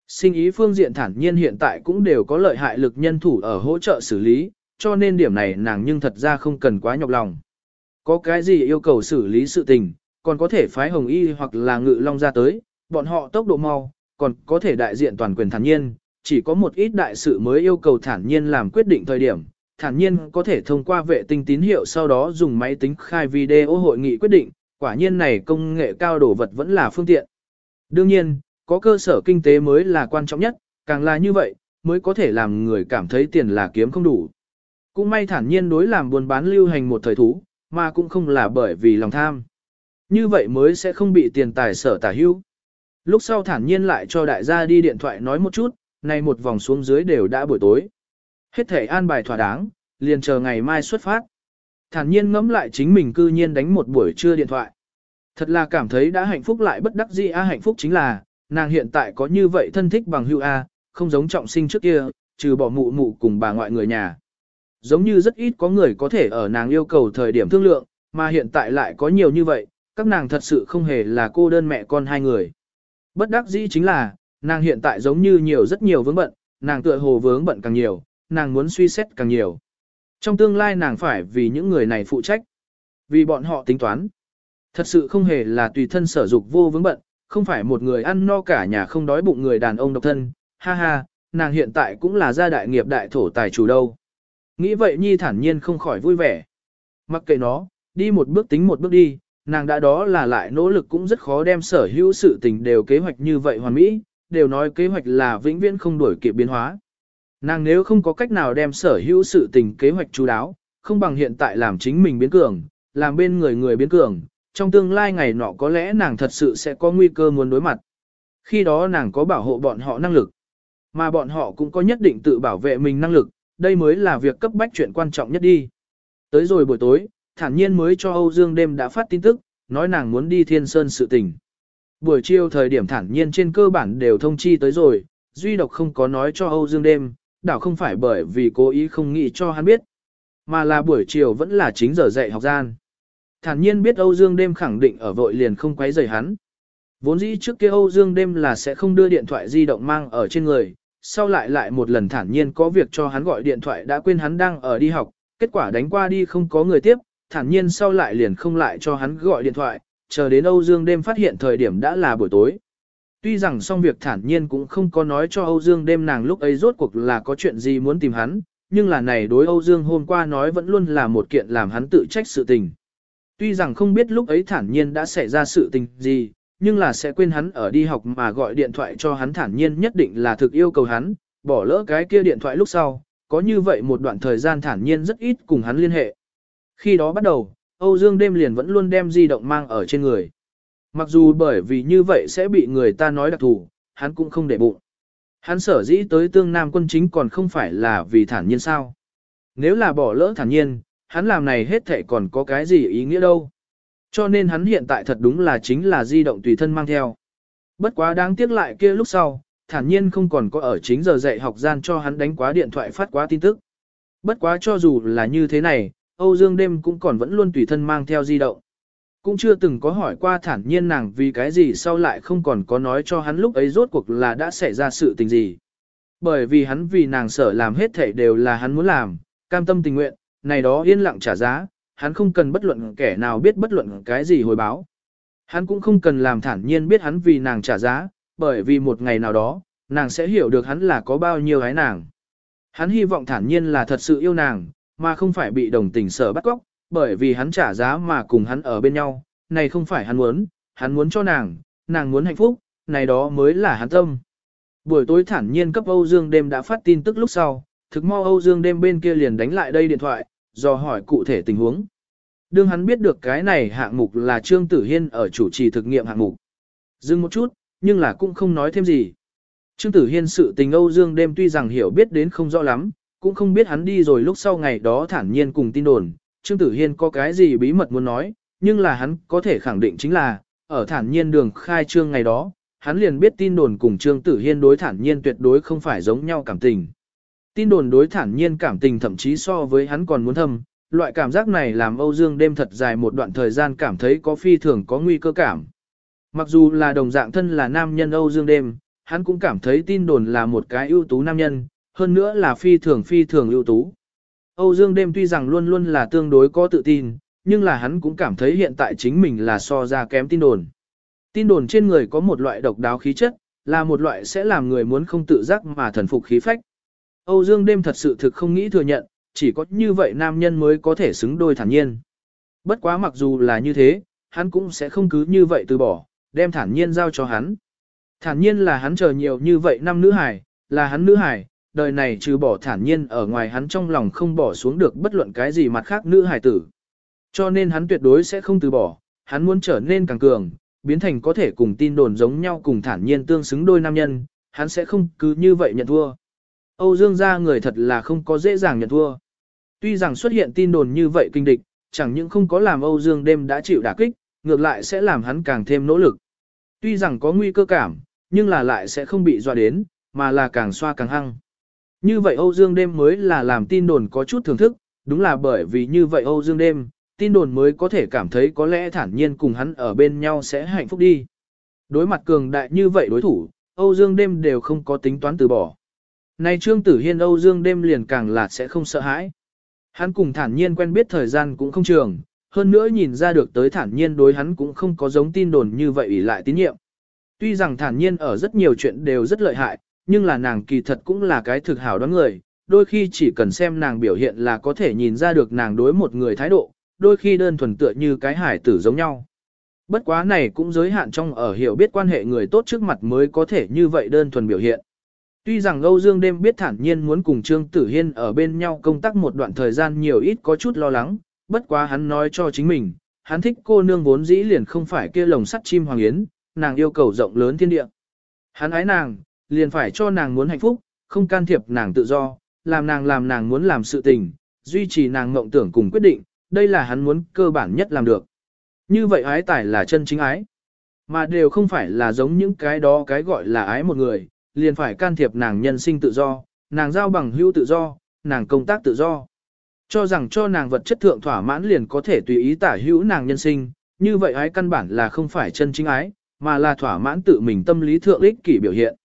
Sinh ý phương diện thản nhiên hiện tại cũng đều có lợi hại lực nhân thủ ở hỗ trợ xử lý, cho nên điểm này nàng nhưng thật ra không cần quá nhọc lòng. Có cái gì yêu cầu xử lý sự tình, còn có thể phái hồng y hoặc là ngự long ra tới, bọn họ tốc độ mau, còn có thể đại diện toàn quyền thản nhiên, chỉ có một ít đại sự mới yêu cầu thản nhiên làm quyết định thời điểm. Thản nhiên có thể thông qua vệ tinh tín hiệu sau đó dùng máy tính khai video hội nghị quyết định, quả nhiên này công nghệ cao đổ vật vẫn là phương tiện. Đương nhiên, có cơ sở kinh tế mới là quan trọng nhất, càng là như vậy, mới có thể làm người cảm thấy tiền là kiếm không đủ. Cũng may thản nhiên đối làm buôn bán lưu hành một thời thú, mà cũng không là bởi vì lòng tham. Như vậy mới sẽ không bị tiền tài sở tả hưu. Lúc sau thản nhiên lại cho đại gia đi điện thoại nói một chút, nay một vòng xuống dưới đều đã buổi tối. Hết thể an bài thỏa đáng, liền chờ ngày mai xuất phát. Thản nhiên ngẫm lại chính mình cư nhiên đánh một buổi trưa điện thoại. Thật là cảm thấy đã hạnh phúc lại bất đắc dĩ a hạnh phúc chính là, nàng hiện tại có như vậy thân thích bằng hữu a, không giống trọng sinh trước kia, trừ bỏ mụ mụ cùng bà ngoại người nhà. Giống như rất ít có người có thể ở nàng yêu cầu thời điểm thương lượng, mà hiện tại lại có nhiều như vậy, các nàng thật sự không hề là cô đơn mẹ con hai người. Bất đắc dĩ chính là, nàng hiện tại giống như nhiều rất nhiều vướng bận, nàng tựa hồ vướng bận càng nhiều, nàng muốn suy xét càng nhiều. Trong tương lai nàng phải vì những người này phụ trách. Vì bọn họ tính toán. Thật sự không hề là tùy thân sở dục vô vướng bận, không phải một người ăn no cả nhà không đói bụng người đàn ông độc thân. Ha ha, nàng hiện tại cũng là gia đại nghiệp đại thổ tài chủ đâu. Nghĩ vậy Nhi thản nhiên không khỏi vui vẻ. Mặc kệ nó, đi một bước tính một bước đi, nàng đã đó là lại nỗ lực cũng rất khó đem sở hữu sự tình đều kế hoạch như vậy hoàn mỹ, đều nói kế hoạch là vĩnh viễn không đổi kịp biến hóa. Nàng nếu không có cách nào đem sở hữu sự tình kế hoạch chú đáo, không bằng hiện tại làm chính mình biến cường, làm bên người người biến cường, trong tương lai ngày nọ có lẽ nàng thật sự sẽ có nguy cơ muốn đối mặt. Khi đó nàng có bảo hộ bọn họ năng lực, mà bọn họ cũng có nhất định tự bảo vệ mình năng lực, đây mới là việc cấp bách chuyện quan trọng nhất đi. Tới rồi buổi tối, thản nhiên mới cho Âu Dương đêm đã phát tin tức, nói nàng muốn đi thiên sơn sự tình. Buổi chiều thời điểm thản nhiên trên cơ bản đều thông chi tới rồi, duy độc không có nói cho Âu Dương đêm, đảo không phải bởi vì cố ý không nghĩ cho hắn biết, mà là buổi chiều vẫn là chính giờ dạy học gian. Thản nhiên biết Âu Dương đêm khẳng định ở vội liền không quấy rầy hắn. Vốn dĩ trước kia Âu Dương đêm là sẽ không đưa điện thoại di động mang ở trên người, sau lại lại một lần thản nhiên có việc cho hắn gọi điện thoại đã quên hắn đang ở đi học, kết quả đánh qua đi không có người tiếp, thản nhiên sau lại liền không lại cho hắn gọi điện thoại, chờ đến Âu Dương đêm phát hiện thời điểm đã là buổi tối. Tuy rằng xong việc thản nhiên cũng không có nói cho Âu Dương đêm nàng lúc ấy rốt cuộc là có chuyện gì muốn tìm hắn, nhưng là này đối Âu Dương hôm qua nói vẫn luôn là một kiện làm hắn tự trách sự tình. Tuy rằng không biết lúc ấy thản nhiên đã xảy ra sự tình gì, nhưng là sẽ quên hắn ở đi học mà gọi điện thoại cho hắn thản nhiên nhất định là thực yêu cầu hắn, bỏ lỡ cái kia điện thoại lúc sau, có như vậy một đoạn thời gian thản nhiên rất ít cùng hắn liên hệ. Khi đó bắt đầu, Âu Dương đêm liền vẫn luôn đem di động mang ở trên người. Mặc dù bởi vì như vậy sẽ bị người ta nói đặc thù, hắn cũng không để bụng. Hắn sở dĩ tới tương nam quân chính còn không phải là vì thản nhiên sao. Nếu là bỏ lỡ thản nhiên, hắn làm này hết thể còn có cái gì ý nghĩa đâu. Cho nên hắn hiện tại thật đúng là chính là di động tùy thân mang theo. Bất quá đáng tiếc lại kia lúc sau, thản nhiên không còn có ở chính giờ dạy học gian cho hắn đánh quá điện thoại phát quá tin tức. Bất quá cho dù là như thế này, Âu Dương đêm cũng còn vẫn luôn tùy thân mang theo di động. Cũng chưa từng có hỏi qua thản nhiên nàng vì cái gì sau lại không còn có nói cho hắn lúc ấy rốt cuộc là đã xảy ra sự tình gì. Bởi vì hắn vì nàng sở làm hết thể đều là hắn muốn làm, cam tâm tình nguyện, này đó yên lặng trả giá, hắn không cần bất luận kẻ nào biết bất luận cái gì hồi báo. Hắn cũng không cần làm thản nhiên biết hắn vì nàng trả giá, bởi vì một ngày nào đó, nàng sẽ hiểu được hắn là có bao nhiêu hái nàng. Hắn hy vọng thản nhiên là thật sự yêu nàng, mà không phải bị đồng tình sở bắt cóc, bởi vì hắn trả giá mà cùng hắn ở bên nhau, này không phải hắn muốn, hắn muốn cho nàng, nàng muốn hạnh phúc, này đó mới là hắn tâm. Buổi tối thản nhiên cấp Âu Dương đêm đã phát tin tức lúc sau, thực mau Âu Dương đêm bên kia liền đánh lại đây điện thoại, do hỏi cụ thể tình huống. Đương hắn biết được cái này hạng mục là Trương Tử Hiên ở chủ trì thực nghiệm hạng mục. Dừng một chút, nhưng là cũng không nói thêm gì. Trương Tử Hiên sự tình Âu Dương đêm tuy rằng hiểu biết đến không rõ lắm, cũng không biết hắn đi rồi lúc sau ngày đó thản nhiên cùng tin đồn, Trương Tử Hiên có cái gì bí mật muốn nói, nhưng là hắn có thể khẳng định chính là, ở thản nhiên đường khai trương ngày đó, hắn liền biết tin đồn cùng Trương Tử Hiên đối thản nhiên tuyệt đối không phải giống nhau cảm tình. Tin đồn đối thản nhiên cảm tình thậm chí so với hắn còn muốn thâm, loại cảm giác này làm Âu Dương đêm thật dài một đoạn thời gian cảm thấy có phi thường có nguy cơ cảm. Mặc dù là đồng dạng thân là nam nhân Âu Dương đêm, hắn cũng cảm thấy tin đồn là một cái ưu tú nam nhân, hơn nữa là phi thường phi thường ưu tú. Âu Dương đêm tuy rằng luôn luôn là tương đối có tự tin, nhưng là hắn cũng cảm thấy hiện tại chính mình là so ra kém tin đồn. Tin đồn trên người có một loại độc đáo khí chất, là một loại sẽ làm người muốn không tự giác mà thần phục khí phách. Âu Dương đêm thật sự thực không nghĩ thừa nhận, chỉ có như vậy nam nhân mới có thể xứng đôi thản nhiên. Bất quá mặc dù là như thế, hắn cũng sẽ không cứ như vậy từ bỏ, đem thản nhiên giao cho hắn. Thản nhiên là hắn chờ nhiều như vậy năm nữ hải, là hắn nữ hải, đời này trừ bỏ thản nhiên ở ngoài hắn trong lòng không bỏ xuống được bất luận cái gì mặt khác nữ hải tử. Cho nên hắn tuyệt đối sẽ không từ bỏ, hắn muốn trở nên càng cường, biến thành có thể cùng tin đồn giống nhau cùng thản nhiên tương xứng đôi nam nhân, hắn sẽ không cứ như vậy nhận thua. Âu Dương gia người thật là không có dễ dàng nhận thua. Tuy rằng xuất hiện tin đồn như vậy kinh địch, chẳng những không có làm Âu Dương đêm đã chịu đả kích, ngược lại sẽ làm hắn càng thêm nỗ lực. Tuy rằng có nguy cơ cảm, nhưng là lại sẽ không bị dọa đến, mà là càng xoa càng hăng. Như vậy Âu Dương đêm mới là làm tin đồn có chút thưởng thức, đúng là bởi vì như vậy Âu Dương đêm, tin đồn mới có thể cảm thấy có lẽ thản nhiên cùng hắn ở bên nhau sẽ hạnh phúc đi. Đối mặt cường đại như vậy đối thủ, Âu Dương đêm đều không có tính toán từ bỏ. Này Trương Tử Hiên Âu Dương đêm liền càng là sẽ không sợ hãi. Hắn cùng thản nhiên quen biết thời gian cũng không trường, hơn nữa nhìn ra được tới thản nhiên đối hắn cũng không có giống tin đồn như vậy ủy lại tín nhiệm. Tuy rằng thản nhiên ở rất nhiều chuyện đều rất lợi hại, nhưng là nàng kỳ thật cũng là cái thực hảo đoán người, đôi khi chỉ cần xem nàng biểu hiện là có thể nhìn ra được nàng đối một người thái độ, đôi khi đơn thuần tựa như cái hải tử giống nhau. Bất quá này cũng giới hạn trong ở hiểu biết quan hệ người tốt trước mặt mới có thể như vậy đơn thuần biểu hiện. Tuy rằng Âu Dương đêm biết thản nhiên muốn cùng Trương Tử Hiên ở bên nhau công tác một đoạn thời gian nhiều ít có chút lo lắng, bất quá hắn nói cho chính mình, hắn thích cô nương vốn dĩ liền không phải kia lồng sắt chim hoàng yến, nàng yêu cầu rộng lớn thiên địa. Hắn ái nàng, liền phải cho nàng muốn hạnh phúc, không can thiệp nàng tự do, làm nàng làm nàng muốn làm sự tình, duy trì nàng mộng tưởng cùng quyết định, đây là hắn muốn cơ bản nhất làm được. Như vậy ái tài là chân chính ái, mà đều không phải là giống những cái đó cái gọi là ái một người, liền phải can thiệp nàng nhân sinh tự do, nàng giao bằng hữu tự do, nàng công tác tự do. Cho rằng cho nàng vật chất thượng thỏa mãn liền có thể tùy ý tả hữu nàng nhân sinh, như vậy ái căn bản là không phải chân chính ái, mà là thỏa mãn tự mình tâm lý thượng ích kỷ biểu hiện.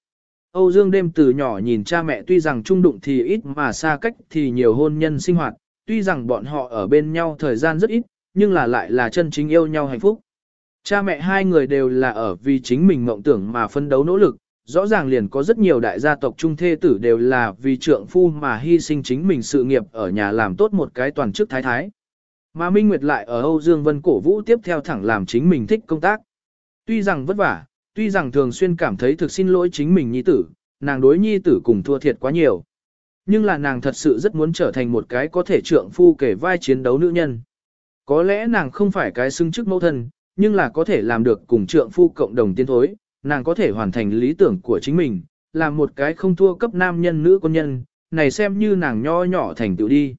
Âu Dương đêm từ nhỏ nhìn cha mẹ tuy rằng trung đụng thì ít mà xa cách thì nhiều hôn nhân sinh hoạt, tuy rằng bọn họ ở bên nhau thời gian rất ít, nhưng là lại là chân chính yêu nhau hạnh phúc. Cha mẹ hai người đều là ở vì chính mình mộng tưởng mà phân đấu nỗ lực, rõ ràng liền có rất nhiều đại gia tộc trung thê tử đều là vì trượng phu mà hy sinh chính mình sự nghiệp ở nhà làm tốt một cái toàn chức thái thái. Mà Minh Nguyệt lại ở Âu Dương Vân cổ vũ tiếp theo thẳng làm chính mình thích công tác. Tuy rằng vất vả, tuy rằng thường xuyên cảm thấy thực xin lỗi chính mình nhi tử, nàng đối nhi tử cùng thua thiệt quá nhiều. Nhưng là nàng thật sự rất muốn trở thành một cái có thể trượng phu kể vai chiến đấu nữ nhân. Có lẽ nàng không phải cái xưng chức mẫu thân, nhưng là có thể làm được cùng trượng phu cộng đồng tiến thối, nàng có thể hoàn thành lý tưởng của chính mình, làm một cái không thua cấp nam nhân nữ quân nhân, này xem như nàng nho nhỏ thành tựu đi.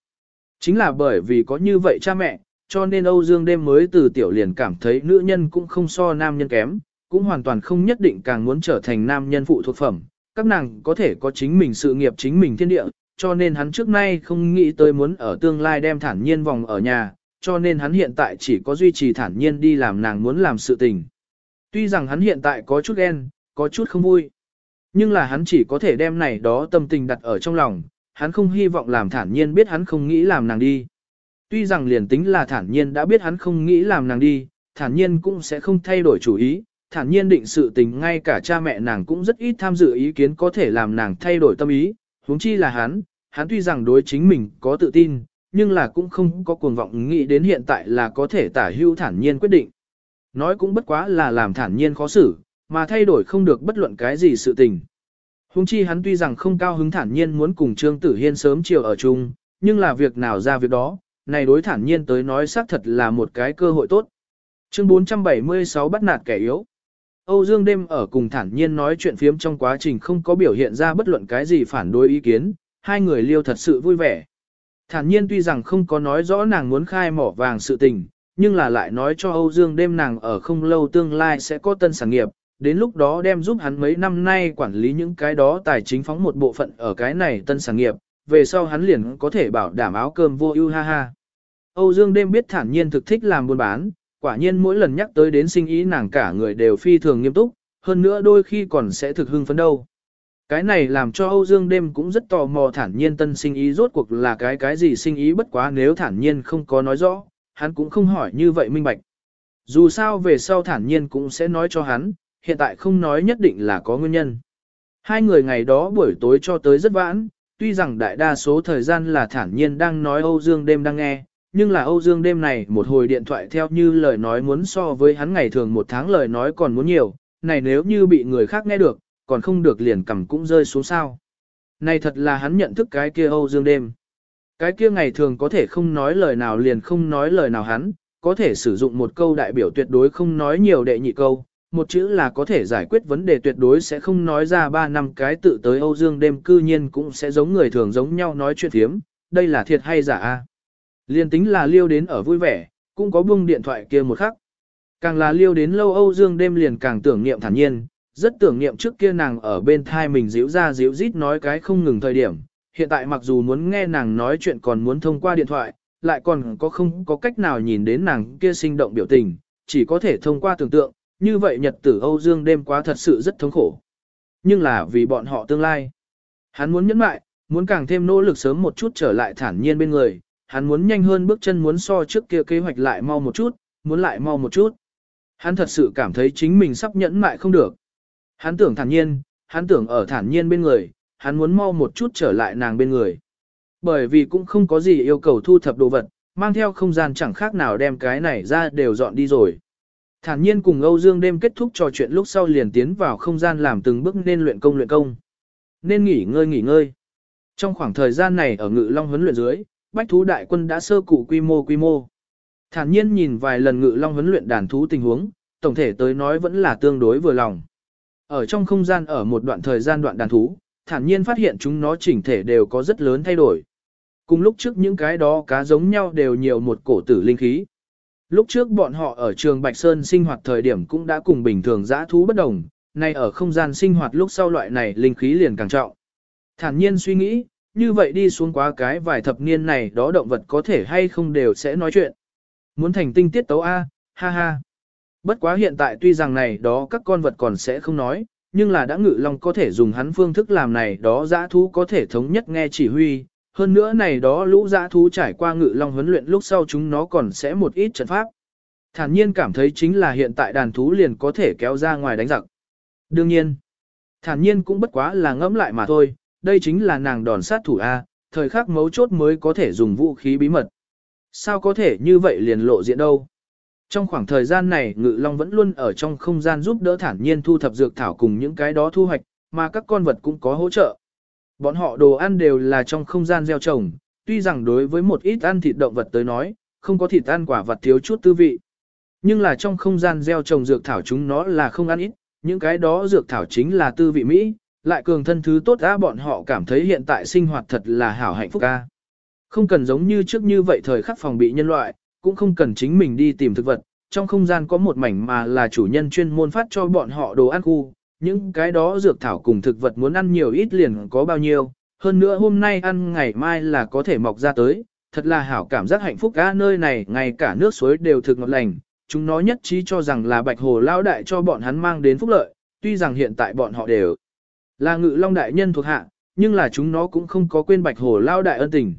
Chính là bởi vì có như vậy cha mẹ, cho nên Âu Dương đêm mới từ tiểu liền cảm thấy nữ nhân cũng không so nam nhân kém, cũng hoàn toàn không nhất định càng muốn trở thành nam nhân phụ thuộc phẩm. Các nàng có thể có chính mình sự nghiệp chính mình thiên địa, cho nên hắn trước nay không nghĩ tới muốn ở tương lai đem thản nhiên vòng ở nhà, cho nên hắn hiện tại chỉ có duy trì thản nhiên đi làm nàng muốn làm sự tình. Tuy rằng hắn hiện tại có chút ghen, có chút không vui, nhưng là hắn chỉ có thể đem này đó tâm tình đặt ở trong lòng, hắn không hy vọng làm thản nhiên biết hắn không nghĩ làm nàng đi. Tuy rằng liền tính là thản nhiên đã biết hắn không nghĩ làm nàng đi, thản nhiên cũng sẽ không thay đổi chủ ý, thản nhiên định sự tình ngay cả cha mẹ nàng cũng rất ít tham dự ý kiến có thể làm nàng thay đổi tâm ý, huống chi là hắn, hắn tuy rằng đối chính mình có tự tin, nhưng là cũng không có cuồng vọng nghĩ đến hiện tại là có thể tả hưu thản nhiên quyết định. Nói cũng bất quá là làm thản nhiên khó xử, mà thay đổi không được bất luận cái gì sự tình. Hùng chi hắn tuy rằng không cao hứng thản nhiên muốn cùng Trương Tử Hiên sớm chiều ở chung, nhưng là việc nào ra việc đó, này đối thản nhiên tới nói xác thật là một cái cơ hội tốt. Chương 476 bắt nạt kẻ yếu. Âu Dương đêm ở cùng thản nhiên nói chuyện phiếm trong quá trình không có biểu hiện ra bất luận cái gì phản đối ý kiến, hai người liêu thật sự vui vẻ. Thản nhiên tuy rằng không có nói rõ nàng muốn khai mỏ vàng sự tình, nhưng là lại nói cho Âu Dương đêm nàng ở không lâu tương lai sẽ có tân sản nghiệp, đến lúc đó đem giúp hắn mấy năm nay quản lý những cái đó tài chính phóng một bộ phận ở cái này tân sản nghiệp, về sau hắn liền có thể bảo đảm áo cơm vô ưu ha ha. Âu Dương đêm biết thản nhiên thực thích làm buôn bán, quả nhiên mỗi lần nhắc tới đến sinh ý nàng cả người đều phi thường nghiêm túc, hơn nữa đôi khi còn sẽ thực hưng phấn đâu. Cái này làm cho Âu Dương đêm cũng rất tò mò thản nhiên tân sinh ý rốt cuộc là cái cái gì sinh ý bất quá nếu thản nhiên không có nói rõ, hắn cũng không hỏi như vậy minh bạch. Dù sao về sau thản nhiên cũng sẽ nói cho hắn, hiện tại không nói nhất định là có nguyên nhân. Hai người ngày đó buổi tối cho tới rất vãn, tuy rằng đại đa số thời gian là thản nhiên đang nói Âu Dương đêm đang nghe, nhưng là Âu Dương đêm này một hồi điện thoại theo như lời nói muốn so với hắn ngày thường một tháng lời nói còn muốn nhiều, này nếu như bị người khác nghe được, còn không được liền cầm cũng rơi xuống sao. Này thật là hắn nhận thức cái kia Âu Dương đêm. Cái kia ngày thường có thể không nói lời nào liền không nói lời nào hắn, có thể sử dụng một câu đại biểu tuyệt đối không nói nhiều đệ nhị câu, một chữ là có thể giải quyết vấn đề tuyệt đối sẽ không nói ra ba năm cái tự tới Âu Dương đêm cư nhiên cũng sẽ giống người thường giống nhau nói chuyện thiếm, đây là thiệt hay giả a? Liên tính là liêu đến ở vui vẻ, cũng có buông điện thoại kia một khắc. Càng là liêu đến lâu Âu Dương đêm liền càng tưởng niệm thản nhiên, rất tưởng niệm trước kia nàng ở bên thai mình díu ra díu rít nói cái không ngừng thời điểm. Hiện tại mặc dù muốn nghe nàng nói chuyện còn muốn thông qua điện thoại, lại còn có không có cách nào nhìn đến nàng kia sinh động biểu tình, chỉ có thể thông qua tưởng tượng, như vậy nhật tử Âu Dương đêm quá thật sự rất thống khổ. Nhưng là vì bọn họ tương lai. Hắn muốn nhẫn mại, muốn càng thêm nỗ lực sớm một chút trở lại thản nhiên bên người, hắn muốn nhanh hơn bước chân muốn so trước kia kế hoạch lại mau một chút, muốn lại mau một chút. Hắn thật sự cảm thấy chính mình sắp nhẫn mại không được. Hắn tưởng thản nhiên, hắn tưởng ở thản nhiên bên người, hắn muốn mau một chút trở lại nàng bên người. Bởi vì cũng không có gì yêu cầu thu thập đồ vật, mang theo không gian chẳng khác nào đem cái này ra đều dọn đi rồi. Thản nhiên cùng Âu Dương đêm kết thúc trò chuyện lúc sau liền tiến vào không gian làm từng bước nên luyện công luyện công. Nên nghỉ ngơi nghỉ ngơi. Trong khoảng thời gian này ở ngự long huấn luyện dưới, bách thú đại quân đã sơ cụ quy mô quy mô. Thản nhiên nhìn vài lần ngự long huấn luyện đàn thú tình huống, tổng thể tới nói vẫn là tương đối vừa lòng. Ở trong không gian ở một đoạn thời gian đoạn đàn thú, thản nhiên phát hiện chúng nó chỉnh thể đều có rất lớn thay đổi. Cùng lúc trước những cái đó cá giống nhau đều nhiều một cổ tử linh khí. Lúc trước bọn họ ở trường Bạch Sơn sinh hoạt thời điểm cũng đã cùng bình thường dã thú bất đồng, nay ở không gian sinh hoạt lúc sau loại này linh khí liền càng trọng. Thản nhiên suy nghĩ, như vậy đi xuống quá cái vài thập niên này đó động vật có thể hay không đều sẽ nói chuyện. Muốn thành tinh tiết tấu A, ha ha. Bất quá hiện tại tuy rằng này đó các con vật còn sẽ không nói, nhưng là đã ngự long có thể dùng hắn phương thức làm này đó dã thú có thể thống nhất nghe chỉ huy. Hơn nữa này đó lũ dã thú trải qua ngự long huấn luyện lúc sau chúng nó còn sẽ một ít trận pháp. Thản nhiên cảm thấy chính là hiện tại đàn thú liền có thể kéo ra ngoài đánh giặc. Đương nhiên, thản nhiên cũng bất quá là ngẫm lại mà thôi, đây chính là nàng đòn sát thủ A, thời khắc mấu chốt mới có thể dùng vũ khí bí mật. Sao có thể như vậy liền lộ diện đâu? Trong khoảng thời gian này Ngự Long vẫn luôn ở trong không gian giúp đỡ thản nhiên thu thập dược thảo cùng những cái đó thu hoạch, mà các con vật cũng có hỗ trợ. Bọn họ đồ ăn đều là trong không gian gieo trồng, tuy rằng đối với một ít ăn thịt động vật tới nói, không có thịt ăn quả vật thiếu chút tư vị. Nhưng là trong không gian gieo trồng dược thảo chúng nó là không ăn ít, những cái đó dược thảo chính là tư vị Mỹ, lại cường thân thứ tốt ra bọn họ cảm thấy hiện tại sinh hoạt thật là hảo hạnh phúc ca. Không cần giống như trước như vậy thời khắc phòng bị nhân loại, cũng không cần chính mình đi tìm thực vật, trong không gian có một mảnh mà là chủ nhân chuyên môn phát cho bọn họ đồ ăn khu, những cái đó dược thảo cùng thực vật muốn ăn nhiều ít liền có bao nhiêu, hơn nữa hôm nay ăn ngày mai là có thể mọc ra tới, thật là hảo cảm giác hạnh phúc cả nơi này ngay cả nước suối đều thực ngọt lành, chúng nó nhất trí cho rằng là bạch hồ lao đại cho bọn hắn mang đến phúc lợi, tuy rằng hiện tại bọn họ đều là ngự long đại nhân thuộc hạ, nhưng là chúng nó cũng không có quên bạch hồ lao đại ân tình.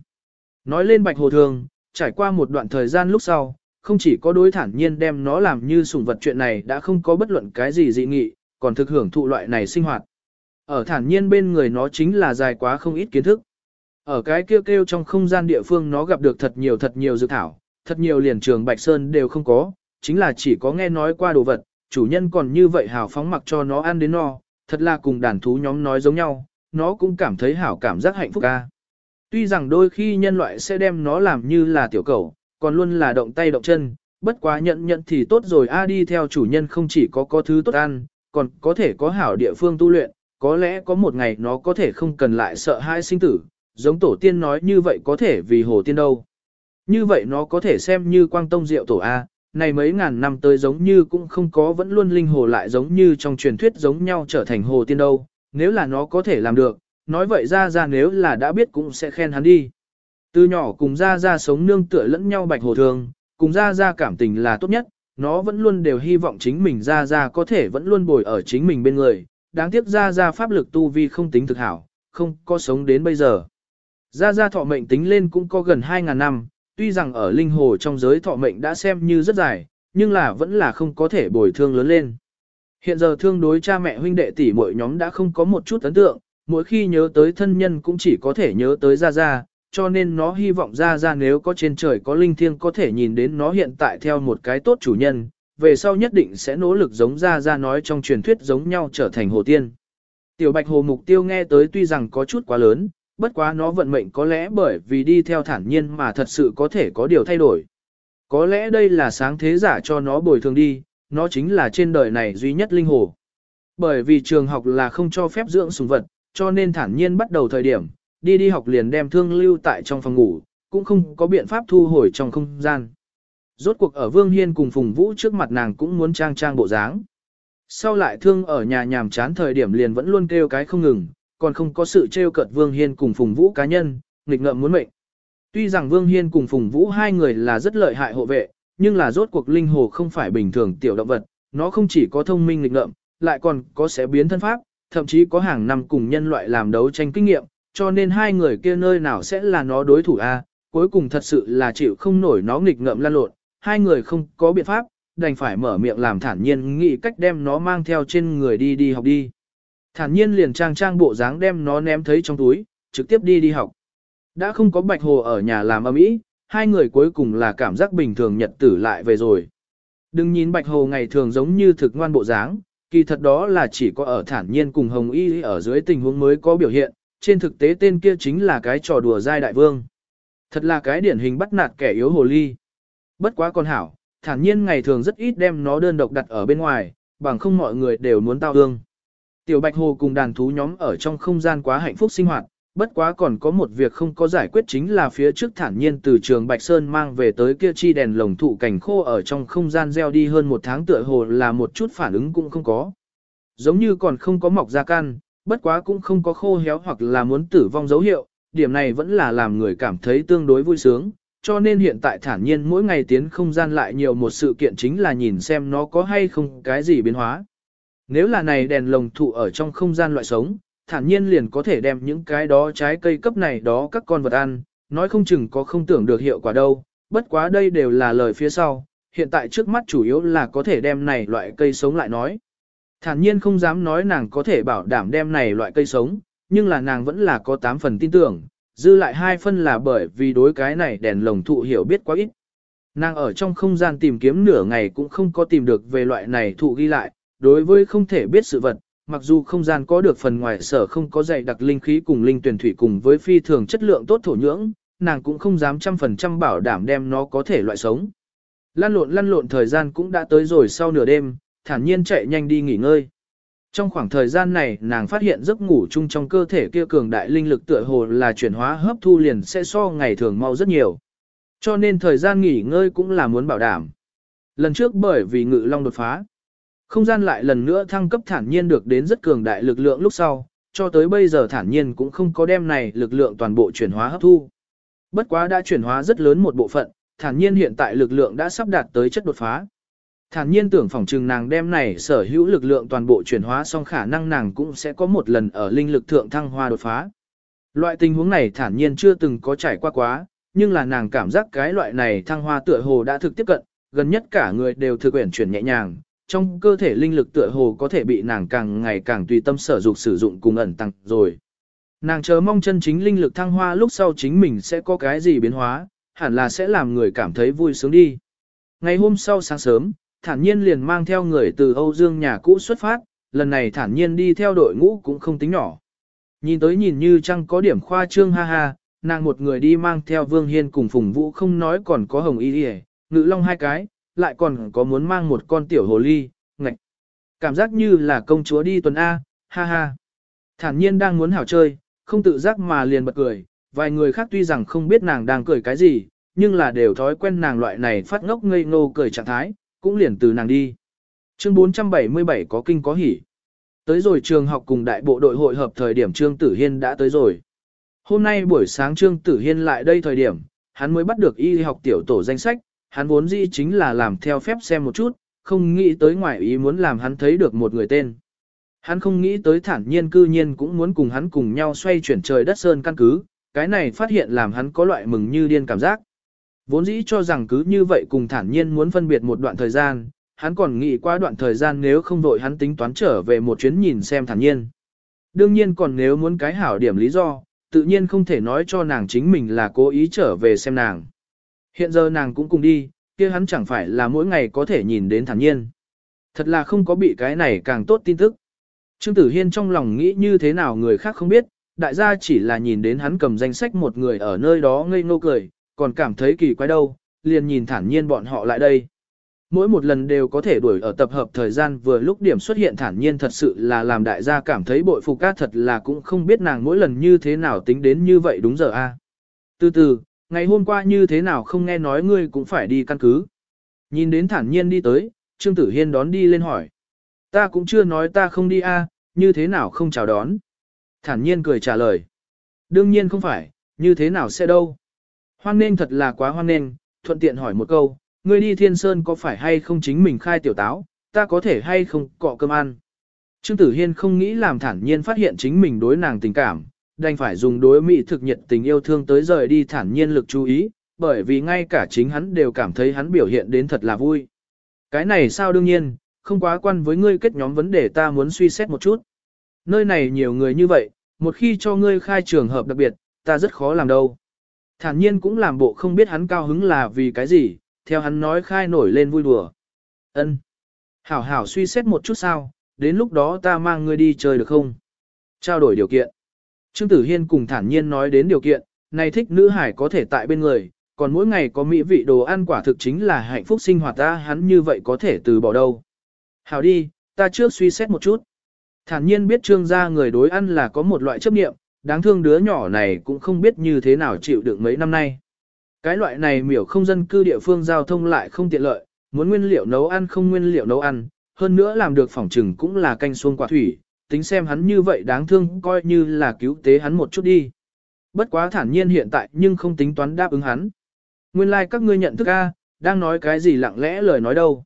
Nói lên bạch hồ thường, trải qua một đoạn thời gian lúc sau, không chỉ có đối thản nhiên đem nó làm như sủng vật chuyện này đã không có bất luận cái gì dị nghị, còn thực hưởng thụ loại này sinh hoạt. Ở thản nhiên bên người nó chính là dài quá không ít kiến thức. Ở cái kêu kêu trong không gian địa phương nó gặp được thật nhiều thật nhiều dược thảo, thật nhiều liền trường Bạch Sơn đều không có, chính là chỉ có nghe nói qua đồ vật, chủ nhân còn như vậy hào phóng mặc cho nó ăn đến no, thật là cùng đàn thú nhóm nói giống nhau, nó cũng cảm thấy hảo cảm giác hạnh phúc ca. Tuy rằng đôi khi nhân loại sẽ đem nó làm như là tiểu cầu, còn luôn là động tay động chân, bất quá nhận nhận thì tốt rồi a đi theo chủ nhân không chỉ có có thứ tốt ăn, còn có thể có hảo địa phương tu luyện, có lẽ có một ngày nó có thể không cần lại sợ hai sinh tử, giống tổ tiên nói như vậy có thể vì hồ tiên đâu. Như vậy nó có thể xem như quang tông diệu tổ A, này mấy ngàn năm tới giống như cũng không có vẫn luôn linh hồ lại giống như trong truyền thuyết giống nhau trở thành hồ tiên đâu, nếu là nó có thể làm được, nói vậy ra ra nếu là đã biết cũng sẽ khen hắn đi. Từ nhỏ cùng ra ra sống nương tựa lẫn nhau bạch hồ thường, cùng ra ra cảm tình là tốt nhất, nó vẫn luôn đều hy vọng chính mình ra ra có thể vẫn luôn bồi ở chính mình bên người, đáng tiếc ra ra pháp lực tu vi không tính thực hảo, không có sống đến bây giờ. Ra ra thọ mệnh tính lên cũng có gần 2.000 năm, tuy rằng ở linh hồ trong giới thọ mệnh đã xem như rất dài, nhưng là vẫn là không có thể bồi thương lớn lên. Hiện giờ thương đối cha mẹ huynh đệ tỷ muội nhóm đã không có một chút ấn tượng, mỗi khi nhớ tới thân nhân cũng chỉ có thể nhớ tới Gia Gia, cho nên nó hy vọng Gia Gia nếu có trên trời có linh thiêng có thể nhìn đến nó hiện tại theo một cái tốt chủ nhân, về sau nhất định sẽ nỗ lực giống Gia Gia nói trong truyền thuyết giống nhau trở thành hồ tiên. Tiểu Bạch Hồ mục tiêu nghe tới tuy rằng có chút quá lớn, bất quá nó vận mệnh có lẽ bởi vì đi theo thản nhiên mà thật sự có thể có điều thay đổi. Có lẽ đây là sáng thế giả cho nó bồi thường đi, nó chính là trên đời này duy nhất linh hồ. Bởi vì trường học là không cho phép dưỡng sùng vật, cho nên thản nhiên bắt đầu thời điểm, đi đi học liền đem thương lưu tại trong phòng ngủ, cũng không có biện pháp thu hồi trong không gian. Rốt cuộc ở Vương Hiên cùng Phùng Vũ trước mặt nàng cũng muốn trang trang bộ dáng. Sau lại thương ở nhà nhàm chán thời điểm liền vẫn luôn kêu cái không ngừng, còn không có sự trêu cợt Vương Hiên cùng Phùng Vũ cá nhân, nghịch ngợm muốn mệnh. Tuy rằng Vương Hiên cùng Phùng Vũ hai người là rất lợi hại hộ vệ, nhưng là rốt cuộc linh hồ không phải bình thường tiểu động vật, nó không chỉ có thông minh nghịch ngợm, lại còn có sẽ biến thân pháp, thậm chí có hàng năm cùng nhân loại làm đấu tranh kinh nghiệm, cho nên hai người kia nơi nào sẽ là nó đối thủ a? cuối cùng thật sự là chịu không nổi nó nghịch ngợm lan lộn, hai người không có biện pháp, đành phải mở miệng làm thản nhiên nghĩ cách đem nó mang theo trên người đi đi học đi. Thản nhiên liền trang trang bộ dáng đem nó ném thấy trong túi, trực tiếp đi đi học. Đã không có bạch hồ ở nhà làm âm ý, hai người cuối cùng là cảm giác bình thường nhật tử lại về rồi. Đừng nhìn bạch hồ ngày thường giống như thực ngoan bộ dáng, kỳ thật đó là chỉ có ở thản nhiên cùng hồng y ở dưới tình huống mới có biểu hiện, trên thực tế tên kia chính là cái trò đùa giai đại vương. Thật là cái điển hình bắt nạt kẻ yếu hồ ly. Bất quá con hảo, thản nhiên ngày thường rất ít đem nó đơn độc đặt ở bên ngoài, bằng không mọi người đều muốn tao ương. Tiểu Bạch Hồ cùng đàn thú nhóm ở trong không gian quá hạnh phúc sinh hoạt, bất quá còn có một việc không có giải quyết chính là phía trước thản nhiên từ trường Bạch Sơn mang về tới kia chi đèn lồng thụ cảnh khô ở trong không gian gieo đi hơn một tháng tựa hồ là một chút phản ứng cũng không có. Giống như còn không có mọc ra căn, bất quá cũng không có khô héo hoặc là muốn tử vong dấu hiệu, điểm này vẫn là làm người cảm thấy tương đối vui sướng, cho nên hiện tại thản nhiên mỗi ngày tiến không gian lại nhiều một sự kiện chính là nhìn xem nó có hay không cái gì biến hóa. Nếu là này đèn lồng thụ ở trong không gian loại sống, thản nhiên liền có thể đem những cái đó trái cây cấp này đó các con vật ăn, nói không chừng có không tưởng được hiệu quả đâu, bất quá đây đều là lời phía sau, hiện tại trước mắt chủ yếu là có thể đem này loại cây sống lại nói. Thản nhiên không dám nói nàng có thể bảo đảm đem này loại cây sống, nhưng là nàng vẫn là có 8 phần tin tưởng, dư lại hai phân là bởi vì đối cái này đèn lồng thụ hiểu biết quá ít. Nàng ở trong không gian tìm kiếm nửa ngày cũng không có tìm được về loại này thụ ghi lại, đối với không thể biết sự vật, mặc dù không gian có được phần ngoài sở không có dày đặc linh khí cùng linh tuyển thủy cùng với phi thường chất lượng tốt thổ nhưỡng, nàng cũng không dám trăm phần trăm bảo đảm đem nó có thể loại sống. Lăn lộn lăn lộn thời gian cũng đã tới rồi sau nửa đêm, thản nhiên chạy nhanh đi nghỉ ngơi. Trong khoảng thời gian này nàng phát hiện giấc ngủ chung trong cơ thể kia cường đại linh lực tựa hồ là chuyển hóa hấp thu liền sẽ so ngày thường mau rất nhiều. Cho nên thời gian nghỉ ngơi cũng là muốn bảo đảm. Lần trước bởi vì ngự long đột phá, không gian lại lần nữa thăng cấp thản nhiên được đến rất cường đại lực lượng lúc sau, cho tới bây giờ thản nhiên cũng không có đem này lực lượng toàn bộ chuyển hóa hấp thu. Bất quá đã chuyển hóa rất lớn một bộ phận, thản nhiên hiện tại lực lượng đã sắp đạt tới chất đột phá. Thản nhiên tưởng phỏng trừng nàng đem này sở hữu lực lượng toàn bộ chuyển hóa xong khả năng nàng cũng sẽ có một lần ở linh lực thượng thăng hoa đột phá. Loại tình huống này thản nhiên chưa từng có trải qua quá, nhưng là nàng cảm giác cái loại này thăng hoa tựa hồ đã thực tiếp cận, gần nhất cả người đều thực quyển chuyển nhẹ nhàng, trong cơ thể linh lực tựa hồ có thể bị nàng càng ngày càng tùy tâm sở dục sử dụng cùng ẩn tăng rồi. Nàng chờ mong chân chính linh lực thăng hoa lúc sau chính mình sẽ có cái gì biến hóa, hẳn là sẽ làm người cảm thấy vui sướng đi. Ngày hôm sau sáng sớm, thản nhiên liền mang theo người từ Âu Dương nhà cũ xuất phát, lần này thản nhiên đi theo đội ngũ cũng không tính nhỏ. Nhìn tới nhìn như chăng có điểm khoa trương ha ha, nàng một người đi mang theo Vương Hiên cùng Phùng Vũ không nói còn có Hồng Y Điề, Ngự Long hai cái, lại còn có muốn mang một con tiểu hồ ly, ngạch. Cảm giác như là công chúa đi tuần A, ha ha. Thản nhiên đang muốn hảo chơi, không tự giác mà liền bật cười, vài người khác tuy rằng không biết nàng đang cười cái gì, nhưng là đều thói quen nàng loại này phát ngốc ngây ngô cười trạng thái, cũng liền từ nàng đi. Chương 477 có kinh có hỉ. Tới rồi trường học cùng đại bộ đội hội hợp thời điểm Trương Tử Hiên đã tới rồi. Hôm nay buổi sáng Trương Tử Hiên lại đây thời điểm, hắn mới bắt được y học tiểu tổ danh sách, hắn vốn dĩ chính là làm theo phép xem một chút, không nghĩ tới ngoại ý muốn làm hắn thấy được một người tên. Hắn không nghĩ tới thản nhiên cư nhiên cũng muốn cùng hắn cùng nhau xoay chuyển trời đất sơn căn cứ, cái này phát hiện làm hắn có loại mừng như điên cảm giác. Vốn dĩ cho rằng cứ như vậy cùng thản nhiên muốn phân biệt một đoạn thời gian, hắn còn nghĩ qua đoạn thời gian nếu không vội hắn tính toán trở về một chuyến nhìn xem thản nhiên. Đương nhiên còn nếu muốn cái hảo điểm lý do, tự nhiên không thể nói cho nàng chính mình là cố ý trở về xem nàng. Hiện giờ nàng cũng cùng đi, kia hắn chẳng phải là mỗi ngày có thể nhìn đến thản nhiên. Thật là không có bị cái này càng tốt tin tức. Trương Tử Hiên trong lòng nghĩ như thế nào người khác không biết, đại gia chỉ là nhìn đến hắn cầm danh sách một người ở nơi đó ngây ngô cười, còn cảm thấy kỳ quái đâu, liền nhìn thản nhiên bọn họ lại đây. Mỗi một lần đều có thể đuổi ở tập hợp thời gian vừa lúc điểm xuất hiện thản nhiên thật sự là làm đại gia cảm thấy bội phục các thật là cũng không biết nàng mỗi lần như thế nào tính đến như vậy đúng giờ a. Từ từ, ngày hôm qua như thế nào không nghe nói ngươi cũng phải đi căn cứ. Nhìn đến thản nhiên đi tới, Trương Tử Hiên đón đi lên hỏi. Ta cũng chưa nói ta không đi a, như thế nào không chào đón. Thản nhiên cười trả lời. Đương nhiên không phải, như thế nào sẽ đâu. Hoan nên thật là quá hoan nên, thuận tiện hỏi một câu, ngươi đi thiên sơn có phải hay không chính mình khai tiểu táo, ta có thể hay không cọ cơm ăn. Trương Tử Hiên không nghĩ làm thản nhiên phát hiện chính mình đối nàng tình cảm, đành phải dùng đối mỹ thực nhiệt tình yêu thương tới rời đi thản nhiên lực chú ý, bởi vì ngay cả chính hắn đều cảm thấy hắn biểu hiện đến thật là vui. Cái này sao đương nhiên, không quá quan với ngươi kết nhóm vấn đề ta muốn suy xét một chút. Nơi này nhiều người như vậy, một khi cho ngươi khai trường hợp đặc biệt, ta rất khó làm đâu. Thản nhiên cũng làm bộ không biết hắn cao hứng là vì cái gì, theo hắn nói khai nổi lên vui đùa. Ân, Hảo hảo suy xét một chút sao, đến lúc đó ta mang ngươi đi chơi được không? Trao đổi điều kiện. Trương Tử Hiên cùng thản nhiên nói đến điều kiện, này thích nữ hải có thể tại bên người, còn mỗi ngày có mỹ vị đồ ăn quả thực chính là hạnh phúc sinh hoạt ta hắn như vậy có thể từ bỏ đâu. Hảo đi, ta trước suy xét một chút. Thản nhiên biết trương gia người đối ăn là có một loại chấp niệm, đáng thương đứa nhỏ này cũng không biết như thế nào chịu đựng mấy năm nay. Cái loại này miểu không dân cư địa phương giao thông lại không tiện lợi, muốn nguyên liệu nấu ăn không nguyên liệu nấu ăn, hơn nữa làm được phòng trừng cũng là canh xuông quả thủy, tính xem hắn như vậy đáng thương coi như là cứu tế hắn một chút đi. Bất quá thản nhiên hiện tại nhưng không tính toán đáp ứng hắn. Nguyên lai like các ngươi nhận thức A, đang nói cái gì lặng lẽ lời nói đâu.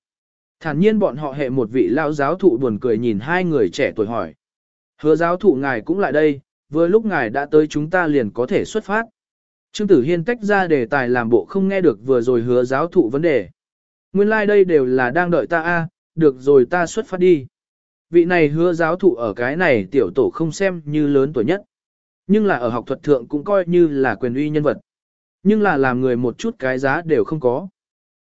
Thản nhiên bọn họ hệ một vị lão giáo thụ buồn cười nhìn hai người trẻ tuổi hỏi. Hứa giáo thụ ngài cũng lại đây, vừa lúc ngài đã tới chúng ta liền có thể xuất phát. Trương Tử Hiên tách ra đề tài làm bộ không nghe được vừa rồi hứa giáo thụ vấn đề. Nguyên lai like đây đều là đang đợi ta a, được rồi ta xuất phát đi. Vị này hứa giáo thụ ở cái này tiểu tổ không xem như lớn tuổi nhất. Nhưng là ở học thuật thượng cũng coi như là quyền uy nhân vật. Nhưng là làm người một chút cái giá đều không có.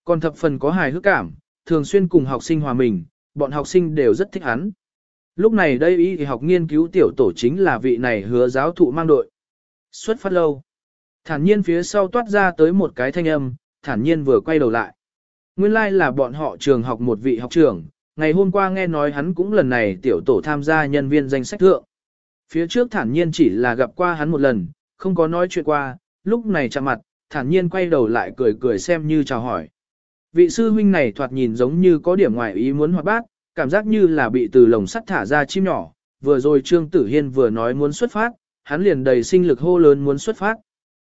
Còn thập phần có hài hước cảm, thường xuyên cùng học sinh hòa mình, bọn học sinh đều rất thích hắn. Lúc này đây y học nghiên cứu tiểu tổ chính là vị này hứa giáo thụ mang đội. Xuất phát lâu. Thản nhiên phía sau toát ra tới một cái thanh âm, thản nhiên vừa quay đầu lại. Nguyên lai like là bọn họ trường học một vị học trưởng, ngày hôm qua nghe nói hắn cũng lần này tiểu tổ tham gia nhân viên danh sách thượng. Phía trước thản nhiên chỉ là gặp qua hắn một lần, không có nói chuyện qua, lúc này chạm mặt, thản nhiên quay đầu lại cười cười xem như chào hỏi. Vị sư huynh này thoạt nhìn giống như có điểm ngoài ý muốn hoạt bát, cảm giác như là bị từ lồng sắt thả ra chim nhỏ, vừa rồi Trương Tử Hiên vừa nói muốn xuất phát, hắn liền đầy sinh lực hô lớn muốn xuất phát.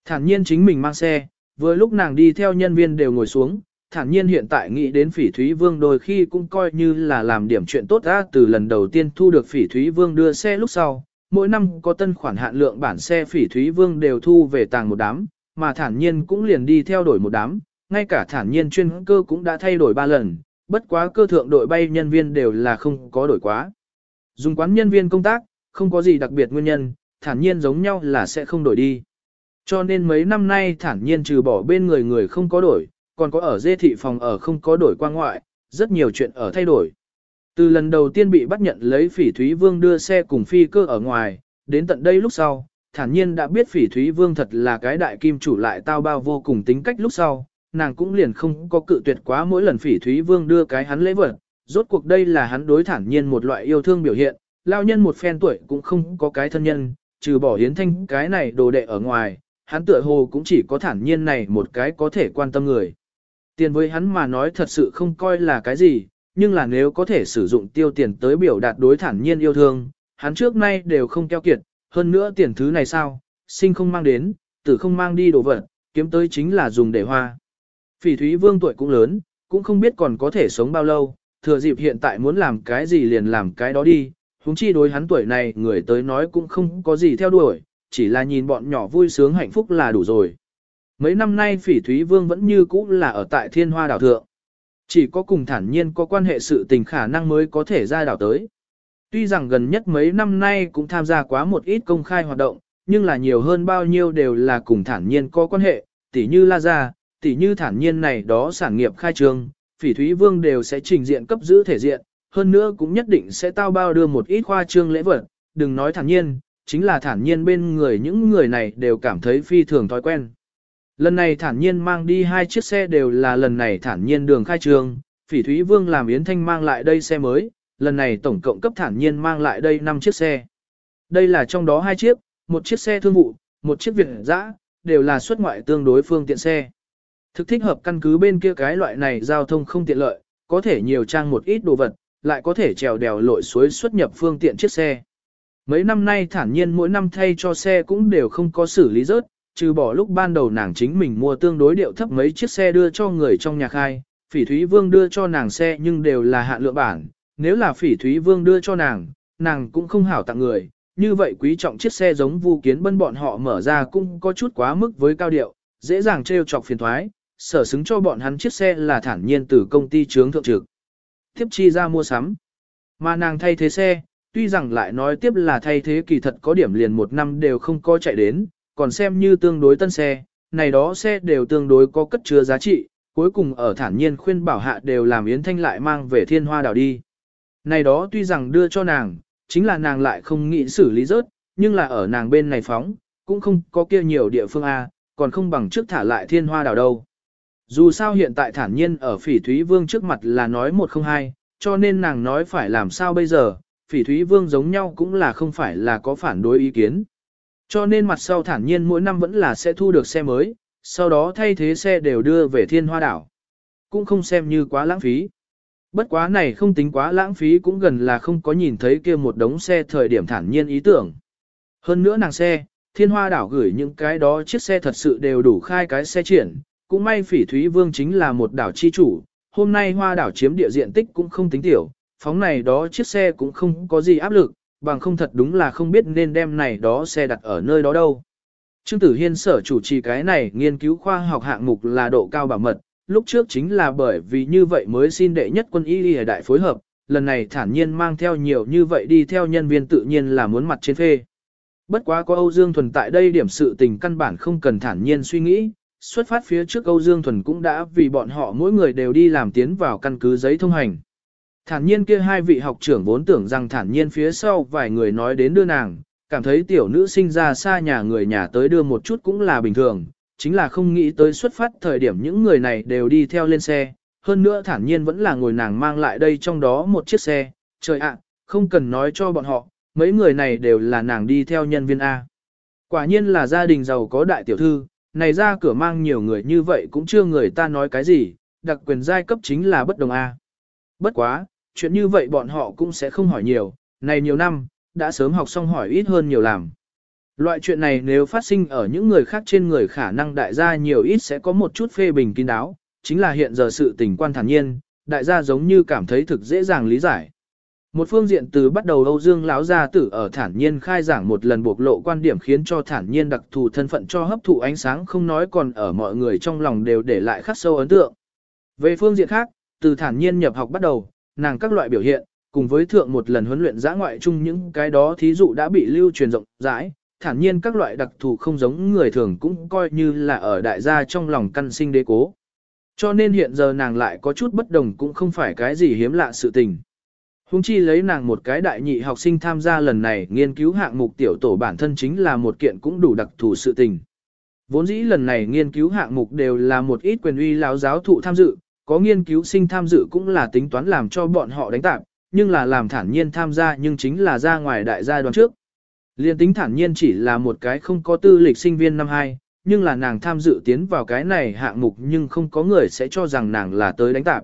Thản nhiên chính mình mang xe, vừa lúc nàng đi theo nhân viên đều ngồi xuống, thản nhiên hiện tại nghĩ đến phỉ thúy vương đôi khi cũng coi như là làm điểm chuyện tốt ra từ lần đầu tiên thu được phỉ thúy vương đưa xe lúc sau. Mỗi năm có tân khoản hạn lượng bản xe phỉ thúy vương đều thu về tàng một đám, mà thản nhiên cũng liền đi theo đổi một đám, ngay cả thản nhiên chuyên cơ cũng đã thay đổi ba lần, bất quá cơ thượng đội bay nhân viên đều là không có đổi quá. Dùng quán nhân viên công tác, không có gì đặc biệt nguyên nhân, thản nhiên giống nhau là sẽ không đổi đi. Cho nên mấy năm nay thản nhiên trừ bỏ bên người người không có đổi, còn có ở dê thị phòng ở không có đổi qua ngoại, rất nhiều chuyện ở thay đổi. Từ lần đầu tiên bị bắt nhận lấy phỉ Thúy Vương đưa xe cùng phi cơ ở ngoài, đến tận đây lúc sau, thản nhiên đã biết phỉ Thúy Vương thật là cái đại kim chủ lại tao bao vô cùng tính cách lúc sau, nàng cũng liền không có cự tuyệt quá mỗi lần phỉ Thúy Vương đưa cái hắn lễ vật, rốt cuộc đây là hắn đối thản nhiên một loại yêu thương biểu hiện, lao nhân một phen tuổi cũng không có cái thân nhân, trừ bỏ hiến thanh cái này đồ đệ ở ngoài, hắn tựa hồ cũng chỉ có thản nhiên này một cái có thể quan tâm người. Tiền với hắn mà nói thật sự không coi là cái gì, nhưng là nếu có thể sử dụng tiêu tiền tới biểu đạt đối thản nhiên yêu thương, hắn trước nay đều không keo kiệt, hơn nữa tiền thứ này sao, sinh không mang đến, tử không mang đi đồ vật, kiếm tới chính là dùng để hoa. Phỉ Thúy Vương tuổi cũng lớn, cũng không biết còn có thể sống bao lâu, thừa dịp hiện tại muốn làm cái gì liền làm cái đó đi, huống chi đối hắn tuổi này người tới nói cũng không có gì theo đuổi, chỉ là nhìn bọn nhỏ vui sướng hạnh phúc là đủ rồi. Mấy năm nay Phỉ Thúy Vương vẫn như cũ là ở tại Thiên Hoa đảo thượng. Chỉ có cùng thản nhiên có quan hệ sự tình khả năng mới có thể ra đảo tới. Tuy rằng gần nhất mấy năm nay cũng tham gia quá một ít công khai hoạt động, nhưng là nhiều hơn bao nhiêu đều là cùng thản nhiên có quan hệ, tỉ như La Gia, tỉ như thản nhiên này đó sản nghiệp khai trương, phỉ thúy vương đều sẽ trình diện cấp giữ thể diện, hơn nữa cũng nhất định sẽ tao bao đưa một ít khoa trương lễ vật, đừng nói thản nhiên, chính là thản nhiên bên người những người này đều cảm thấy phi thường thói quen. Lần này thản nhiên mang đi hai chiếc xe đều là lần này thản nhiên đường khai trương, phỉ thúy vương làm Yến Thanh mang lại đây xe mới, lần này tổng cộng cấp thản nhiên mang lại đây 5 chiếc xe. Đây là trong đó hai chiếc, một chiếc xe thương vụ, một chiếc Việt dã, đều là xuất ngoại tương đối phương tiện xe. Thực thích hợp căn cứ bên kia cái loại này giao thông không tiện lợi, có thể nhiều trang một ít đồ vật, lại có thể trèo đèo lội suối xuất nhập phương tiện chiếc xe. Mấy năm nay thản nhiên mỗi năm thay cho xe cũng đều không có xử lý rớt, trừ bỏ lúc ban đầu nàng chính mình mua tương đối điệu thấp mấy chiếc xe đưa cho người trong nhà khai, phỉ thúy vương đưa cho nàng xe nhưng đều là hạ lượng bản, nếu là phỉ thúy vương đưa cho nàng, nàng cũng không hảo tặng người, như vậy quý trọng chiếc xe giống vu kiến bân bọn họ mở ra cũng có chút quá mức với cao điệu, dễ dàng trêu chọc phiền thoái, sở xứng cho bọn hắn chiếc xe là thản nhiên từ công ty trướng thượng trực. Tiếp chi ra mua sắm. Mà nàng thay thế xe, tuy rằng lại nói tiếp là thay thế kỳ thật có điểm liền một năm đều không có chạy đến, còn xem như tương đối tân xe, này đó xe đều tương đối có cất chứa giá trị, cuối cùng ở thản nhiên khuyên bảo hạ đều làm Yến Thanh lại mang về thiên hoa đảo đi. Này đó tuy rằng đưa cho nàng, chính là nàng lại không nghĩ xử lý rớt, nhưng là ở nàng bên này phóng, cũng không có kia nhiều địa phương A, còn không bằng trước thả lại thiên hoa đảo đâu. Dù sao hiện tại thản nhiên ở phỉ thúy vương trước mặt là nói một không hai, cho nên nàng nói phải làm sao bây giờ, phỉ thúy vương giống nhau cũng là không phải là có phản đối ý kiến. Cho nên mặt sau thản nhiên mỗi năm vẫn là sẽ thu được xe mới, sau đó thay thế xe đều đưa về thiên hoa đảo. Cũng không xem như quá lãng phí. Bất quá này không tính quá lãng phí cũng gần là không có nhìn thấy kia một đống xe thời điểm thản nhiên ý tưởng. Hơn nữa nàng xe, thiên hoa đảo gửi những cái đó chiếc xe thật sự đều đủ khai cái xe triển. Cũng may phỉ Thúy Vương chính là một đảo chi chủ, hôm nay hoa đảo chiếm địa diện tích cũng không tính tiểu, phóng này đó chiếc xe cũng không có gì áp lực, bằng không thật đúng là không biết nên đem này đó xe đặt ở nơi đó đâu. Trương Tử Hiên sở chủ trì cái này nghiên cứu khoa học hạng mục là độ cao bảo mật, lúc trước chính là bởi vì như vậy mới xin đệ nhất quân y y đại phối hợp, lần này thản nhiên mang theo nhiều như vậy đi theo nhân viên tự nhiên là muốn mặt trên phê. Bất quá có Âu Dương Thuần tại đây điểm sự tình căn bản không cần thản nhiên suy nghĩ, xuất phát phía trước Âu Dương Thuần cũng đã vì bọn họ mỗi người đều đi làm tiến vào căn cứ giấy thông hành. Thản nhiên kia hai vị học trưởng vốn tưởng rằng thản nhiên phía sau vài người nói đến đưa nàng, cảm thấy tiểu nữ sinh ra xa nhà người nhà tới đưa một chút cũng là bình thường, chính là không nghĩ tới xuất phát thời điểm những người này đều đi theo lên xe, hơn nữa thản nhiên vẫn là ngồi nàng mang lại đây trong đó một chiếc xe, trời ạ, không cần nói cho bọn họ, mấy người này đều là nàng đi theo nhân viên A. Quả nhiên là gia đình giàu có đại tiểu thư, này ra cửa mang nhiều người như vậy cũng chưa người ta nói cái gì, đặc quyền giai cấp chính là bất đồng A. Bất quá, chuyện như vậy bọn họ cũng sẽ không hỏi nhiều, này nhiều năm, đã sớm học xong hỏi ít hơn nhiều làm. Loại chuyện này nếu phát sinh ở những người khác trên người khả năng đại gia nhiều ít sẽ có một chút phê bình kín đáo, chính là hiện giờ sự tình quan thản nhiên, đại gia giống như cảm thấy thực dễ dàng lý giải. Một phương diện từ bắt đầu Âu Dương lão gia tử ở thản nhiên khai giảng một lần bộc lộ quan điểm khiến cho thản nhiên đặc thù thân phận cho hấp thụ ánh sáng không nói còn ở mọi người trong lòng đều để lại khắc sâu ấn tượng. Về phương diện khác, từ thản nhiên nhập học bắt đầu, nàng các loại biểu hiện, cùng với thượng một lần huấn luyện giã ngoại chung những cái đó thí dụ đã bị lưu truyền rộng rãi, thản nhiên các loại đặc thù không giống người thường cũng coi như là ở đại gia trong lòng căn sinh đế cố. Cho nên hiện giờ nàng lại có chút bất đồng cũng không phải cái gì hiếm lạ sự tình. Hùng chi lấy nàng một cái đại nhị học sinh tham gia lần này nghiên cứu hạng mục tiểu tổ bản thân chính là một kiện cũng đủ đặc thù sự tình. Vốn dĩ lần này nghiên cứu hạng mục đều là một ít quyền uy lão giáo thụ tham dự, có nghiên cứu sinh tham dự cũng là tính toán làm cho bọn họ đánh tạp, nhưng là làm thản nhiên tham gia nhưng chính là ra ngoài đại gia đoàn trước. Liên tính thản nhiên chỉ là một cái không có tư lịch sinh viên năm 2, nhưng là nàng tham dự tiến vào cái này hạng mục nhưng không có người sẽ cho rằng nàng là tới đánh tạp.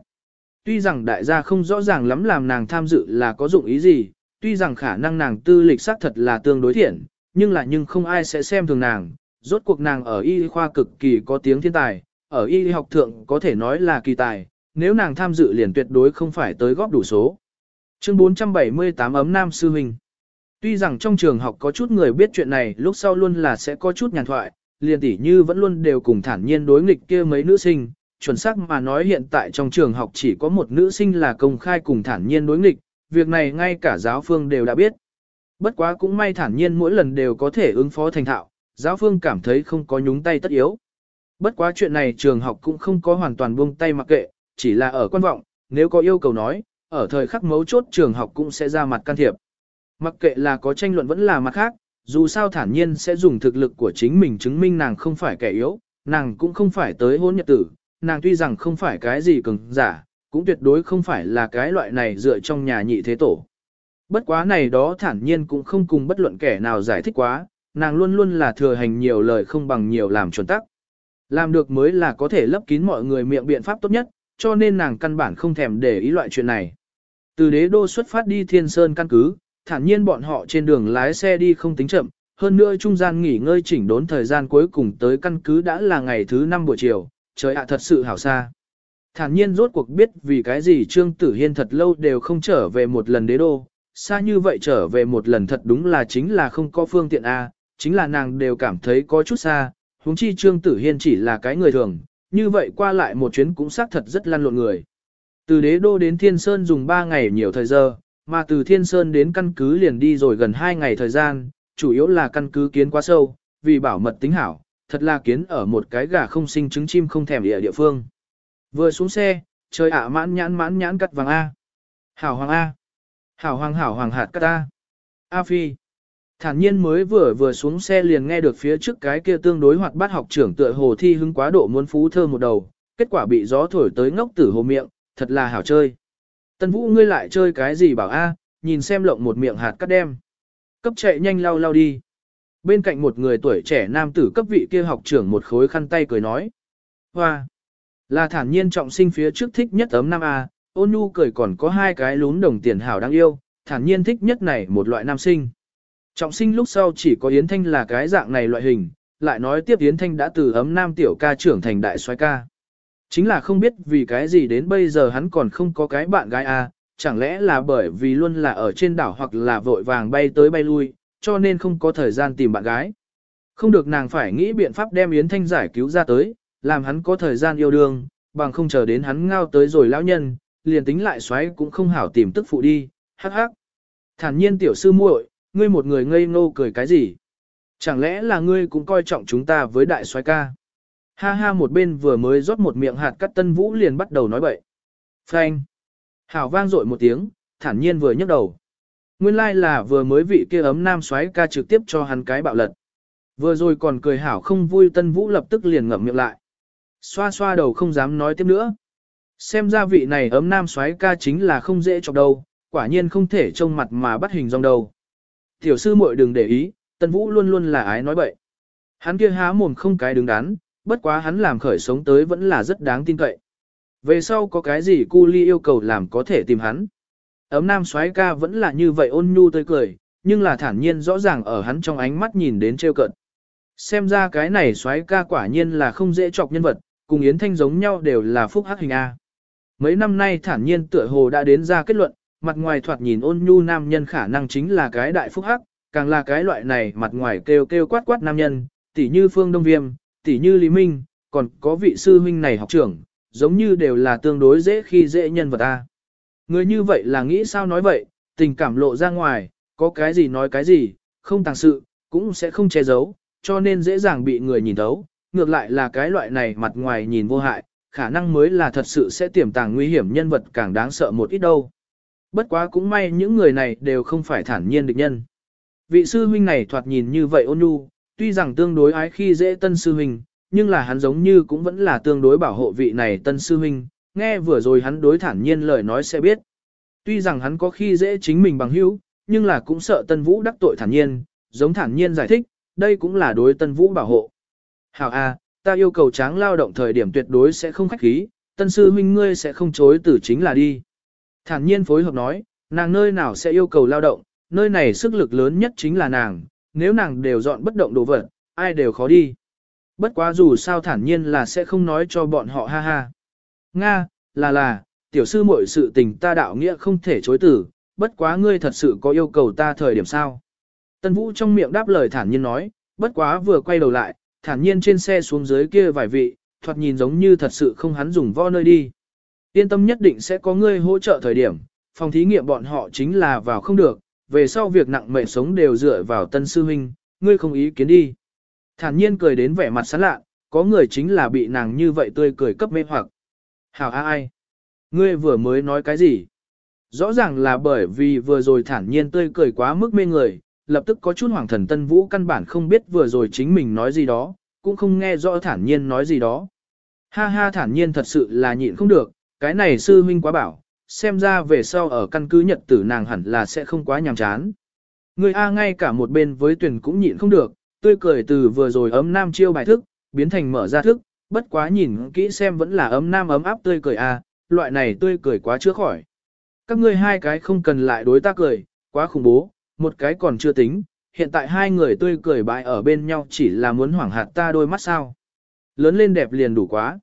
Tuy rằng đại gia không rõ ràng lắm làm nàng tham dự là có dụng ý gì, tuy rằng khả năng nàng tư lịch xác thật là tương đối thiện, nhưng là nhưng không ai sẽ xem thường nàng, rốt cuộc nàng ở y khoa cực kỳ có tiếng thiên tài, ở y học thượng có thể nói là kỳ tài, nếu nàng tham dự liền tuyệt đối không phải tới góp đủ số. Chương 478 ấm nam sư huynh. Tuy rằng trong trường học có chút người biết chuyện này lúc sau luôn là sẽ có chút nhàn thoại, liền tỷ như vẫn luôn đều cùng thản nhiên đối nghịch kia mấy nữ sinh, chuẩn xác mà nói hiện tại trong trường học chỉ có một nữ sinh là công khai cùng thản nhiên đối nghịch, việc này ngay cả giáo phương đều đã biết. Bất quá cũng may thản nhiên mỗi lần đều có thể ứng phó thành thạo, giáo phương cảm thấy không có nhúng tay tất yếu. Bất quá chuyện này trường học cũng không có hoàn toàn buông tay mặc kệ, chỉ là ở quan vọng, nếu có yêu cầu nói, ở thời khắc mấu chốt trường học cũng sẽ ra mặt can thiệp. Mặc kệ là có tranh luận vẫn là mặt khác, dù sao thản nhiên sẽ dùng thực lực của chính mình chứng minh nàng không phải kẻ yếu, nàng cũng không phải tới hôn nhật tử, nàng tuy rằng không phải cái gì cứng giả, cũng tuyệt đối không phải là cái loại này dựa trong nhà nhị thế tổ. Bất quá này đó thản nhiên cũng không cùng bất luận kẻ nào giải thích quá, nàng luôn luôn là thừa hành nhiều lời không bằng nhiều làm chuẩn tắc. Làm được mới là có thể lấp kín mọi người miệng biện pháp tốt nhất, cho nên nàng căn bản không thèm để ý loại chuyện này. Từ đế đô xuất phát đi thiên sơn căn cứ, thản nhiên bọn họ trên đường lái xe đi không tính chậm, hơn nữa trung gian nghỉ ngơi chỉnh đốn thời gian cuối cùng tới căn cứ đã là ngày thứ năm buổi chiều, trời ạ thật sự hảo xa. Thản nhiên rốt cuộc biết vì cái gì Trương Tử Hiên thật lâu đều không trở về một lần đế đô, xa như vậy trở về một lần thật đúng là chính là không có phương tiện A, chính là nàng đều cảm thấy có chút xa, huống chi Trương Tử Hiên chỉ là cái người thường, như vậy qua lại một chuyến cũng xác thật rất lăn lộn người. Từ đế đô đến Thiên Sơn dùng 3 ngày nhiều thời giờ, mà từ Thiên Sơn đến căn cứ liền đi rồi gần 2 ngày thời gian, chủ yếu là căn cứ kiến quá sâu, vì bảo mật tính hảo, thật là kiến ở một cái gà không sinh trứng chim không thèm địa địa phương. Vừa xuống xe, trời ạ mãn nhãn mãn nhãn cắt vàng A. Hảo hoàng A. Hảo hoàng hảo hoàng hạt cắt A. A Phi. Thản nhiên mới vừa vừa xuống xe liền nghe được phía trước cái kia tương đối hoạt bát học trưởng tựa hồ thi hứng quá độ muốn phú thơ một đầu, kết quả bị gió thổi tới ngốc tử hồ miệng, thật là hảo chơi. Tân vũ ngươi lại chơi cái gì bảo a, nhìn xem lộng một miệng hạt cắt đem. Cấp chạy nhanh lau lau đi. Bên cạnh một người tuổi trẻ nam tử cấp vị kia học trưởng một khối khăn tay cười nói. Hoa! Là thản nhiên trọng sinh phía trước thích nhất ấm nam A, ôn nhu cười còn có hai cái lún đồng tiền hảo đáng yêu, thản nhiên thích nhất này một loại nam sinh. Trọng sinh lúc sau chỉ có Yến Thanh là cái dạng này loại hình, lại nói tiếp Yến Thanh đã từ ấm nam tiểu ca trưởng thành đại soái ca. Chính là không biết vì cái gì đến bây giờ hắn còn không có cái bạn gái a, chẳng lẽ là bởi vì luôn là ở trên đảo hoặc là vội vàng bay tới bay lui, cho nên không có thời gian tìm bạn gái. Không được nàng phải nghĩ biện pháp đem Yến Thanh giải cứu ra tới, làm hắn có thời gian yêu đương, bằng không chờ đến hắn ngao tới rồi lão nhân, liền tính lại xoáy cũng không hảo tìm tức phụ đi, hắc hắc. Thản nhiên tiểu sư muội, ngươi một người ngây ngô cười cái gì? Chẳng lẽ là ngươi cũng coi trọng chúng ta với đại soái ca? Ha ha một bên vừa mới rót một miệng hạt cắt tân vũ liền bắt đầu nói bậy. Phanh. Hảo vang dội một tiếng, thản nhiên vừa nhấc đầu. Nguyên lai like là vừa mới vị kia ấm nam soái ca trực tiếp cho hắn cái bạo lật. Vừa rồi còn cười hảo không vui tân vũ lập tức liền ngậm miệng lại. Xoa xoa đầu không dám nói tiếp nữa. Xem ra vị này ấm nam soái ca chính là không dễ chọc đâu, quả nhiên không thể trông mặt mà bắt hình dong đầu. Tiểu sư muội đừng để ý, Tân Vũ luôn luôn là ái nói bậy. Hắn kia há mồm không cái đứng đắn, bất quá hắn làm khởi sống tới vẫn là rất đáng tin cậy. Về sau có cái gì cu ly yêu cầu làm có thể tìm hắn. Ấm nam soái ca vẫn là như vậy ôn nhu tươi cười, nhưng là thản nhiên rõ ràng ở hắn trong ánh mắt nhìn đến trêu cận. Xem ra cái này soái ca quả nhiên là không dễ chọc nhân vật, cùng Yến Thanh giống nhau đều là phúc hắc hình A. Mấy năm nay thản nhiên tựa hồ đã đến ra kết luận, mặt ngoài thoạt nhìn ôn nhu nam nhân khả năng chính là cái đại phúc hắc, càng là cái loại này mặt ngoài kêu kêu quát quát nam nhân, tỉ như Phương Đông Viêm, tỉ như Lý Minh, còn có vị sư huynh này học trưởng, giống như đều là tương đối dễ khi dễ nhân vật ta. Người như vậy là nghĩ sao nói vậy, tình cảm lộ ra ngoài, có cái gì nói cái gì, không tàng sự, cũng sẽ không che giấu, cho nên dễ dàng bị người nhìn thấu. Ngược lại là cái loại này mặt ngoài nhìn vô hại, khả năng mới là thật sự sẽ tiềm tàng nguy hiểm nhân vật càng đáng sợ một ít đâu. Bất quá cũng may những người này đều không phải thản nhiên địch nhân. Vị sư huynh này thoạt nhìn như vậy ôn nhu, tuy rằng tương đối ái khi dễ tân sư huynh, nhưng là hắn giống như cũng vẫn là tương đối bảo hộ vị này tân sư huynh, nghe vừa rồi hắn đối thản nhiên lời nói sẽ biết. Tuy rằng hắn có khi dễ chính mình bằng hữu, nhưng là cũng sợ tân vũ đắc tội thản nhiên, giống thản nhiên giải thích, đây cũng là đối tân vũ bảo hộ. Hảo A, ta yêu cầu tráng lao động thời điểm tuyệt đối sẽ không khách khí, tân sư huynh ngươi sẽ không chối từ chính là đi. Thản nhiên phối hợp nói, nàng nơi nào sẽ yêu cầu lao động, nơi này sức lực lớn nhất chính là nàng, nếu nàng đều dọn bất động đồ vật, ai đều khó đi. Bất quá dù sao thản nhiên là sẽ không nói cho bọn họ ha ha. Nga, là là, tiểu sư muội sự tình ta đạo nghĩa không thể chối từ, bất quá ngươi thật sự có yêu cầu ta thời điểm sao. Tân Vũ trong miệng đáp lời thản nhiên nói, bất quá vừa quay đầu lại, thản nhiên trên xe xuống dưới kia vài vị, thoạt nhìn giống như thật sự không hắn dùng vo nơi đi. Yên tâm nhất định sẽ có ngươi hỗ trợ thời điểm, phòng thí nghiệm bọn họ chính là vào không được, về sau việc nặng mệnh sống đều dựa vào tân sư huynh, ngươi không ý kiến đi. Thản nhiên cười đến vẻ mặt sán lạ, có người chính là bị nàng như vậy tươi cười cấp mê hoặc. Hảo a ai? Ngươi vừa mới nói cái gì? Rõ ràng là bởi vì vừa rồi thản nhiên tươi cười quá mức mê người, lập tức có chút hoàng thần tân vũ căn bản không biết vừa rồi chính mình nói gì đó, cũng không nghe rõ thản nhiên nói gì đó. Ha ha thản nhiên thật sự là nhịn không được, cái này sư huynh quá bảo, xem ra về sau ở căn cứ nhật tử nàng hẳn là sẽ không quá nhàm chán. Người A ngay cả một bên với tuyển cũng nhịn không được, tươi cười từ vừa rồi ấm nam chiêu bài thức, biến thành mở ra thức, bất quá nhìn kỹ xem vẫn là ấm nam ấm áp tươi cười A, loại này tươi cười quá chữa khỏi. Các ngươi hai cái không cần lại đối tác cười, quá khủng bố, một cái còn chưa tính, hiện tại hai người tươi cười bại ở bên nhau chỉ là muốn hoảng hạt ta đôi mắt sao. Lớn lên đẹp liền đủ quá.